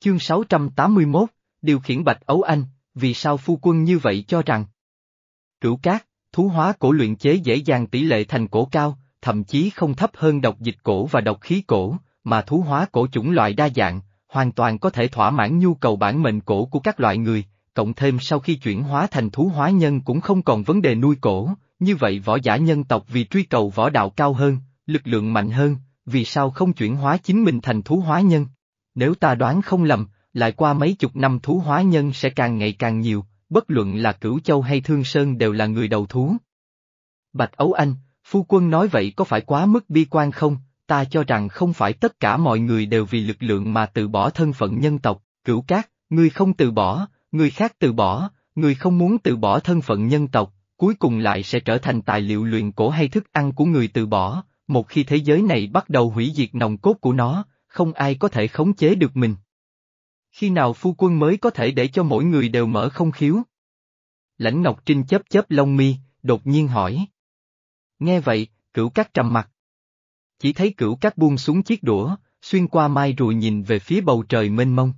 Chương 681, điều khiển Bạch Ấu Anh, vì sao phu quân như vậy cho rằng Cửu cát, thú hóa cổ luyện chế dễ dàng tỷ lệ thành cổ cao, thậm chí không thấp hơn độc dịch cổ và độc khí cổ, mà thú hóa cổ chủng loại đa dạng, hoàn toàn có thể thỏa mãn nhu cầu bản mệnh cổ của các loại người, cộng thêm sau khi chuyển hóa thành thú hóa nhân cũng không còn vấn đề nuôi cổ, như vậy võ giả nhân tộc vì truy cầu võ đạo cao hơn, lực lượng mạnh hơn, vì sao không chuyển hóa chính mình thành thú hóa nhân? Nếu ta đoán không lầm, lại qua mấy chục năm thú hóa nhân sẽ càng ngày càng nhiều, bất luận là Cửu Châu hay Thương Sơn đều là người đầu thú. Bạch Ấu Anh, phu quân nói vậy có phải quá mức bi quan không? Ta cho rằng không phải tất cả mọi người đều vì lực lượng mà từ bỏ thân phận nhân tộc, cửu cát, ngươi không từ bỏ, người khác từ bỏ, người không muốn từ bỏ thân phận nhân tộc, cuối cùng lại sẽ trở thành tài liệu luyện cổ hay thức ăn của người từ bỏ, một khi thế giới này bắt đầu hủy diệt nòng cốt của nó, không ai có thể khống chế được mình. Khi nào phu quân mới có thể để cho mỗi người đều mở không khiếu? Lãnh Ngọc Trinh chớp chớp lông mi, đột nhiên hỏi. Nghe vậy, cửu cát trầm mặt. Chỉ thấy cửu cát buông xuống chiếc đũa, xuyên qua mai rồi nhìn về phía bầu trời mênh mông.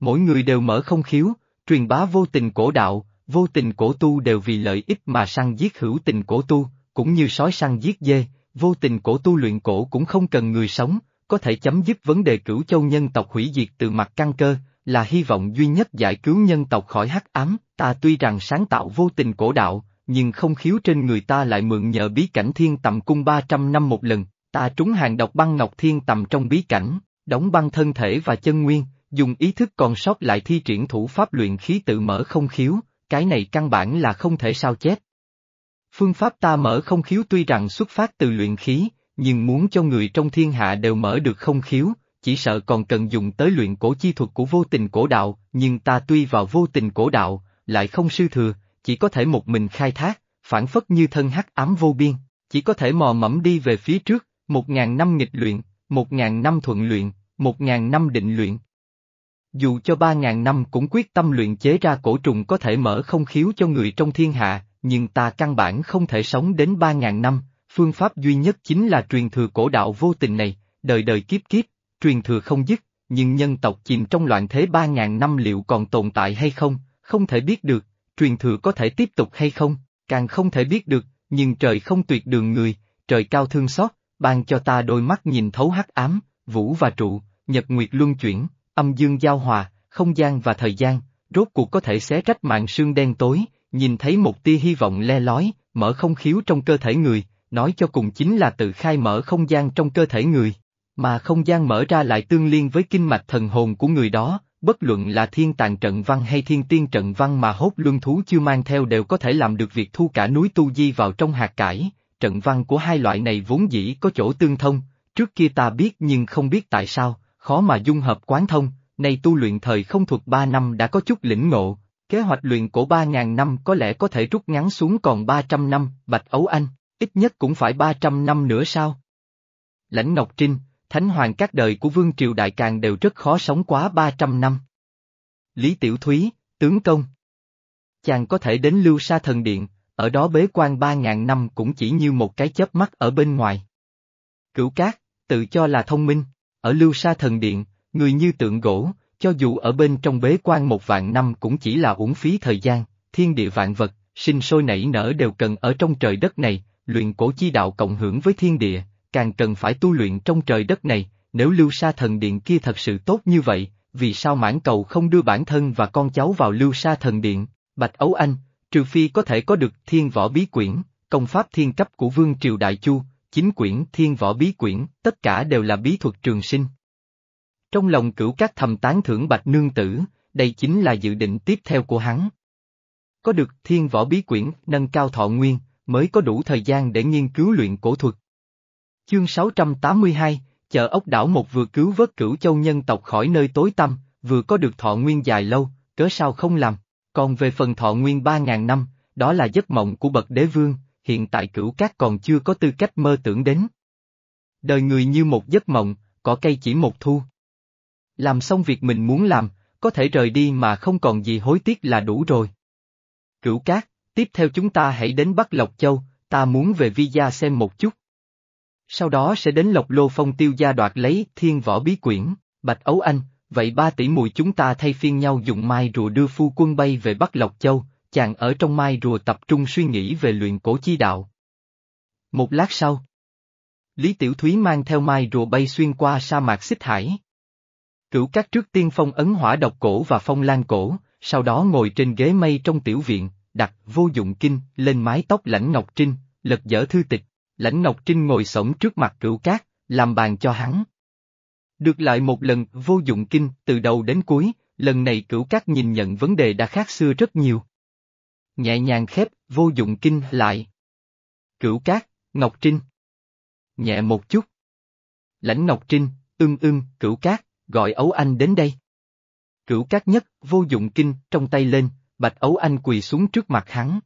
Mỗi người đều mở không khiếu, truyền bá vô tình cổ đạo, vô tình cổ tu đều vì lợi ích mà săn giết hữu tình cổ tu, cũng như sói săn giết dê, vô tình cổ tu luyện cổ cũng không cần người sống, có thể chấm dứt vấn đề cửu châu nhân tộc hủy diệt từ mặt căn cơ, là hy vọng duy nhất giải cứu nhân tộc khỏi hắc ám, ta tuy rằng sáng tạo vô tình cổ đạo, nhưng không khiếu trên người ta lại mượn nhờ bí cảnh thiên tầm cung 300 năm một lần, ta trúng hàng độc băng ngọc thiên tầm trong bí cảnh, đóng băng thân thể và chân nguyên, dùng ý thức còn sót lại thi triển thủ pháp luyện khí tự mở không khiếu, cái này căn bản là không thể sao chép. Phương pháp ta mở không khiếu tuy rằng xuất phát từ luyện khí, nhưng muốn cho người trong thiên hạ đều mở được không khiếu, chỉ sợ còn cần dùng tới luyện cổ chi thuật của vô tình cổ đạo, nhưng ta tuy vào vô tình cổ đạo, lại không sư thừa, chỉ có thể một mình khai thác, phản phất như thân hắc ám vô biên, chỉ có thể mò mẫm đi về phía trước, một ngàn năm nghịch luyện, một ngàn năm thuận luyện, một ngàn năm định luyện. Dù cho ba ngàn năm cũng quyết tâm luyện chế ra cổ trùng có thể mở không khiếu cho người trong thiên hạ, nhưng ta căn bản không thể sống đến ba ngàn năm, phương pháp duy nhất chính là truyền thừa cổ đạo vô tình này, đời đời kiếp kiếp, truyền thừa không dứt, nhưng nhân tộc chìm trong loạn thế ba ngàn năm liệu còn tồn tại hay không, không thể biết được, truyền thừa có thể tiếp tục hay không, càng không thể biết được, nhưng trời không tuyệt đường người, trời cao thương xót, ban cho ta đôi mắt nhìn thấu hắc ám, vũ và trụ, nhật nguyệt luân chuyển, âm dương giao hòa, không gian và thời gian, rốt cuộc có thể xé rách mạng sương đen tối, nhìn thấy một tia hy vọng le lói, mở không khiếu trong cơ thể người, nói cho cùng chính là tự khai mở không gian trong cơ thể người, mà không gian mở ra lại tương liên với kinh mạch thần hồn của người đó, bất luận là thiên tàng trận văn hay thiên tiên trận văn mà hốt luân thú chưa mang theo đều có thể làm được việc thu cả núi tu di vào trong hạt cải, trận văn của hai loại này vốn dĩ có chỗ tương thông, trước kia ta biết nhưng không biết tại sao, khó mà dung hợp quán thông, nay tu luyện thời không thuộc ba năm đã có chút lĩnh ngộ, kế hoạch luyện cổ ba ngàn năm có lẽ có thể rút ngắn xuống còn ba trăm năm, Bạch Ấu Anh, ít nhất cũng phải ba trăm năm nữa sao? Lãnh Ngọc Trinh, Thánh Hoàng các đời của Vương Triều Đại Càng đều rất khó sống quá ba trăm năm. Lý Tiểu Thúy, tướng công. Chàng có thể đến lưu sa thần điện, ở đó bế quan ba ngàn năm cũng chỉ như một cái chớp mắt ở bên ngoài. Cửu Cát, tự cho là thông minh, ở lưu sa thần điện, người như tượng gỗ, cho dù ở bên trong bế quan một vạn năm cũng chỉ là uổng phí thời gian, thiên địa vạn vật, sinh sôi nảy nở đều cần ở trong trời đất này, luyện cổ chi đạo cộng hưởng với thiên địa, càng cần phải tu luyện trong trời đất này, nếu lưu sa thần điện kia thật sự tốt như vậy, vì sao mãn cầu không đưa bản thân và con cháu vào lưu sa thần điện, Bạch Ấu Anh, trừ phi có thể có được thiên võ bí quyển, công pháp thiên cấp của Vương Triều Đại Chu, chính quyển thiên võ bí quyển, tất cả đều là bí thuật trường sinh. Trong lòng cửu các thầm tán thưởng Bạch Nương Tử, đây chính là dự định tiếp theo của hắn. Có được thiên võ bí quyển, nâng cao thọ nguyên, mới có đủ thời gian để nghiên cứu luyện cổ thuật. Chương 682, chợ ốc đảo một vừa cứu vớt cửu châu nhân tộc khỏi nơi tối tăm, vừa có được thọ nguyên dài lâu, cớ sao không làm, còn về phần thọ nguyên 3.000 năm, đó là giấc mộng của bậc đế vương, hiện tại cửu cát còn chưa có tư cách mơ tưởng đến. Đời người như một giấc mộng, có cây chỉ một thu. Làm xong việc mình muốn làm, có thể rời đi mà không còn gì hối tiếc là đủ rồi. Cửu cát, tiếp theo chúng ta hãy đến Bắc Lộc Châu, ta muốn về Vi Gia xem một chút. Sau đó sẽ đến Lộc Lô Phong tiêu gia đoạt lấy thiên võ bí quyển, Bạch Ấu Anh, vậy ba tỷ mùi chúng ta thay phiên nhau dùng mai rùa đưa phu quân bay về Bắc Lộc Châu, chàng ở trong mai rùa tập trung suy nghĩ về luyện cổ chi đạo. Một lát sau, Lý Tiểu Thúy mang theo mai rùa bay xuyên qua sa mạc xích hải. Cửu các trước tiên phong ấn hỏa độc cổ và phong lan cổ, sau đó ngồi trên ghế mây trong tiểu viện, đặt vô dụng kinh lên mái tóc lãnh Ngọc Trinh, lật dở thư tịch, lãnh Ngọc Trinh ngồi sổng trước mặt cửu cát, làm bàn cho hắn. Được lại một lần vô dụng kinh từ đầu đến cuối, lần này cửu cát nhìn nhận vấn đề đã khác xưa rất nhiều. Nhẹ nhàng khép vô dụng kinh lại. Cửu cát, Ngọc Trinh. Nhẹ một chút. Lãnh Ngọc Trinh, ưng ưng, cửu cát, gọi ấu anh đến đây. Cửu cát nhất, vô dụng kinh, trong tay lên, bạch ấu anh quỳ xuống trước mặt hắn.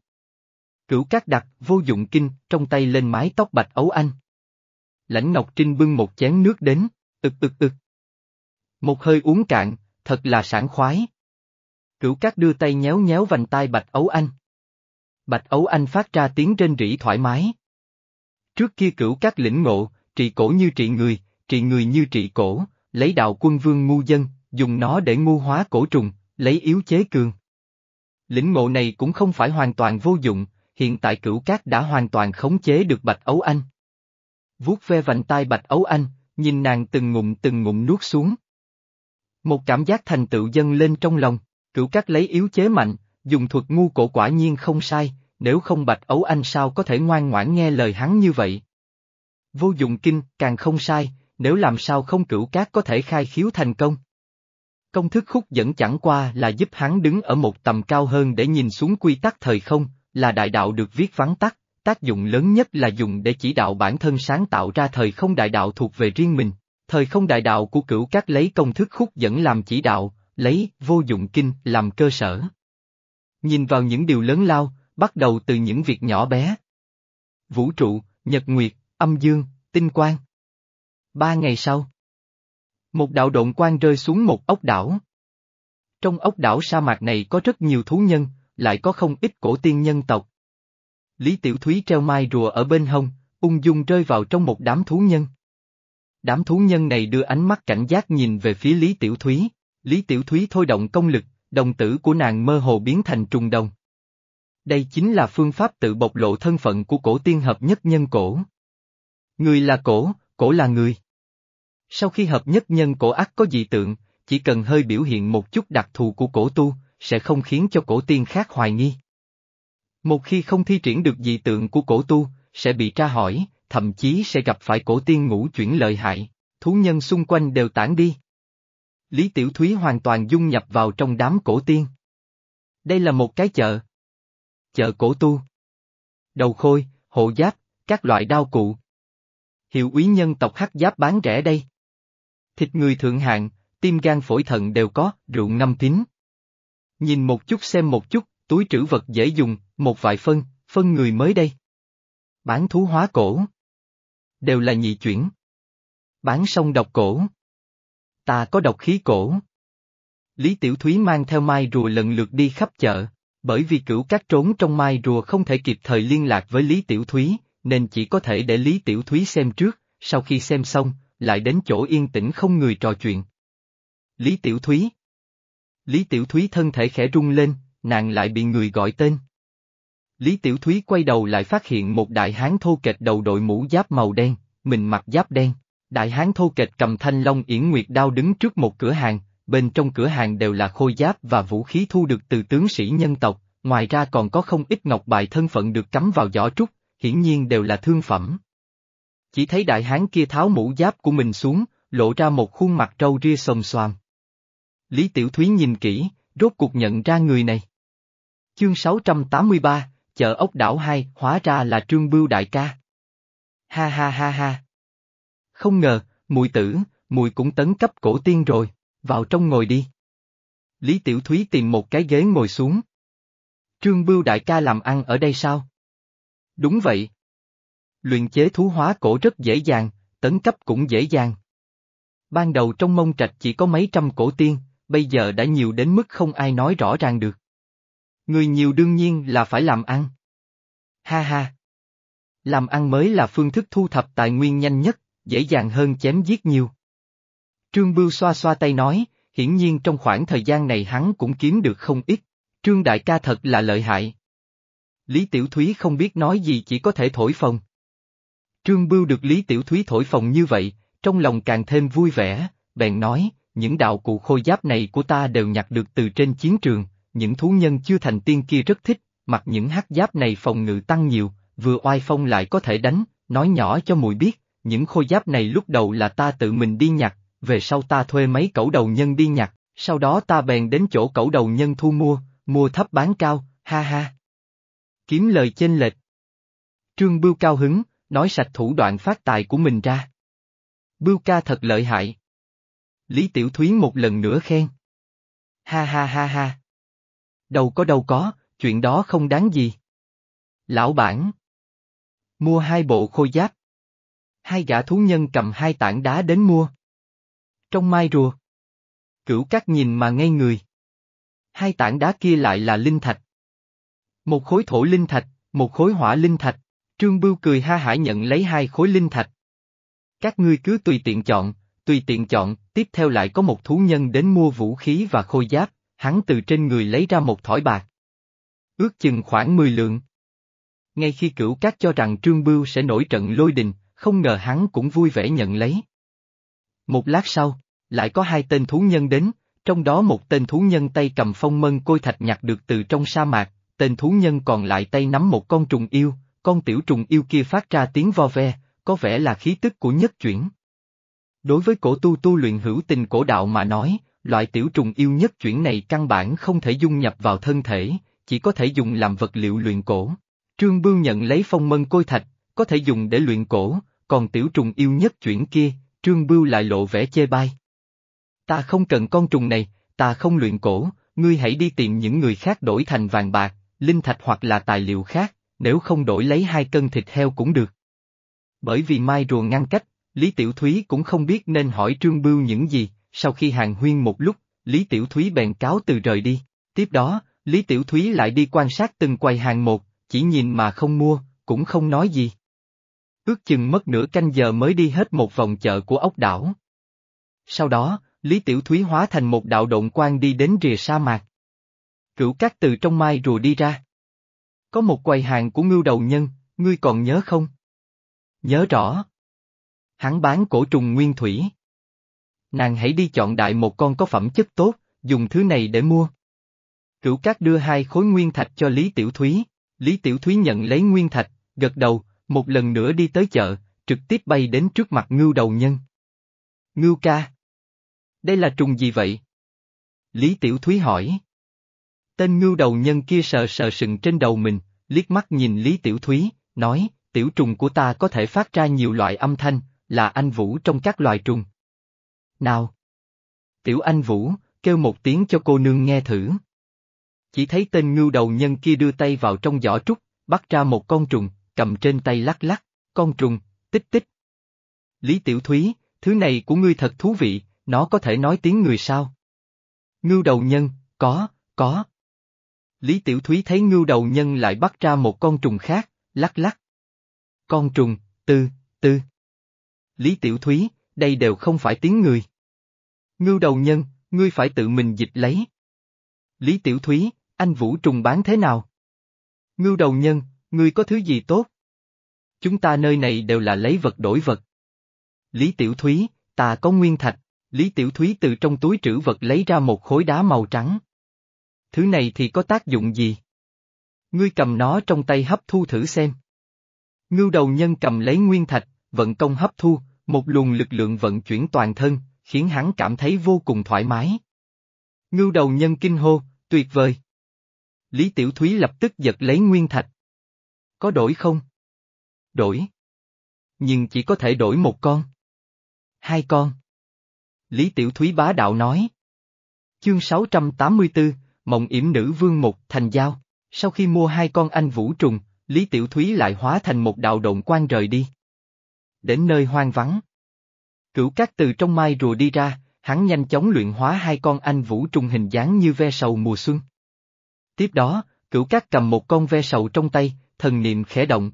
Cửu cát đặt, vô dụng kinh, trong tay lên mái tóc bạch ấu anh. Lãnh Ngọc Trinh bưng một chén nước đến, ực ực ực. Một hơi uống cạn, thật là sảng khoái. Cửu cát đưa tay nhéo nhéo vành tai bạch ấu anh. Bạch ấu anh phát ra tiếng rên rỉ thoải mái. Trước kia cửu cát lĩnh ngộ, trị cổ như trị người, trị người như trị cổ, lấy đạo quân vương ngu dân, dùng nó để ngu hóa cổ trùng, lấy yếu chế cường. Lĩnh ngộ này cũng không phải hoàn toàn vô dụng, hiện tại cửu cát đã hoàn toàn khống chế được Bạch Ấu Anh. Vuốt ve vành tai Bạch Ấu Anh, nhìn nàng từng ngụm từng ngụm nuốt xuống. Một cảm giác thành tựu dâng lên trong lòng, cửu cát lấy yếu chế mạnh, dùng thuật ngu cổ quả nhiên không sai, nếu không Bạch Ấu Anh sao có thể ngoan ngoãn nghe lời hắn như vậy. Vô dụng kinh, càng không sai, nếu làm sao không cửu cát có thể khai khiếu thành công. Công thức khúc dẫn chẳng qua là giúp hắn đứng ở một tầm cao hơn để nhìn xuống quy tắc thời không, là đại đạo được viết vắn tắt, tác dụng lớn nhất là dùng để chỉ đạo bản thân sáng tạo ra thời không đại đạo thuộc về riêng mình. Thời không đại đạo của cửu các lấy công thức khúc dẫn làm chỉ đạo, lấy vô dụng kinh làm cơ sở. Nhìn vào những điều lớn lao, bắt đầu từ những việc nhỏ bé. Vũ trụ, nhật nguyệt, âm dương, tinh quang. Ba ngày sau, một đạo độn quang rơi xuống một ốc đảo. Trong ốc đảo sa mạc này có rất nhiều thú nhân, lại có không ít cổ tiên nhân tộc. Lý Tiểu Thúy treo mai rùa ở bên hông, ung dung rơi vào trong một đám thú nhân. Đám thú nhân này đưa ánh mắt cảnh giác nhìn về phía Lý Tiểu Thúy, Lý Tiểu Thúy thôi động công lực, đồng tử của nàng mơ hồ biến thành trùng đồng. Đây chính là phương pháp tự bộc lộ thân phận của cổ tiên hợp nhất nhân cổ. Người là cổ, cổ là người. Sau khi hợp nhất nhân cổ ác có dị tượng, chỉ cần hơi biểu hiện một chút đặc thù của cổ tu, sẽ không khiến cho cổ tiên khác hoài nghi. Một khi không thi triển được dị tượng của cổ tu, sẽ bị tra hỏi, thậm chí sẽ gặp phải cổ tiên ngũ chuyển lợi hại, thú nhân xung quanh đều tản đi. Lý Tiểu Thúy hoàn toàn dung nhập vào trong đám cổ tiên. Đây là một cái chợ. Chợ cổ tu. Đầu khôi, hộ giáp, các loại đao cụ. Hiệu úy nhân tộc hắc giáp bán rẻ đây. Thịt người thượng hạng, tim gan phổi thận đều có, rượu năm tín. Nhìn một chút xem một chút, túi trữ vật dễ dùng, một vài phân, phân người mới đây. Bán thú hóa cổ. Đều là nhị chuyển. Bán sông độc cổ. Ta có độc khí cổ. Lý Tiểu Thúy mang theo mai rùa lần lượt đi khắp chợ, bởi vì cửu các trốn trong mai rùa không thể kịp thời liên lạc với Lý Tiểu Thúy, nên chỉ có thể để Lý Tiểu Thúy xem trước, sau khi xem xong, lại đến chỗ yên tĩnh không người trò chuyện. Lý Tiểu Thúy Lý Tiểu Thúy thân thể khẽ rung lên, nàng lại bị người gọi tên. Lý Tiểu Thúy quay đầu lại phát hiện một đại hán thô kệch đầu đội mũ giáp màu đen, mình mặc giáp đen. Đại hán thô kệch cầm thanh long yển nguyệt đao đứng trước một cửa hàng, bên trong cửa hàng đều là khôi giáp và vũ khí thu được từ tướng sĩ nhân tộc, ngoài ra còn có không ít ngọc bài thân phận được cắm vào giỏ trúc, hiển nhiên đều là thương phẩm. Chỉ thấy đại hán kia tháo mũ giáp của mình xuống, lộ ra một khuôn mặt trâu ria xồm xoàm. Lý Tiểu Thúy nhìn kỹ, rốt cuộc nhận ra người này. Chương 683, chợ ốc đảo 2, hóa ra là Trương Bưu đại ca. Ha ha ha ha. Không ngờ, mùi tử, mùi cũng tấn cấp cổ tiên rồi, vào trong ngồi đi. Lý Tiểu Thúy tìm một cái ghế ngồi xuống. Trương Bưu đại ca làm ăn ở đây sao? Đúng vậy. Luyện chế thú hóa cổ rất dễ dàng, tấn cấp cũng dễ dàng. Ban đầu trong mông trạch chỉ có mấy trăm cổ tiên, bây giờ đã nhiều đến mức không ai nói rõ ràng được. Người nhiều đương nhiên là phải làm ăn. Ha ha. Làm ăn mới là phương thức thu thập tài nguyên nhanh nhất, dễ dàng hơn chém giết nhiều. Trương Bưu xoa xoa tay nói, hiển nhiên trong khoảng thời gian này hắn cũng kiếm được không ít. Trương đại ca thật là lợi hại. Lý Tiểu Thúy không biết nói gì chỉ có thể thổi phồng. Trương Bưu được Lý Tiểu Thúy thổi phồng như vậy, trong lòng càng thêm vui vẻ, bèn nói, những đạo cụ khôi giáp này của ta đều nhặt được từ trên chiến trường, những thú nhân chưa thành tiên kia rất thích, mặc những hắc giáp này phòng ngự tăng nhiều, vừa oai phong lại có thể đánh, nói nhỏ cho mùi biết, những khôi giáp này lúc đầu là ta tự mình đi nhặt, về sau ta thuê mấy cẩu đầu nhân đi nhặt, sau đó ta bèn đến chỗ cẩu đầu nhân thu mua, mua thấp bán cao, ha ha. Kiếm lời chênh lệch. Trương Bưu cao hứng, nói sạch thủ đoạn phát tài của mình ra. Bưu ca thật lợi hại. Lý Tiểu Thúy một lần nữa khen. Ha ha ha ha. Đâu có đâu có, chuyện đó không đáng gì. Lão bản. Mua hai bộ khôi giáp. Hai gã thú nhân cầm hai tảng đá đến mua. Trong mai rùa. Cửu cát nhìn mà ngây người. Hai tảng đá kia lại là linh thạch. Một khối thổ linh thạch, một khối hỏa linh thạch. Trương Bưu cười ha hả nhận lấy hai khối linh thạch. Các ngươi cứ tùy tiện chọn, tùy tiện chọn, tiếp theo lại có một thú nhân đến mua vũ khí và khôi giáp, hắn từ trên người lấy ra một thỏi bạc. Ước chừng khoảng 10 lượng. Ngay khi cửu cát cho rằng Trương Bưu sẽ nổi trận lôi đình, không ngờ hắn cũng vui vẻ nhận lấy. Một lát sau, lại có hai tên thú nhân đến, trong đó một tên thú nhân tay cầm phong mân côi thạch nhặt được từ trong sa mạc, tên thú nhân còn lại tay nắm một con trùng yêu, con tiểu trùng yêu kia phát ra tiếng vo ve, có vẻ là khí tức của nhất chuyển. Đối với cổ tu tu luyện hữu tình cổ đạo mà nói, loại tiểu trùng yêu nhất chuyển này căn bản không thể dung nhập vào thân thể, chỉ có thể dùng làm vật liệu luyện cổ. Trương Bưu nhận lấy phong mân côi thạch, có thể dùng để luyện cổ, còn tiểu trùng yêu nhất chuyển kia, Trương Bưu lại lộ vẻ chê bai. Ta không cần con trùng này, ta không luyện cổ, ngươi hãy đi tìm những người khác đổi thành vàng bạc, linh thạch hoặc là tài liệu khác, nếu không đổi lấy hai cân thịt heo cũng được. Bởi vì mai rùa ngăn cách, Lý Tiểu Thúy cũng không biết nên hỏi Trương Bưu những gì, sau khi hàng huyên một lúc, Lý Tiểu Thúy bèn cáo từ rời đi. Tiếp đó, Lý Tiểu Thúy lại đi quan sát từng quầy hàng một, chỉ nhìn mà không mua, cũng không nói gì. Ước chừng mất nửa canh giờ mới đi hết một vòng chợ của ốc đảo. Sau đó, Lý Tiểu Thúy hóa thành một đạo động quan đi đến rìa sa mạc. Cửu cát từ trong mai rùa đi ra. Có một quầy hàng của ngưu đầu nhân, ngươi còn nhớ không? Nhớ rõ. Hắn bán cổ trùng nguyên thủy. Nàng hãy đi chọn đại một con có phẩm chất tốt, dùng thứ này để mua. Cửu cát đưa hai khối nguyên thạch cho Lý Tiểu Thúy, Lý Tiểu Thúy nhận lấy nguyên thạch, gật đầu, một lần nữa đi tới chợ, trực tiếp bay đến trước mặt ngưu đầu nhân. Ngưu ca. Đây là trùng gì vậy? Lý Tiểu Thúy hỏi. Tên ngưu đầu nhân kia sợ sợ sừng trên đầu mình, liếc mắt nhìn Lý Tiểu Thúy, nói, tiểu trùng của ta có thể phát ra nhiều loại âm thanh, là anh Vũ trong các loài trùng. Nào! Tiểu anh Vũ, kêu một tiếng cho cô nương nghe thử. Chỉ thấy tên ngưu đầu nhân kia đưa tay vào trong giỏ trúc, bắt ra một con trùng, cầm trên tay lắc lắc, con trùng, tích tích. Lý Tiểu Thúy, thứ này của ngươi thật thú vị, nó có thể nói tiếng người sao? Ngưu đầu nhân, có, có. Lý Tiểu Thúy thấy ngưu đầu nhân lại bắt ra một con trùng khác, lắc lắc. Con trùng, tư, tư. Lý Tiểu Thúy, đây đều không phải tiếng người. Ngưu đầu nhân, ngươi phải tự mình dịch lấy. Lý Tiểu Thúy, anh Vũ trùng bán thế nào? Ngưu đầu nhân, ngươi có thứ gì tốt? Chúng ta nơi này đều là lấy vật đổi vật. Lý Tiểu Thúy, ta có nguyên thạch, Lý Tiểu Thúy từ trong túi trữ vật lấy ra một khối đá màu trắng. Thứ này thì có tác dụng gì? Ngươi cầm nó trong tay hấp thu thử xem. Ngưu đầu nhân cầm lấy nguyên thạch, vận công hấp thu, một luồng lực lượng vận chuyển toàn thân, khiến hắn cảm thấy vô cùng thoải mái. Ngưu đầu nhân kinh hô, tuyệt vời. Lý Tiểu Thúy lập tức giật lấy nguyên thạch. Có đổi không? Đổi. Nhưng chỉ có thể đổi một con. Hai con. Lý Tiểu Thúy bá đạo nói. Chương 684, Mộng yểm nữ vương một thành giao, sau khi mua hai con anh vũ trùng, Lý Tiểu Thúy lại hóa thành một đạo động quan rời đi. Đến nơi hoang vắng. Cửu cát từ trong mai rùa đi ra, hắn nhanh chóng luyện hóa hai con anh vũ trùng hình dáng như ve sầu mùa xuân. Tiếp đó, cửu cát cầm một con ve sầu trong tay, thần niệm khẽ động.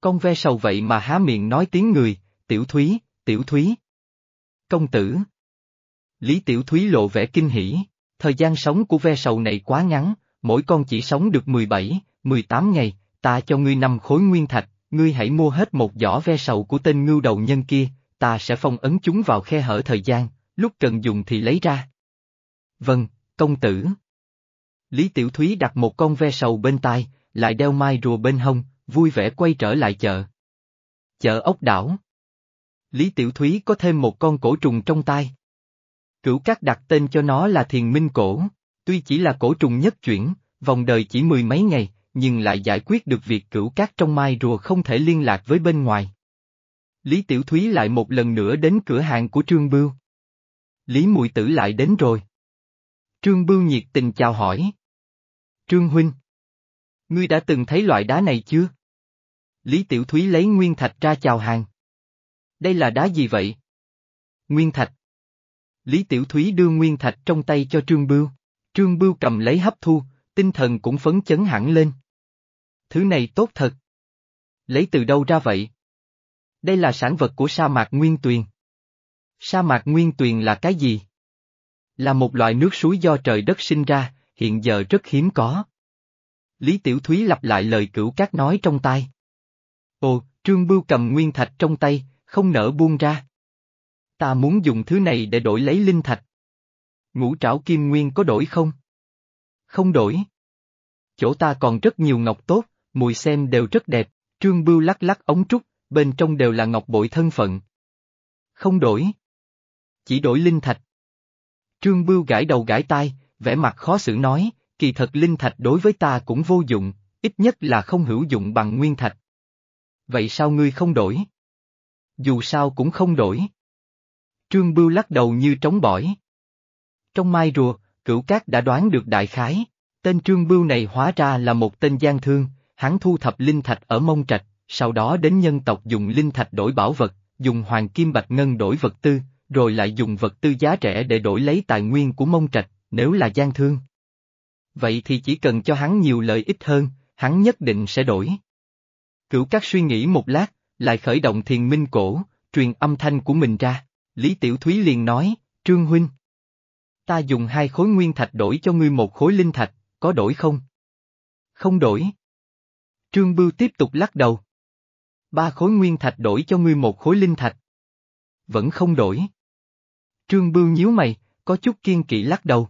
Con ve sầu vậy mà há miệng nói tiếng người, tiểu thúy, tiểu thúy. Công tử. Lý Tiểu Thúy lộ vẻ kinh hỉ, thời gian sống của ve sầu này quá ngắn, mỗi con chỉ sống được 17, 18 ngày, ta cho ngươi năm khối nguyên thạch, ngươi hãy mua hết một giỏ ve sầu của tên ngưu đầu nhân kia, ta sẽ phong ấn chúng vào khe hở thời gian, lúc cần dùng thì lấy ra. Vâng, công tử. Lý Tiểu Thúy đặt một con ve sầu bên tai, lại đeo mai rùa bên hông, vui vẻ quay trở lại chợ. Chợ ốc đảo. Lý Tiểu Thúy có thêm một con cổ trùng trong tay. Cửu Cát đặt tên cho nó là Thiền Minh Cổ, tuy chỉ là cổ trùng nhất chuyển, vòng đời chỉ mười mấy ngày, nhưng lại giải quyết được việc cửu cát trong mai rùa không thể liên lạc với bên ngoài. Lý Tiểu Thúy lại một lần nữa đến cửa hàng của Trương Bưu. Lý Mùi Tử lại đến rồi. Trương Bưu nhiệt tình chào hỏi. Trương Huynh. Ngươi đã từng thấy loại đá này chưa? Lý Tiểu Thúy lấy nguyên thạch ra chào hàng. Đây là đá gì vậy? Nguyên thạch. Lý Tiểu Thúy đưa nguyên thạch trong tay cho Trương Bưu. Trương Bưu cầm lấy hấp thu, tinh thần cũng phấn chấn hẳn lên. Thứ này tốt thật. Lấy từ đâu ra vậy? Đây là sản vật của sa mạc Nguyên Tuyền. Sa mạc Nguyên Tuyền là cái gì? Là một loại nước suối do trời đất sinh ra, hiện giờ rất hiếm có. Lý Tiểu Thúy lặp lại lời cửu cát nói trong tai. Ồ, Trương Bưu cầm nguyên thạch trong tay, không nỡ buông ra. Ta muốn dùng thứ này để đổi lấy linh thạch. Ngũ trảo kim nguyên có đổi không? Không đổi. Chỗ ta còn rất nhiều ngọc tốt, mùi xem đều rất đẹp, Trương Bưu lắc lắc ống trúc, bên trong đều là ngọc bội thân phận. Không đổi. Chỉ đổi linh thạch. Trương Bưu gãi đầu gãi tai, vẻ mặt khó xử nói, kỳ thật linh thạch đối với ta cũng vô dụng, ít nhất là không hữu dụng bằng nguyên thạch. Vậy sao ngươi không đổi? Dù sao cũng không đổi. Trương Bưu lắc đầu như trống bỏi. Trong mai rùa, cửu cát đã đoán được đại khái, tên Trương Bưu này hóa ra là một tên gian thương, hắn thu thập linh thạch ở mông trạch, sau đó đến nhân tộc dùng linh thạch đổi bảo vật, dùng hoàng kim bạch ngân đổi vật tư, rồi lại dùng vật tư giá rẻ để đổi lấy tài nguyên của mông trạch, nếu là gian thương. Vậy thì chỉ cần cho hắn nhiều lợi ích hơn, hắn nhất định sẽ đổi. Cửu các suy nghĩ một lát, lại khởi động thiền minh cổ, truyền âm thanh của mình ra, Lý Tiểu Thúy liền nói, Trương Huynh. Ta dùng hai khối nguyên thạch đổi cho ngươi một khối linh thạch, có đổi không? Không đổi. Trương Bưu tiếp tục lắc đầu. Ba khối nguyên thạch đổi cho ngươi một khối linh thạch. Vẫn không đổi. Trương Bưu nhíu mày, có chút kiên kỵ lắc đầu.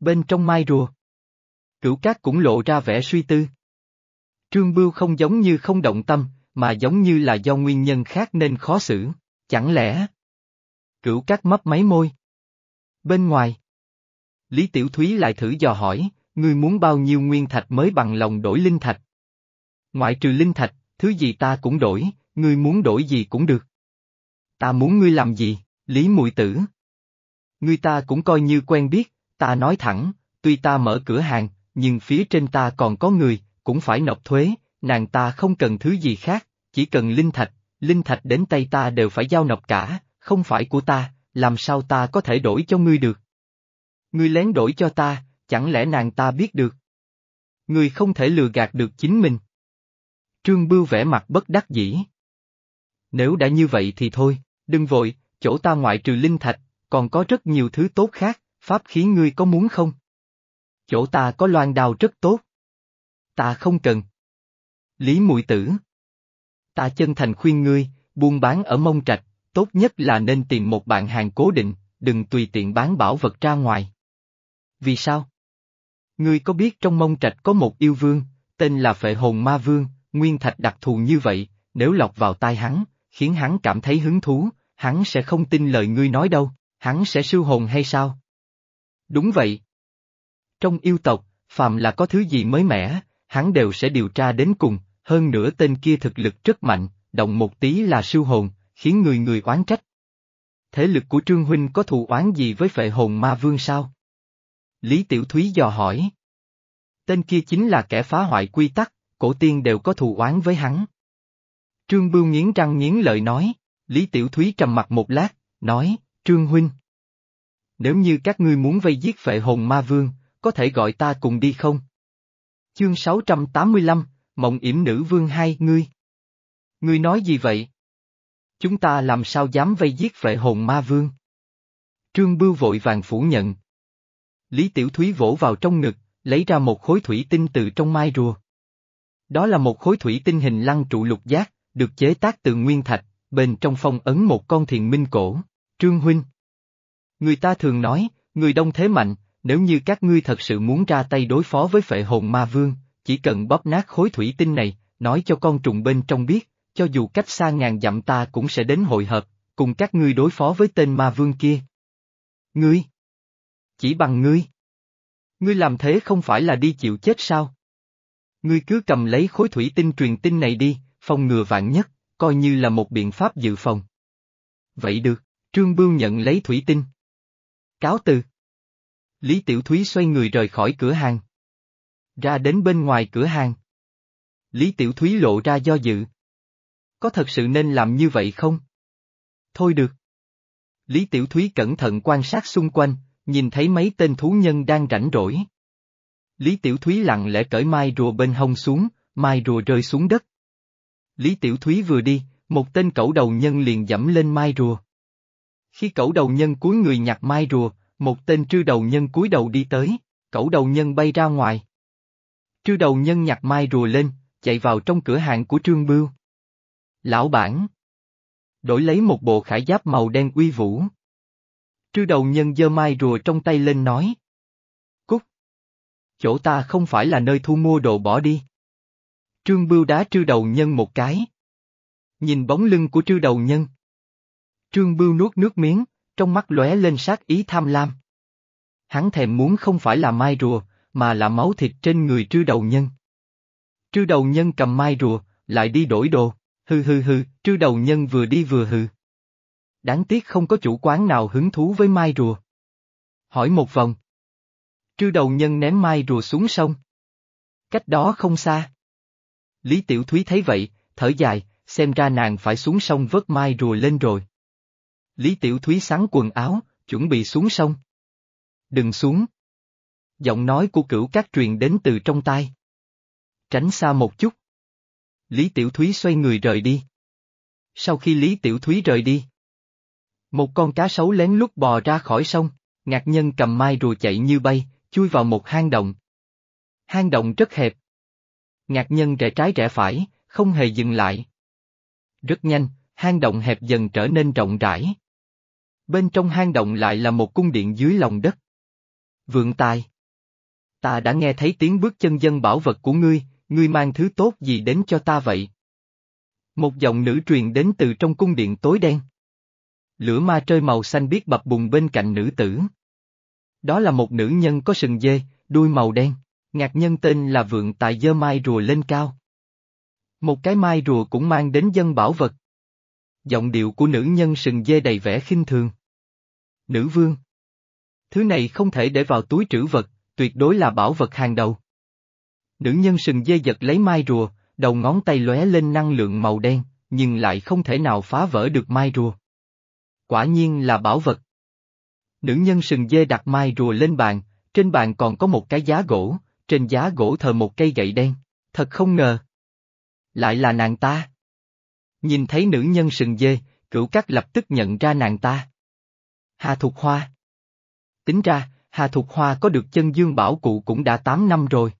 Bên trong mai rùa. Cửu cát cũng lộ ra vẻ suy tư. Trương Bưu không giống như không động tâm, mà giống như là do nguyên nhân khác nên khó xử, chẳng lẽ... Cửu cát mấp máy môi. Bên ngoài. Lý Tiểu Thúy lại thử dò hỏi, ngươi muốn bao nhiêu nguyên thạch mới bằng lòng đổi linh thạch? Ngoại trừ linh thạch, thứ gì ta cũng đổi, ngươi muốn đổi gì cũng được. Ta muốn ngươi làm gì, Lý Mùi Tử? Ngươi ta cũng coi như quen biết, ta nói thẳng, tuy ta mở cửa hàng, nhưng phía trên ta còn có người, cũng phải nộp thuế, nàng ta không cần thứ gì khác, chỉ cần linh thạch, linh thạch đến tay ta đều phải giao nộp cả, không phải của ta, làm sao ta có thể đổi cho ngươi được? Ngươi lén đổi cho ta, chẳng lẽ nàng ta biết được? Ngươi không thể lừa gạt được chính mình. Trương Bưu vẻ mặt bất đắc dĩ. Nếu đã như vậy thì thôi, đừng vội, chỗ ta ngoại trừ linh thạch, còn có rất nhiều thứ tốt khác, pháp khí ngươi có muốn không? Chỗ ta có loan đào rất tốt. Ta không cần. Lý Mụi Tử. Ta chân thành khuyên ngươi, buôn bán ở mông trạch, tốt nhất là nên tìm một bạn hàng cố định, đừng tùy tiện bán bảo vật ra ngoài. Vì sao? Ngươi có biết trong mông trạch có một yêu vương, tên là Phệ Hồn Ma Vương, nguyên thạch đặc thù như vậy, nếu lọc vào tai hắn, khiến hắn cảm thấy hứng thú, hắn sẽ không tin lời ngươi nói đâu, hắn sẽ siêu hồn hay sao? Đúng vậy. Trong yêu tộc, phàm là có thứ gì mới mẻ, hắn đều sẽ điều tra đến cùng, hơn nữa tên kia thực lực rất mạnh, động một tí là siêu hồn, khiến người người oán trách. Thế lực của Trương Huynh có thù oán gì với phệ hồn ma vương sao? Lý Tiểu Thúy dò hỏi. Tên kia chính là kẻ phá hoại quy tắc, cổ tiên đều có thù oán với hắn. Trương Bưu nghiến răng nghiến lợi nói, Lý Tiểu Thúy trầm mặt một lát, nói, Trương Huynh. Nếu như các ngươi muốn vây giết phệ hồn ma vương, có thể gọi ta cùng đi không? Chương 685, Mộng yểm nữ vương hai ngươi. Ngươi nói gì vậy? Chúng ta làm sao dám vây giết phệ hồn ma vương? Trương Bưu vội vàng phủ nhận. Lý Tiểu Thúy vỗ vào trong ngực, lấy ra một khối thủy tinh từ trong mai rùa. Đó là một khối thủy tinh hình lăng trụ lục giác, được chế tác từ nguyên thạch, bên trong phong ấn một con thiền minh cổ. Trương Huynh. Người ta thường nói, người đông thế mạnh, nếu như các ngươi thật sự muốn ra tay đối phó với phệ hồn ma vương, chỉ cần bóp nát khối thủy tinh này, nói cho con trùng bên trong biết, cho dù cách xa ngàn dặm ta cũng sẽ đến hội hợp, cùng các ngươi đối phó với tên ma vương kia. Ngươi? Chỉ bằng ngươi? Ngươi làm thế không phải là đi chịu chết sao? Ngươi cứ cầm lấy khối thủy tinh truyền tinh này đi, phòng ngừa vạn nhất, coi như là một biện pháp dự phòng. Vậy được, Trương Bưu nhận lấy thủy tinh. Cáo từ. Lý Tiểu Thúy xoay người rời khỏi cửa hàng. Ra đến bên ngoài cửa hàng. Lý Tiểu Thúy lộ ra do dự. Có thật sự nên làm như vậy không? Thôi được. Lý Tiểu Thúy cẩn thận quan sát xung quanh, nhìn thấy mấy tên thú nhân đang rảnh rỗi. Lý Tiểu Thúy lặng lẽ cởi mai rùa bên hông xuống, mai rùa rơi xuống đất. Lý Tiểu Thúy vừa đi, một tên cẩu đầu nhân liền dẫm lên mai rùa. Khi cẩu đầu nhân cúi người nhặt mai rùa, một tên trư đầu nhân cúi đầu đi tới, cẩu đầu nhân bay ra ngoài. Trư đầu nhân nhặt mai rùa lên, chạy vào trong cửa hàng của Trương Bưu. Lão bản! Đổi lấy một bộ khải giáp màu đen uy vũ. Trư đầu nhân giơ mai rùa trong tay lên nói. Cút! Chỗ ta không phải là nơi thu mua đồ bỏ đi. Trương Bưu đá trư đầu nhân một cái. Nhìn bóng lưng của trư đầu nhân. Trương Bưu nuốt nước miếng, trong mắt lóe lên sát ý tham lam. Hắn thèm muốn không phải là mai rùa, mà là máu thịt trên người trư đầu nhân. Trư đầu nhân cầm mai rùa, lại đi đổi đồ, hư hư hư, trư đầu nhân vừa đi vừa hư. Đáng tiếc không có chủ quán nào hứng thú với mai rùa. Hỏi một vòng. Trư đầu nhân ném mai rùa xuống sông. Cách đó không xa. Lý Tiểu Thúy thấy vậy, thở dài, xem ra nàng phải xuống sông vớt mai rùa lên rồi. Lý Tiểu Thúy sắn quần áo, chuẩn bị xuống sông. Đừng xuống. Giọng nói của cửu các truyền đến từ trong tai. Tránh xa một chút. Lý Tiểu Thúy xoay người rời đi. Sau khi Lý Tiểu Thúy rời đi, một con cá sấu lén lút bò ra khỏi sông, ngạc nhân cầm mai rùa chạy như bay, chui vào một hang động. Hang động rất hẹp. Ngạc nhân rẽ trái rẽ phải, không hề dừng lại. Rất nhanh, hang động hẹp dần trở nên rộng rãi. Bên trong hang động lại là một cung điện dưới lòng đất. Vượng tài. Ta đã nghe thấy tiếng bước chân dân bảo vật của ngươi, ngươi mang thứ tốt gì đến cho ta vậy? Một giọng nữ truyền đến từ trong cung điện tối đen. Lửa ma trơi màu xanh biết bập bùng bên cạnh nữ tử. Đó là một nữ nhân có sừng dê, đuôi màu đen, ngạc nhân tên là Vượng tại dơ mai rùa lên cao. Một cái mai rùa cũng mang đến dân bảo vật. Giọng điệu của nữ nhân sừng dê đầy vẻ khinh thường. Nữ vương. Thứ này không thể để vào túi trữ vật, tuyệt đối là bảo vật hàng đầu. Nữ nhân sừng dê giật lấy mai rùa, đầu ngón tay lóe lên năng lượng màu đen, nhưng lại không thể nào phá vỡ được mai rùa. Quả nhiên là bảo vật. Nữ nhân sừng dê đặt mai rùa lên bàn, trên bàn còn có một cái giá gỗ, trên giá gỗ thờ một cây gậy đen, thật không ngờ. Lại là nàng ta. Nhìn thấy nữ nhân sừng dê, cửu cát lập tức nhận ra nàng ta. Hà Thục Hoa. Tính ra, Hà Thục Hoa có được chân dương bảo cụ cũng đã 8 năm rồi.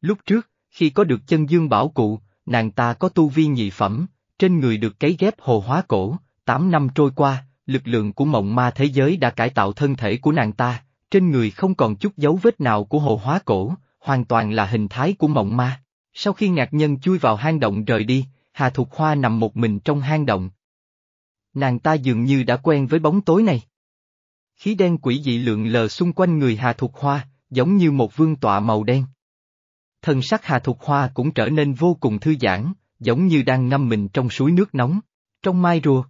Lúc trước, khi có được chân dương bảo cụ, nàng ta có tu vi nhị phẩm, trên người được cấy ghép hồ hóa cổ, 8 năm trôi qua, lực lượng của mộng ma thế giới đã cải tạo thân thể của nàng ta, trên người không còn chút dấu vết nào của hồ hóa cổ, hoàn toàn là hình thái của mộng ma. Sau khi ngạc nhân chui vào hang động rời đi, Hà Thục Hoa nằm một mình trong hang động. Nàng ta dường như đã quen với bóng tối này. Khí đen quỷ dị lượng lờ xung quanh người Hà Thục Hoa, giống như một vương tọa màu đen. Thần sắc Hà Thục Hoa cũng trở nên vô cùng thư giãn, giống như đang ngâm mình trong suối nước nóng. Trong mai rùa.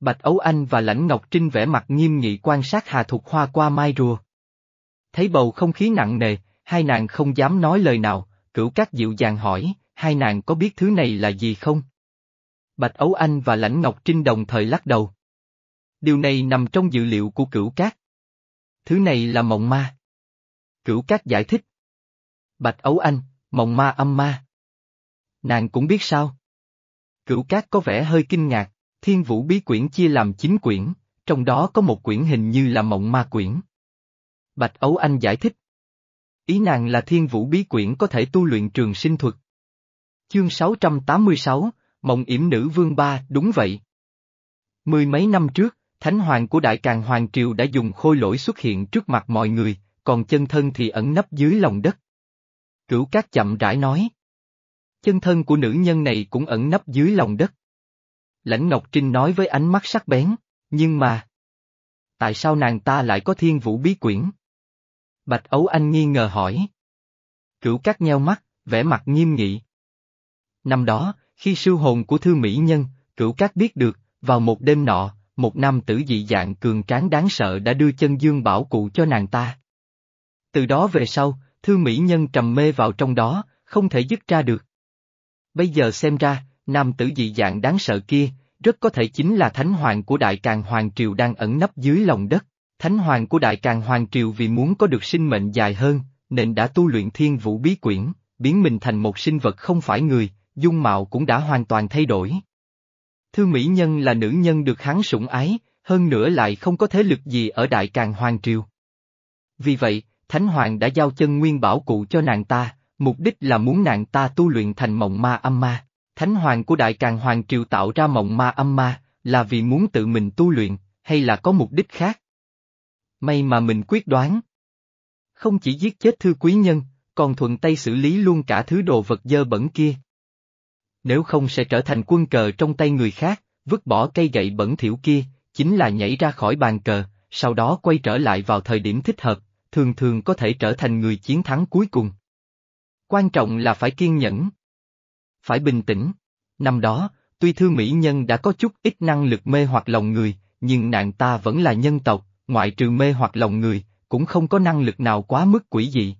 Bạch Ấu Anh và Lãnh Ngọc Trinh vẽ mặt nghiêm nghị quan sát Hà Thục Hoa qua mai rùa. Thấy bầu không khí nặng nề, hai nàng không dám nói lời nào, cửu các dịu dàng hỏi, hai nàng có biết thứ này là gì không? Bạch Ấu Anh và Lãnh Ngọc Trinh đồng thời lắc đầu. Điều này nằm trong dự liệu của cửu cát. Thứ này là mộng ma. Cửu cát giải thích. Bạch Ấu Anh, mộng ma âm ma. Nàng cũng biết sao? Cửu cát có vẻ hơi kinh ngạc, thiên vũ bí quyển chia làm chín quyển, trong trong đó có một quyển hình như là mộng ma quyển. Bạch Ấu Anh giải thích. Ý nàng là thiên vũ bí quyển có thể tu luyện trường sinh thuật. Chương 686, Mộng yểm nữ vương ba, đúng vậy. Mười mấy năm trước, Thánh Hoàng của Đại Càng Hoàng Triều đã dùng khôi lỗi xuất hiện trước mặt mọi người, còn chân thân thì ẩn nấp dưới lòng đất. Cửu Cát chậm rãi nói. Chân thân của nữ nhân này cũng ẩn nấp dưới lòng đất. Lãnh Ngọc Trinh nói với ánh mắt sắc bén, nhưng mà... Tại sao nàng ta lại có thiên vũ bí quyển? Bạch Ấu Anh nghi ngờ hỏi. Cửu Cát nheo mắt, vẻ mặt nghiêm nghị. Năm đó, khi sư hồn của thư mỹ nhân, Cửu Cát biết được, vào một đêm nọ, một nam tử dị dạng cường tráng đáng sợ đã đưa chân dương bảo cụ cho nàng ta. Từ đó về sau, thư mỹ nhân trầm mê vào trong đó, không thể dứt ra được. Bây giờ xem ra, nam tử dị dạng đáng sợ kia, rất có thể chính là Thánh Hoàng của Đại Càng Hoàng Triều đang ẩn nấp dưới lòng đất. Thánh Hoàng của Đại Càng Hoàng Triều vì muốn có được sinh mệnh dài hơn, nên đã tu luyện thiên vũ bí quyển, biến mình thành một sinh vật không phải người, dung mạo cũng đã hoàn toàn thay đổi. Thư Mỹ Nhân là nữ nhân được hắn sủng ái, hơn nữa lại không có thế lực gì ở Đại Càng Hoàng Triều. Vì vậy, Thánh Hoàng đã giao chân nguyên bảo cụ cho nàng ta, mục đích là muốn nàng ta tu luyện thành mộng ma âm ma. Thánh Hoàng của Đại Càng Hoàng Triều tạo ra mộng ma âm ma, là vì muốn tự mình tu luyện, hay là có mục đích khác? May mà mình quyết đoán. Không chỉ giết chết thư quý nhân, còn thuận tay xử lý luôn cả thứ đồ vật dơ bẩn kia. Nếu không sẽ trở thành quân cờ trong tay người khác, vứt bỏ cây gậy bẩn thiểu kia, chính là nhảy ra khỏi bàn cờ, sau đó quay trở lại vào thời điểm thích hợp, thường thường có thể trở thành người chiến thắng cuối cùng. Quan trọng là phải kiên nhẫn. Phải bình tĩnh. Năm đó, tuy thư mỹ nhân đã có chút ít năng lực mê hoặc lòng người, nhưng nàng ta vẫn là nhân tộc, ngoại trừ mê hoặc lòng người, cũng không có năng lực nào quá mức quỷ dị.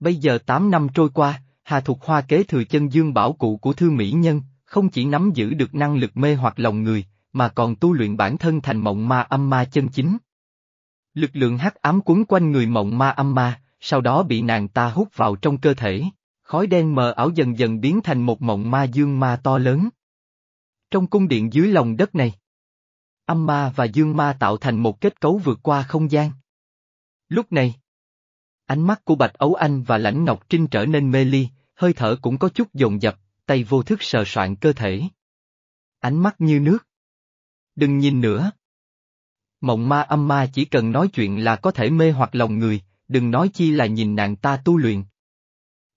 Bây giờ 8 năm trôi qua, Hà Thục Hoa kế thừa chân dương bảo cụ của thư mỹ nhân, không chỉ nắm giữ được năng lực mê hoặc lòng người, mà còn tu luyện bản thân thành mộng ma âm ma chân chính. Lực lượng hắc ám quấn quanh người mộng ma âm ma, sau đó bị nàng ta hút vào trong cơ thể, khói đen mờ ảo dần dần biến thành một mộng ma dương ma to lớn. Trong cung điện dưới lòng đất này, âm ma và dương ma tạo thành một kết cấu vượt qua không gian. Lúc này, ánh mắt của Bạch Ấu Anh và Lãnh Ngọc Trinh trở nên mê ly, hơi thở cũng có chút dồn dập, tay vô thức sờ soạn cơ thể. Ánh mắt như nước. Đừng nhìn nữa. Mộng ma âm ma chỉ cần nói chuyện là có thể mê hoặc lòng người, đừng nói chi là nhìn nàng ta tu luyện.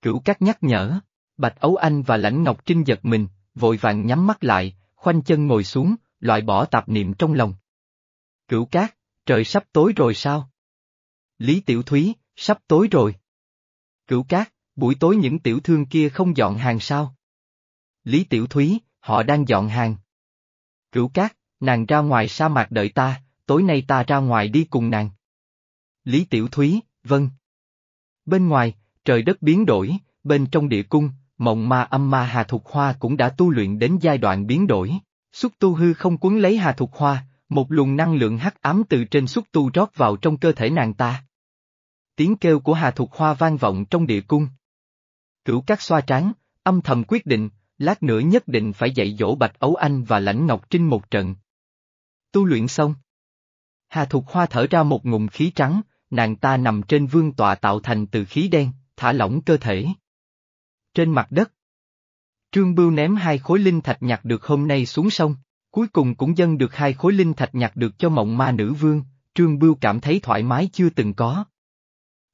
Cửu các nhắc nhở, Bạch Ấu Anh và Lãnh Ngọc Trinh giật mình, vội vàng nhắm mắt lại, khoanh chân ngồi xuống, loại bỏ tạp niệm trong lòng. Cửu cát, trời sắp tối rồi sao? Lý Tiểu Thúy, sắp tối rồi. Cửu cát, buổi tối những tiểu thương kia không dọn hàng sao? Lý Tiểu Thúy, họ đang dọn hàng. Cửu cát, nàng ra ngoài sa mạc đợi ta, tối nay ta ra ngoài đi cùng nàng. Lý Tiểu Thúy, vâng. Bên ngoài, trời đất biến đổi, bên trong địa cung, mộng ma âm ma Hà Thục Hoa cũng đã tu luyện đến giai đoạn biến đổi. Xúc tu hư không cuốn lấy Hà Thục Hoa, một luồng năng lượng hắc ám từ trên xúc tu rót vào trong cơ thể nàng ta. Tiếng kêu của Hà Thục Hoa vang vọng trong địa cung. Cửu các xoa trán, âm thầm quyết định, lát nữa nhất định phải dạy dỗ Bạch Ấu Anh và Lãnh Ngọc Trinh một trận. Tu luyện xong. Hà Thục Hoa thở ra một ngụm khí trắng, nàng ta nằm trên vương tọa tạo thành từ khí đen, thả lỏng cơ thể. Trên mặt đất, Trương Bưu ném hai khối linh thạch nhặt được hôm nay xuống sông, cuối cùng cũng dâng được hai khối linh thạch nhặt được cho mộng ma nữ vương, Trương Bưu cảm thấy thoải mái chưa từng có.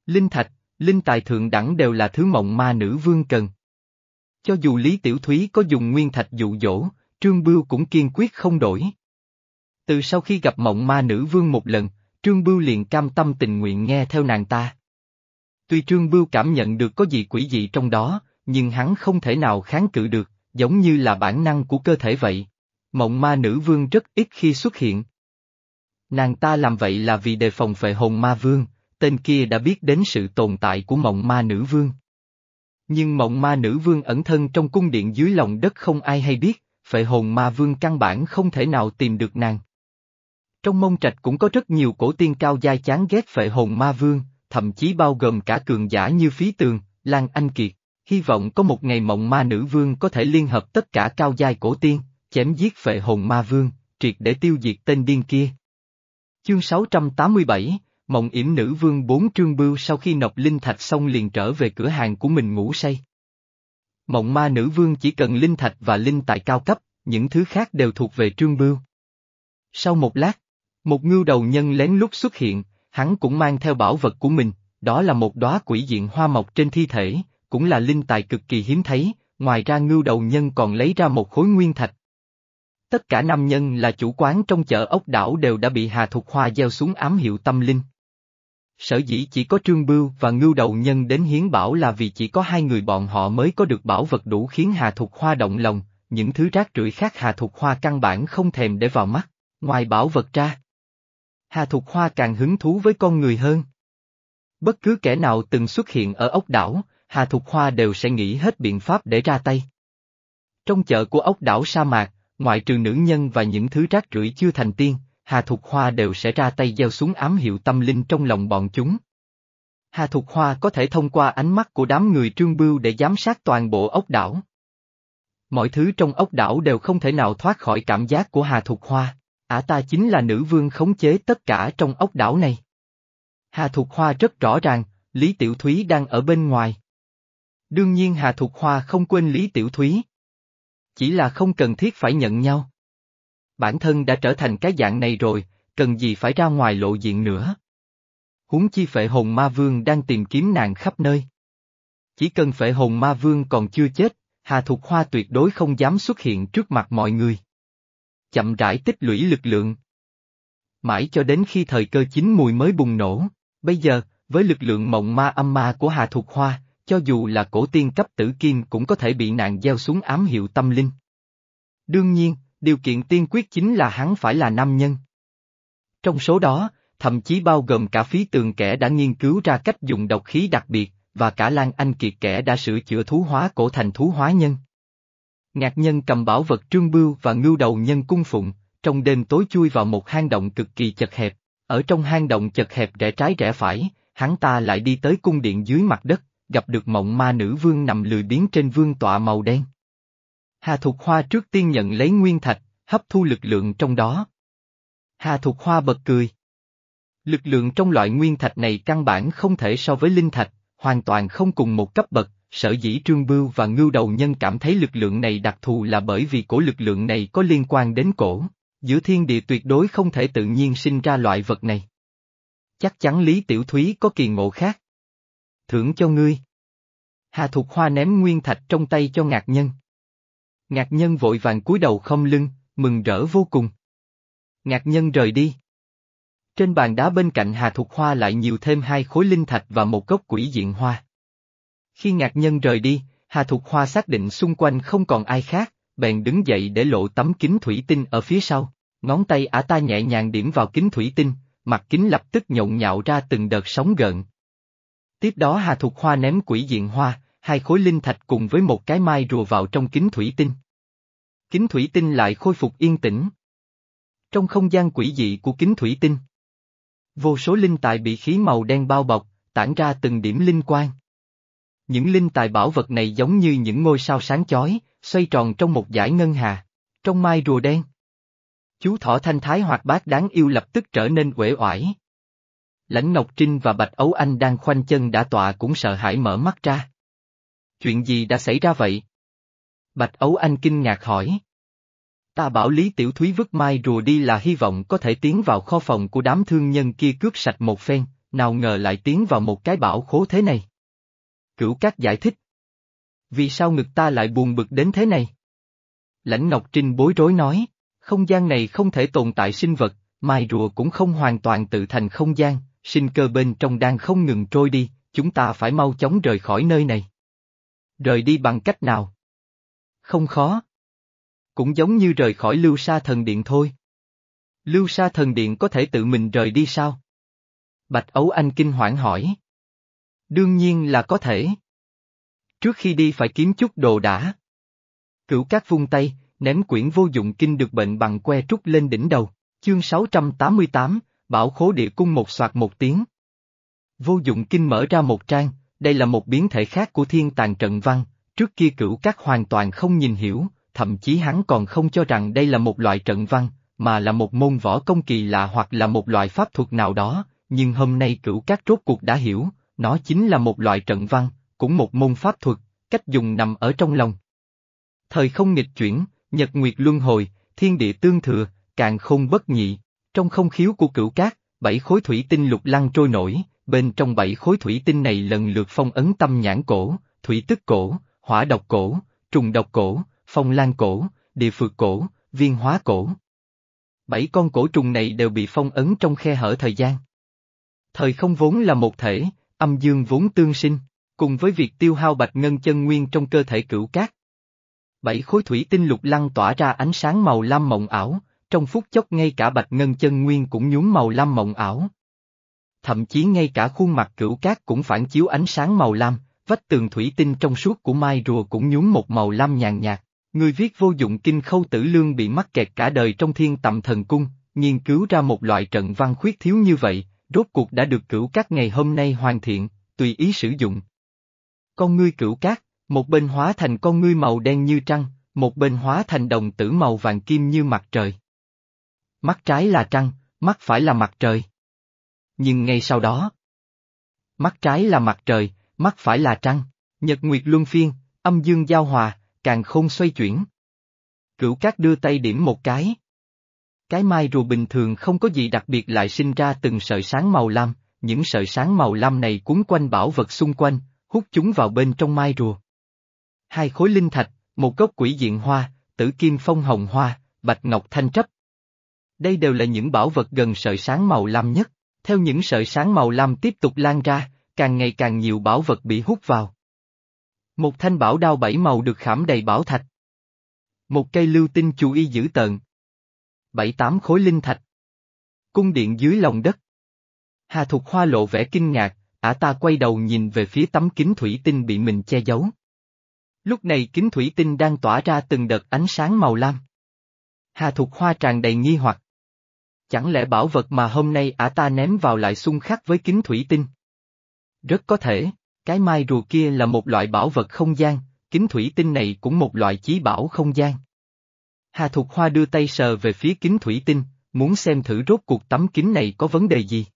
Linh thạch, linh tài thượng đẳng đều là thứ mộng ma nữ vương cần. Cho dù Lý Tiểu Thúy có dùng nguyên thạch dụ dỗ, Trương Bưu cũng kiên quyết không đổi. Từ sau khi gặp mộng ma nữ vương một lần, Trương Bưu liền cam tâm tình nguyện nghe theo nàng ta. Tuy Trương Bưu cảm nhận được có gì quỷ dị trong đó, nhưng hắn không thể nào kháng cự được, giống như là bản năng của cơ thể vậy. Mộng ma nữ vương rất ít khi xuất hiện. Nàng ta làm vậy là vì đề phòng phệ hồn ma vương, tên kia đã biết đến sự tồn tại của mộng ma nữ vương. Nhưng mộng ma nữ vương ẩn thân trong cung điện dưới lòng đất không ai hay biết, phệ hồn ma vương căn bản không thể nào tìm được nàng. Trong mông trạch cũng có rất nhiều cổ tiên cao giai chán ghét phệ hồn ma vương, thậm chí bao gồm cả cường giả như phí tường, Lan Anh Kiệt. Hy vọng có một ngày mộng ma nữ vương có thể liên hợp tất cả cao giai cổ tiên, chém giết phệ hồn ma vương, triệt để tiêu diệt tên điên kia. Chương 687, Mộng yểm nữ vương bốn trương bưu sau khi nộp linh thạch xong liền trở về cửa hàng của mình ngủ say. Mộng ma nữ vương chỉ cần linh thạch và linh tài cao cấp, những thứ khác đều thuộc về trương bưu. Sau một lát, một ngưu đầu nhân lén lút xuất hiện, hắn cũng mang theo bảo vật của mình, đó là một đóa quỷ diện hoa mộc trên thi thể, cũng là linh tài cực kỳ hiếm thấy, ngoài ra ngưu đầu nhân còn lấy ra một khối nguyên thạch. Tất cả nam nhân là chủ quán trong chợ ốc đảo đều đã bị Hà Thục Hoa gieo xuống ám hiệu tâm linh. Sở dĩ chỉ có Trương Bưu và Ngưu Đầu Nhân đến hiến bảo là vì chỉ có hai người bọn họ mới có được bảo vật đủ khiến Hà Thục Hoa động lòng, những thứ rác rưởi khác Hà Thục Hoa căn bản không thèm để vào mắt, ngoài bảo vật ra. Hà Thục Hoa càng hứng thú với con người hơn. Bất cứ kẻ nào từng xuất hiện ở ốc đảo, Hà Thục Hoa đều sẽ nghĩ hết biện pháp để ra tay. Trong chợ của ốc đảo sa mạc, ngoại trừ nữ nhân và những thứ rác rưởi chưa thành tiên, Hà Thục Hoa đều sẽ ra tay gieo xuống ám hiệu tâm linh trong lòng bọn chúng. Hà Thục Hoa có thể thông qua ánh mắt của đám người trương bưu để giám sát toàn bộ ốc đảo. Mọi thứ trong ốc đảo đều không thể nào thoát khỏi cảm giác của Hà Thục Hoa, ả ta chính là nữ vương khống chế tất cả trong ốc đảo này. Hà Thục Hoa rất rõ ràng, Lý Tiểu Thúy đang ở bên ngoài. Đương nhiên Hà Thục Hoa không quên Lý Tiểu Thúy. Chỉ là không cần thiết phải nhận nhau. Bản thân đã trở thành cái dạng này rồi, cần gì phải ra ngoài lộ diện nữa. Huống chi phệ hồn ma vương đang tìm kiếm nàng khắp nơi. Chỉ cần phệ hồn ma vương còn chưa chết, Hà Thục Hoa tuyệt đối không dám xuất hiện trước mặt mọi người. Chậm rãi tích lũy lực lượng. Mãi cho đến khi thời cơ chín mùi mới bùng nổ, bây giờ, với lực lượng mộng ma âm ma của Hà Thục Hoa, cho dù là cổ tiên cấp tử kim cũng có thể bị nạn gieo xuống ám hiệu tâm linh. Đương nhiên, điều kiện tiên quyết chính là hắn phải là nam nhân. Trong số đó, thậm chí bao gồm cả phí tường kẻ đã nghiên cứu ra cách dùng độc khí đặc biệt, và cả Lan Anh Kiệt kẻ đã sửa chữa thú hóa cổ thành thú hóa nhân. Ngạc nhân cầm bảo vật trương bưu và ngưu đầu nhân cung phụng, trong đêm tối chui vào một hang động cực kỳ chật hẹp, ở trong hang động chật hẹp rẽ trái rẽ phải, hắn ta lại đi tới cung điện dưới mặt đất, gặp được mộng ma nữ vương nằm lười biếng trên vương tọa màu đen. Hà Thục Hoa trước tiên nhận lấy nguyên thạch, hấp thu lực lượng trong đó. Hà Thục Hoa bật cười. Lực lượng trong loại nguyên thạch này căn bản không thể so với linh thạch, hoàn toàn không cùng một cấp bậc, sở dĩ Trương Bưu và Ngưu Đầu Nhân cảm thấy lực lượng này đặc thù là bởi vì cổ lực lượng này có liên quan đến cổ, giữa thiên địa tuyệt đối không thể tự nhiên sinh ra loại vật này. Chắc chắn Lý Tiểu Thúy có kỳ ngộ khác. Thưởng cho ngươi. Hà Thục Hoa ném nguyên thạch trong tay cho ngạc nhân. Ngạc nhân vội vàng cúi đầu không lưng, mừng rỡ vô cùng. Ngạc nhân rời đi. Trên bàn đá bên cạnh Hà Thục Hoa lại nhiều thêm hai khối linh thạch và một gốc quỷ diện hoa. Khi ngạc nhân rời đi, Hà Thục Hoa xác định xung quanh không còn ai khác, bèn đứng dậy để lộ tấm kính thủy tinh ở phía sau, ngón tay ả ta nhẹ nhàng điểm vào kính thủy tinh, mặt kính lập tức nhộn nhạo ra từng đợt sóng gợn. Tiếp đó Hà Thục Hoa ném quỷ diện hoa, hai khối linh thạch cùng với một cái mai rùa vào trong kính thủy tinh. Kính thủy tinh lại khôi phục yên tĩnh. Trong không gian quỷ dị của kính thủy tinh, vô số linh tài bị khí màu đen bao bọc, tản ra từng điểm linh quang. Những linh tài bảo vật này giống như những ngôi sao sáng chói, xoay tròn trong một dải ngân hà, trong mai rùa đen. Chú thỏ thanh thái hoạt bát đáng yêu lập tức trở nên uể oải. Lãnh Ngọc Trinh và Bạch Ấu Anh đang khoanh chân đã tọa cũng sợ hãi mở mắt ra. Chuyện gì đã xảy ra vậy? Bạch Ấu Anh kinh ngạc hỏi. Ta bảo Lý Tiểu Thúy vứt mai rùa đi là hy vọng có thể tiến vào kho phòng của đám thương nhân kia cướp sạch một phen, nào ngờ lại tiến vào một cái bảo khố thế này. Cửu Cát giải thích. Vì sao ngực ta lại buồn bực đến thế này? Lãnh Ngọc Trinh bối rối nói, không gian này không thể tồn tại sinh vật, mai rùa cũng không hoàn toàn tự thành không gian, sinh cơ bên trong đang không ngừng trôi đi, chúng ta phải mau chóng rời khỏi nơi này. Rời đi bằng cách nào? Không khó. Cũng giống như rời khỏi lưu sa thần điện thôi. Lưu sa thần điện có thể tự mình rời đi sao? Bạch Ấu Anh kinh hoảng hỏi. Đương nhiên là có thể. Trước khi đi phải kiếm chút đồ đã. Cửu Cát vung tay, ném quyển vô dụng kinh được bệnh bằng que trúc lên đỉnh đầu, chương 688, bảo khố địa cung một soạt một tiếng. Vô dụng kinh mở ra một trang, đây là một biến thể khác của thiên tàng trận văn, trước kia cửu các hoàn toàn không nhìn hiểu, thậm chí hắn còn không cho rằng đây là một loại trận văn, mà là một môn võ công kỳ lạ hoặc là một loại pháp thuật nào đó, nhưng hôm nay cửu các rốt cuộc đã hiểu, nó chính là một loại trận văn, cũng một môn pháp thuật, cách dùng nằm ở trong lòng. Thời không nghịch chuyển, nhật nguyệt luân hồi, thiên địa tương thừa, càng không bất nhị, trong không khiếu của cửu cát, bảy khối thủy tinh lục lăng trôi nổi, bên trong bảy khối thủy tinh này lần lượt phong ấn tâm nhãn cổ, thủy tức cổ, hỏa độc cổ, trùng độc cổ, phong lan cổ, địa phược cổ, viên hóa cổ. Bảy con cổ trùng này đều bị phong ấn trong khe hở thời gian. Thời không vốn là một thể, âm dương vốn tương sinh, cùng với việc tiêu hao bạch ngân chân nguyên trong cơ thể cửu cát. Bảy khối thủy tinh lục lăng tỏa ra ánh sáng màu lam mộng ảo, trong phút chốc ngay cả bạch ngân chân nguyên cũng nhuốm màu lam mộng ảo. Thậm chí ngay cả khuôn mặt cửu cát cũng phản chiếu ánh sáng màu lam, vách tường thủy tinh trong suốt của mai rùa cũng nhuốm một màu lam nhàn nhạt. Người viết vô dụng kinh khâu tử lương bị mắc kẹt cả đời trong thiên tầm thần cung, nghiên cứu ra một loại trận văn khuyết thiếu như vậy, rốt cuộc đã được cửu cát ngày hôm nay hoàn thiện, tùy ý sử dụng. Con ngươi cửu cát, một bên hóa thành con ngươi màu đen như trăng, một bên hóa thành đồng tử màu vàng kim như mặt trời. Mắt trái là trăng, mắt phải là mặt trời. Nhưng ngay sau đó, mắt trái là mặt trời, mắt phải là trăng, nhật nguyệt luân phiên, âm dương giao hòa, càng không xoay chuyển. Cửu cát đưa tay điểm một cái. Cái mai rùa bình thường không có gì đặc biệt lại sinh ra từng sợi sáng màu lam, những sợi sáng màu lam này cuốn quanh bảo vật xung quanh, hút chúng vào bên trong mai rùa. Hai khối linh thạch, một gốc quỷ diện hoa, tử kim phong hồng hoa, bạch ngọc thanh trấp. Đây đều là những bảo vật gần sợi sáng màu lam nhất, theo những sợi sáng màu lam tiếp tục lan ra, càng ngày càng nhiều bảo vật bị hút vào. Một thanh bảo đao bảy màu được khảm đầy bảo thạch. Một cây lưu tinh chú y giữ tợn. Bảy tám khối linh thạch. Cung điện dưới lòng đất. Hà Thục Hoa lộ vẻ kinh ngạc, ả ta quay đầu nhìn về phía tấm kính thủy tinh bị mình che giấu. Lúc này kính thủy tinh đang tỏa ra từng đợt ánh sáng màu lam. Hà Thục Hoa tràn đầy nghi hoặc. Chẳng lẽ bảo vật mà hôm nay ả ta ném vào lại xung khắc với kính thủy tinh? Rất có thể, cái mai rùa kia là một loại bảo vật không gian, kính thủy tinh này cũng một loại chí bảo không gian. Hà Thục Hoa đưa tay sờ về phía kính thủy tinh, muốn xem thử rốt cuộc tấm kính này có vấn đề gì.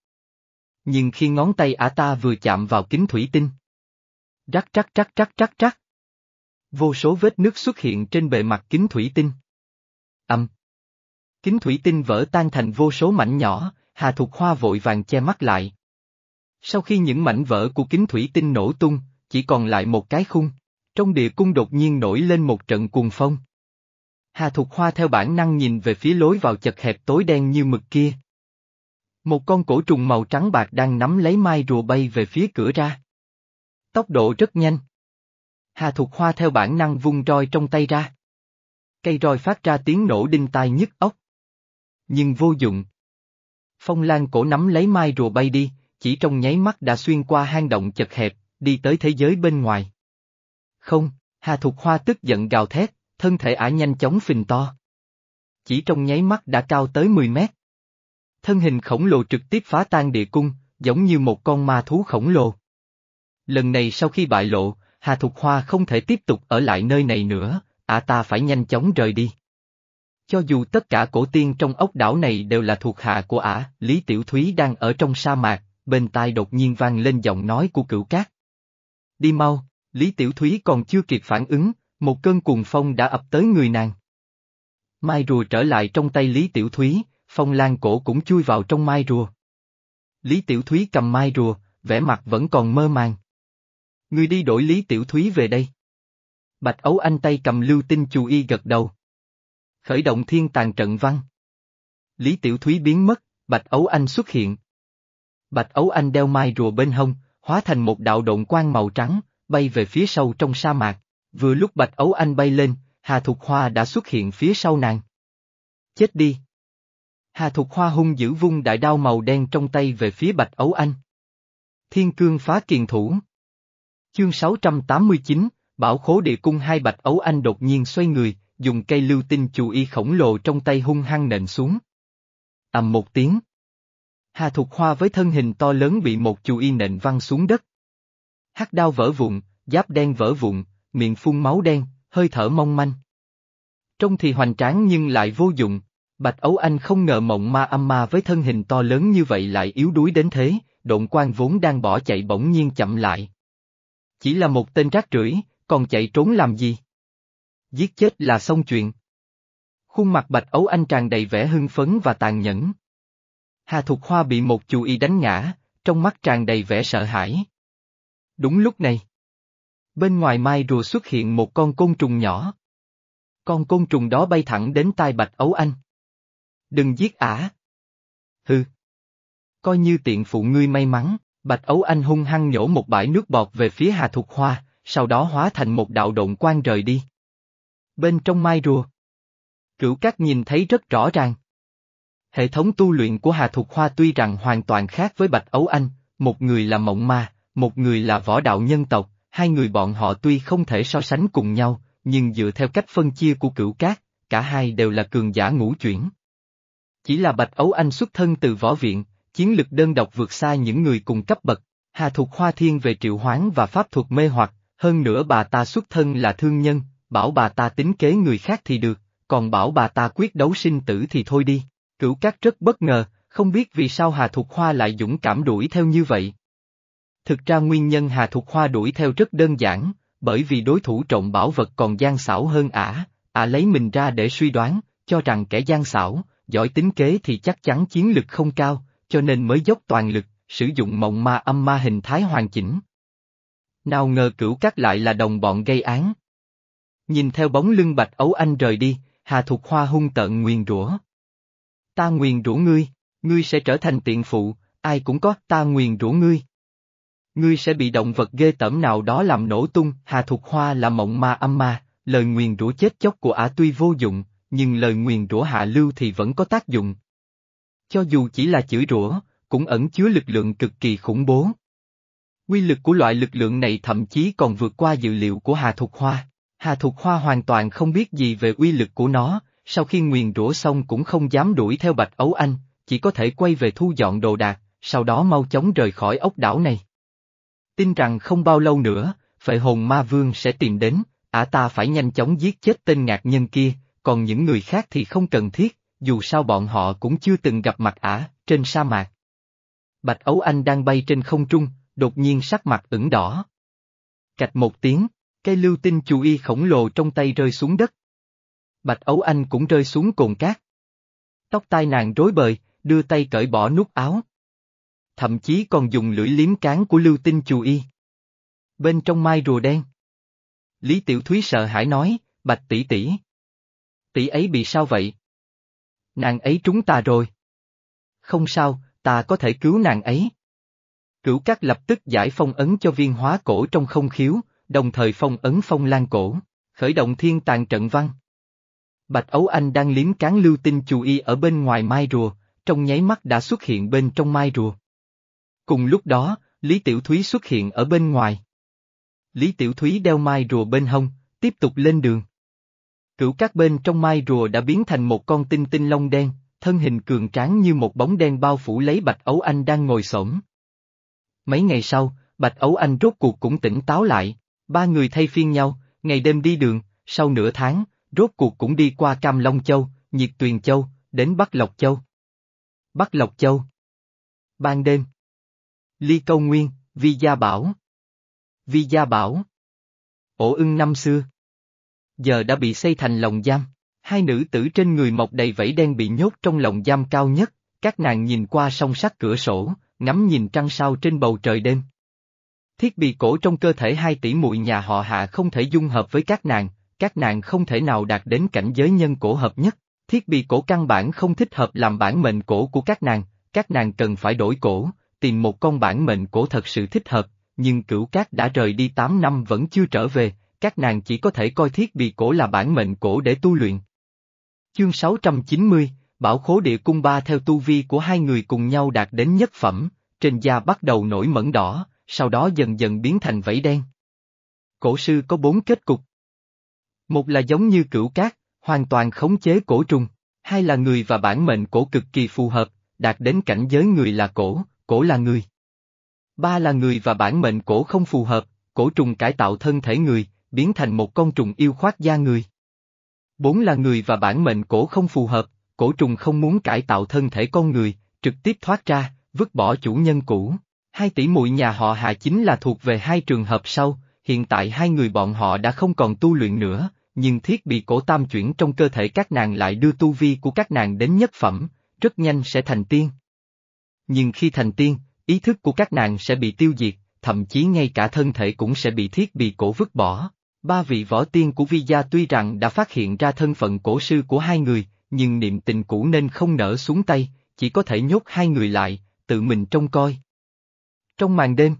Nhưng khi ngón tay ả ta vừa chạm vào kính thủy tinh. Rắc rắc rắc rắc rắc rắc. Vô số vết nước xuất hiện trên bề mặt kính thủy tinh. Âm. Kính thủy tinh vỡ tan thành vô số mảnh nhỏ, Hà Thục Hoa vội vàng che mắt lại. Sau khi những mảnh vỡ của kính thủy tinh nổ tung, chỉ còn lại một cái khung, trong địa cung đột nhiên nổi lên một trận cuồng phong. Hà Thục Hoa theo bản năng nhìn về phía lối vào chật hẹp tối đen như mực kia. Một con cổ trùng màu trắng bạc đang nắm lấy mai rùa bay về phía cửa ra. Tốc độ rất nhanh. Hà Thục Hoa theo bản năng vung roi trong tay ra. Cây roi phát ra tiếng nổ đinh tai nhức óc. Nhưng vô dụng. Phong Lan cổ nắm lấy mai rùa bay đi, chỉ trong nháy mắt đã xuyên qua hang động chật hẹp, đi tới thế giới bên ngoài. Không, Hà Thục Hoa tức giận gào thét, thân thể ả nhanh chóng phình to. Chỉ trong nháy mắt đã cao tới 10 mét. Thân hình khổng lồ trực tiếp phá tan địa cung, giống như một con ma thú khổng lồ. Lần này sau khi bại lộ, Hà Thục Hoa không thể tiếp tục ở lại nơi này nữa, ả ta phải nhanh chóng rời đi. Cho dù tất cả cổ tiên trong ốc đảo này đều là thuộc hạ của ả, Lý Tiểu Thúy đang ở trong sa mạc, bên tai đột nhiên vang lên giọng nói của cửu cát. Đi mau, Lý Tiểu Thúy còn chưa kịp phản ứng, một cơn cuồng phong đã ập tới người nàng. Mai rùa trở lại trong tay Lý Tiểu Thúy, phong lan cổ cũng chui vào trong mai rùa. Lý Tiểu Thúy cầm mai rùa, vẻ mặt vẫn còn mơ màng. Người đi đổi Lý Tiểu Thúy về đây. Bạch Ấu Anh tay cầm lưu tinh chù y gật đầu. Khởi động thiên tàn trận văn. Lý Tiểu Thúy biến mất, Bạch Ấu Anh xuất hiện. Bạch Ấu Anh đeo mai rùa bên hông, hóa thành một đạo độn quang màu trắng, bay về phía sâu trong sa mạc. Vừa lúc Bạch Ấu Anh bay lên, Hà Thục Hoa đã xuất hiện phía sau nàng. Chết đi! Hà Thục Hoa hung giữ vung đại đao màu đen trong tay về phía Bạch Ấu Anh. Thiên cương phá kiền thủ. Chương 689, Bảo khố địa cung hai Bạch Ấu Anh đột nhiên xoay người, dùng cây lưu tinh chù y khổng lồ trong tay hung hăng nện xuống. ầm một tiếng. Hà Thục Hoa với thân hình to lớn bị một chù y nện văng xuống đất. Hắc đao vỡ vụn, giáp đen vỡ vụn, miệng phun máu đen, hơi thở mong manh. Trông thì hoành tráng nhưng lại vô dụng, Bạch Ấu Anh không ngờ mộng ma âm ma với thân hình to lớn như vậy lại yếu đuối đến thế, độn quan vốn đang bỏ chạy bỗng nhiên chậm lại. Chỉ là một tên rác rưởi, còn chạy trốn làm gì? Giết chết là xong chuyện. Khuôn mặt Bạch Ấu Anh tràn đầy vẻ hưng phấn và tàn nhẫn. Hà Thục Hoa bị một chú y đánh ngã, trong mắt tràn đầy vẻ sợ hãi. Đúng lúc này. Bên ngoài mai rùa xuất hiện một con côn trùng nhỏ. Con côn trùng đó bay thẳng đến tai Bạch Ấu Anh. Đừng giết ả. Hừ. Coi như tiện phụ ngươi may mắn, Bạch Ấu Anh hung hăng nhổ một bãi nước bọt về phía Hà Thục Hoa, sau đó hóa thành một đạo động quan rời đi. Bên trong mai rùa. Cửu Cát nhìn thấy rất rõ ràng. Hệ thống tu luyện của Hà Thục Hoa tuy rằng hoàn toàn khác với Bạch Ấu Anh, một người là mộng ma, một người là võ đạo nhân tộc, hai người bọn họ tuy không thể so sánh cùng nhau, nhưng dựa theo cách phân chia của cửu cát, cả hai đều là cường giả ngũ chuyển. Chỉ là Bạch Ấu Anh xuất thân từ võ viện, chiến lực đơn độc vượt xa những người cùng cấp bậc, Hà Thục Hoa Thiên về triệu hoán và pháp thuật mê hoặc, hơn nữa bà ta xuất thân là thương nhân, bảo bà ta tính kế người khác thì được, còn bảo bà ta quyết đấu sinh tử thì thôi đi. Cửu Cát rất bất ngờ, không biết vì sao Hà Thục Hoa lại dũng cảm đuổi theo như vậy. Thực ra nguyên nhân Hà Thục Hoa đuổi theo rất đơn giản, bởi vì đối thủ trộm bảo vật còn gian xảo hơn ả, ả lấy mình ra để suy đoán, cho rằng kẻ gian xảo, giỏi tính kế thì chắc chắn chiến lực không cao, cho nên mới dốc toàn lực, sử dụng mộng ma âm ma hình thái hoàn chỉnh. Nào ngờ cửu cắt lại là đồng bọn gây án. Nhìn theo bóng lưng bạch ấu anh rời đi, Hà Thục Hoa hung tợn nguyền rủa. Ta nguyền rủa ngươi, ngươi sẽ trở thành tiện phụ, ai cũng có ta nguyền rủa ngươi. Ngươi sẽ bị động vật ghê tởm nào đó làm nổ tung, Hà Thục Hoa là mộng ma âm ma, lời nguyền rủa chết chóc của ả tuy vô dụng, nhưng lời nguyền rủa hạ lưu thì vẫn có tác dụng. Cho dù chỉ là chữ rủa, cũng ẩn chứa lực lượng cực kỳ khủng bố. Quy lực của loại lực lượng này thậm chí còn vượt qua dự liệu của Hà Thục Hoa. Hà Thục Hoa hoàn toàn không biết gì về uy lực của nó, sau khi nguyền rủa xong cũng không dám đuổi theo Bạch Ấu Anh, chỉ có thể quay về thu dọn đồ đạc, sau đó mau chóng rời khỏi ốc đảo này. Tin rằng không bao lâu nữa, phệ hồn ma vương sẽ tìm đến, ả ta phải nhanh chóng giết chết tên ngạc nhân kia, còn những người khác thì không cần thiết, dù sao bọn họ cũng chưa từng gặp mặt ả, trên sa mạc. Bạch Ấu Anh đang bay trên không trung, đột nhiên sắc mặt ửng đỏ. Cạch một tiếng, cây lưu tinh chú y khổng lồ trong tay rơi xuống đất. Bạch Ấu Anh cũng rơi xuống cồn cát. Tóc tai nàng rối bời, đưa tay cởi bỏ nút áo. Thậm chí còn dùng lưỡi liếm cán của lưu tinh chù y. Bên trong mai rùa đen. Lý Tiểu Thúy sợ hãi nói, Bạch tỷ tỷ. Tỷ ấy bị sao vậy? Nàng ấy trúng ta rồi. Không sao, ta có thể cứu nàng ấy. Cửu Cát lập tức giải phong ấn cho viên hóa cổ trong không khiếu, đồng thời phong ấn phong lan cổ, khởi động thiên tàng trận văn. Bạch Ấu Anh đang liếm cán lưu tinh chú y ở bên ngoài mai rùa, trong nháy mắt đã xuất hiện bên trong mai rùa. Cùng lúc đó, Lý Tiểu Thúy xuất hiện ở bên ngoài. Lý Tiểu Thúy đeo mai rùa bên hông, tiếp tục lên đường. Cửu các bên trong mai rùa đã biến thành một con tinh tinh lông đen, thân hình cường tráng như một bóng đen bao phủ lấy Bạch Ấu Anh đang ngồi xổm. Mấy ngày sau, Bạch Ấu Anh rốt cuộc cũng tỉnh táo lại, ba người thay phiên nhau, ngày đêm đi đường, sau nửa tháng, rốt cuộc cũng đi qua Cam Long Châu, Nhiệt Tuyền Châu, đến Bắc Lộc Châu. Bắc Lộc Châu. Ban đêm. Ly Câu Nguyên, Vi Gia Bảo. Vi Gia Bảo. Ổ ưng năm xưa. Giờ đã bị xây thành lồng giam. Hai nữ tử trên người mọc đầy vẫy đen bị nhốt trong lồng giam cao nhất, các nàng nhìn qua song sắt cửa sổ, ngắm nhìn trăng sao trên bầu trời đêm. Thiết bị cổ trong cơ thể hai tỷ muội nhà họ hạ không thể dung hợp với các nàng, các nàng không thể nào đạt đến cảnh giới nhân cổ hợp nhất. Thiết bị cổ căn bản không thích hợp làm bản mệnh cổ của các nàng, các nàng cần phải đổi cổ, tìm một con bản mệnh cổ thật sự thích hợp, nhưng cửu cát đã rời đi 8 năm vẫn chưa trở về, các nàng chỉ có thể coi thiết bị cổ là bản mệnh cổ để tu luyện. Chương 690, Bảo khố địa cung ba theo tu vi của hai người cùng nhau đạt đến nhất phẩm, trên da bắt đầu nổi mẩn đỏ, sau đó dần dần biến thành vảy đen. Cổ sư có bốn kết cục. Một là giống như cửu cát, hoàn toàn khống chế cổ trùng, hai là người và bản mệnh cổ cực kỳ phù hợp, đạt đến cảnh giới người là cổ, cổ là người. Ba là người và bản mệnh cổ không phù hợp, cổ trùng cải tạo thân thể người, biến thành một con trùng yêu khoác da người. Bốn là người và bản mệnh cổ không phù hợp, cổ trùng không muốn cải tạo thân thể con người, trực tiếp thoát ra, vứt bỏ chủ nhân cũ. Hai tỷ muội nhà họ Hạ chính là thuộc về hai trường hợp sau, hiện tại hai người bọn họ đã không còn tu luyện nữa, nhưng thiết bị cổ tam chuyển trong cơ thể các nàng lại đưa tu vi của các nàng đến nhất phẩm, rất nhanh sẽ thành tiên. Nhưng khi thành tiên, ý thức của các nàng sẽ bị tiêu diệt, thậm chí ngay cả thân thể cũng sẽ bị thiết bị cổ vứt bỏ. Ba vị võ tiên của Vi Gia tuy rằng đã phát hiện ra thân phận cổ sư của hai người, nhưng niệm tình cũ nên không nở xuống tay, chỉ có thể nhốt hai người lại, tự mình trông coi. Trong màn đêm,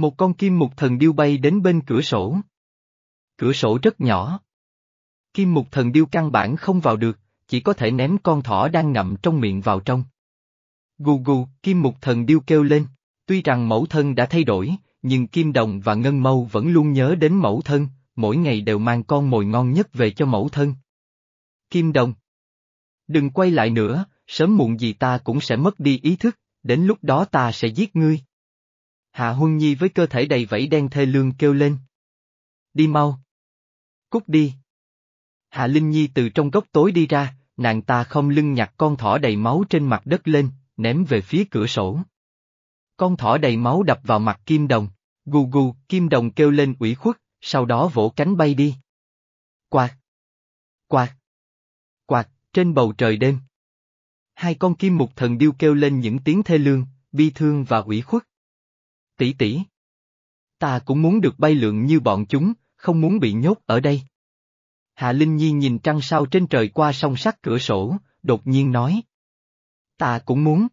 một con kim mục thần điêu bay đến bên cửa sổ. Cửa sổ rất nhỏ. Kim mục thần điêu căn bản không vào được, chỉ có thể ném con thỏ đang ngậm trong miệng vào trong. Gù gù, kim mục thần điêu kêu lên, tuy rằng mẫu thân đã thay đổi, nhưng Kim Đồng và Ngân Mâu vẫn luôn nhớ đến mẫu thân, mỗi ngày đều mang con mồi ngon nhất về cho mẫu thân. Kim Đồng Đừng quay lại nữa, sớm muộn gì ta cũng sẽ mất đi ý thức, đến lúc đó ta sẽ giết ngươi. Hạ Huân Nhi với cơ thể đầy vẫy đen thê lương kêu lên. Đi mau. Cút đi. Hạ Linh Nhi từ trong góc tối đi ra, nàng ta không lưng nhặt con thỏ đầy máu trên mặt đất lên, ném về phía cửa sổ. Con thỏ đầy máu đập vào mặt Kim Đồng, gù gù, Kim Đồng kêu lên ủy khuất, sau đó vỗ cánh bay đi. Quạt! Quạt! Quạt, trên bầu trời đêm. Hai con kim mục thần điêu kêu lên những tiếng thê lương, bi thương và ủy khuất. Tỷ tỷ! Ta cũng muốn được bay lượn như bọn chúng, không muốn bị nhốt ở đây. Hạ Linh Nhi nhìn trăng sao trên trời qua song sắt cửa sổ, đột nhiên nói. Ta cũng muốn.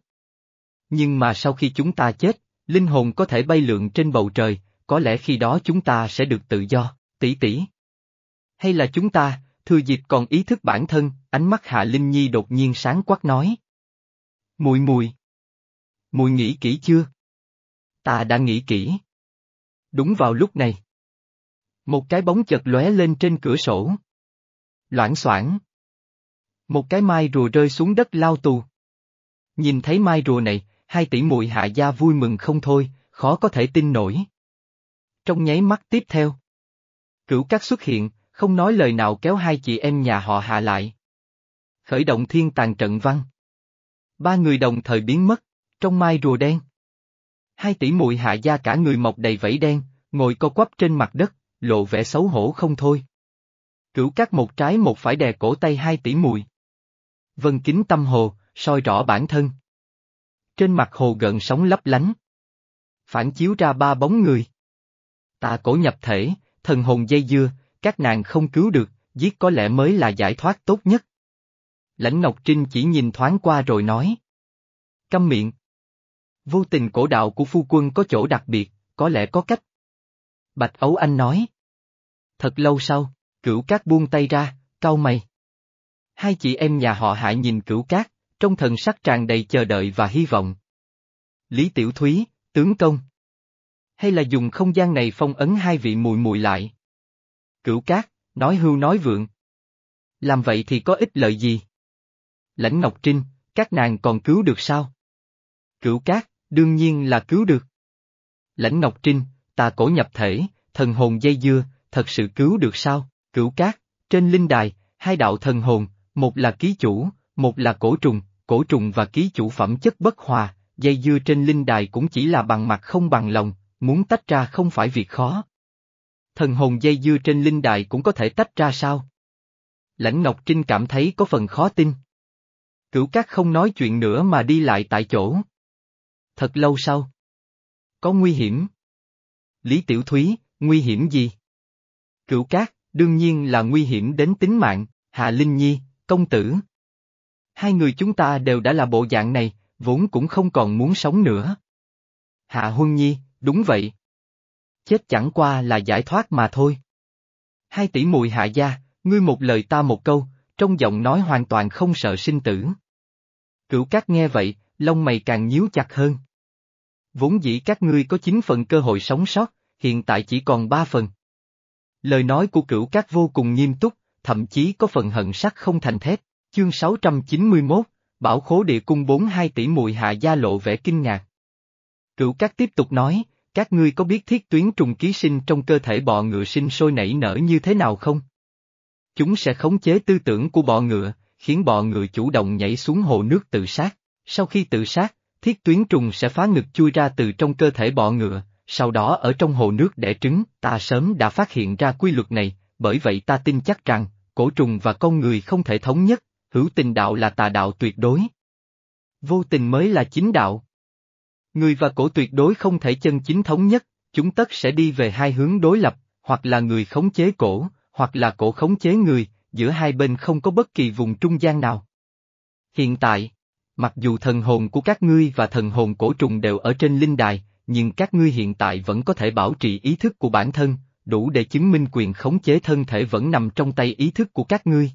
Nhưng mà sau khi chúng ta chết, linh hồn có thể bay lượn trên bầu trời, có lẽ khi đó chúng ta sẽ được tự do, tỷ tỷ. Hay là chúng ta, thừa dịp còn ý thức bản thân, ánh mắt Hạ Linh Nhi đột nhiên sáng quắc nói. Mùi mùi. Mùi nghĩ kỹ chưa? Ta đã nghĩ kỹ. Đúng vào lúc này. Một cái bóng chật lóe lên trên cửa sổ. Loãng xoảng. Một cái mai rùa rơi xuống đất lao tù. Nhìn thấy mai rùa này, hai tỷ muội hạ gia vui mừng không thôi, khó có thể tin nổi. Trong nháy mắt tiếp theo, cửu cát xuất hiện, không nói lời nào kéo hai chị em nhà họ hạ lại. Khởi động thiên tàn trận văn. Ba người đồng thời biến mất, trong mai rùa đen. Hai tỷ muội hạ gia cả người mọc đầy vẫy đen, ngồi co quắp trên mặt đất, lộ vẻ xấu hổ không thôi. Cửu cát một trái một phải đè cổ tay hai tỷ muội. Vân kính tâm hồ, soi rõ bản thân. Trên mặt hồ gần sóng lấp lánh. Phản chiếu ra ba bóng người. Tà cổ nhập thể, thần hồn dây dưa, các nàng không cứu được, giết có lẽ mới là giải thoát tốt nhất. Lãnh Ngọc Trinh chỉ nhìn thoáng qua rồi nói. Câm miệng. Vô tình cổ đạo của phu quân có chỗ đặc biệt, có lẽ có cách. Bạch Ấu Anh nói. Thật lâu sau, cửu cát buông tay ra, cau mày. Hai chị em nhà họ hại nhìn cửu cát, trong thần sắc tràn đầy chờ đợi và hy vọng. Lý Tiểu Thúy, tướng công. Hay là dùng không gian này phong ấn hai vị mùi mùi lại? Cửu cát, nói hưu nói vượng. Làm vậy thì có ích lợi gì? Lãnh Ngọc Trinh, các nàng còn cứu được sao? Cửu cát, đương nhiên là cứu được. Lãnh Ngọc Trinh, tà cổ nhập thể, thần hồn dây dưa, thật sự cứu được sao? Cửu cát, trên linh đài, hai đạo thần hồn, một là ký chủ, một là cổ trùng, cổ trùng và ký chủ phẩm chất bất hòa, dây dưa trên linh đài cũng chỉ là bằng mặt không bằng lòng, muốn tách ra không phải việc khó. Thần hồn dây dưa trên linh đài cũng có thể tách ra sao? Lãnh Ngọc Trinh cảm thấy có phần khó tin. Cửu Cát không nói chuyện nữa mà đi lại tại chỗ. Thật lâu sau. Có nguy hiểm. Lý Tiểu Thúy, nguy hiểm gì? Cửu Cát, đương nhiên là nguy hiểm đến tính mạng, Hạ Linh Nhi, công tử. Hai người chúng ta đều đã là bộ dạng này, vốn cũng không còn muốn sống nữa. Hạ Huân Nhi, đúng vậy. Chết chẳng qua là giải thoát mà thôi. Hai tỷ mùi hạ gia, ngươi một lời ta một câu, trong giọng nói hoàn toàn không sợ sinh tử. Cửu cát nghe vậy, lông mày càng nhíu chặt hơn. Vốn dĩ các ngươi có chín phần cơ hội sống sót, hiện tại chỉ còn ba phần. Lời nói của cửu cát vô cùng nghiêm túc, thậm chí có phần hận sắc không thành thép. Chương 691, Bảo khố địa cung 42 tỷ mùi hạ gia lộ vẻ kinh ngạc. Cửu các tiếp tục nói, các ngươi có biết thiết tuyến trùng ký sinh trong cơ thể bọ ngựa sinh sôi nảy nở như thế nào không? Chúng sẽ khống chế tư tưởng của bọ ngựa, khiến bọ ngựa chủ động nhảy xuống hồ nước tự sát. Sau khi tự sát, thiết tuyến trùng sẽ phá ngực chui ra từ trong cơ thể bọ ngựa, sau đó ở trong hồ nước đẻ trứng, ta sớm đã phát hiện ra quy luật này, bởi vậy ta tin chắc rằng, cổ trùng và con người không thể thống nhất, hữu tình đạo là tà đạo tuyệt đối. Vô tình mới là chính đạo. Người và cổ tuyệt đối không thể chân chính thống nhất, chúng tất sẽ đi về hai hướng đối lập, hoặc là người khống chế cổ, hoặc là cổ khống chế người, giữa hai bên không có bất kỳ vùng trung gian nào. Hiện tại, mặc dù thần hồn của các ngươi và thần hồn cổ trùng đều ở trên linh đài, nhưng các ngươi hiện tại vẫn có thể bảo trì ý thức của bản thân, đủ để chứng minh quyền khống chế thân thể vẫn nằm trong tay ý thức của các ngươi.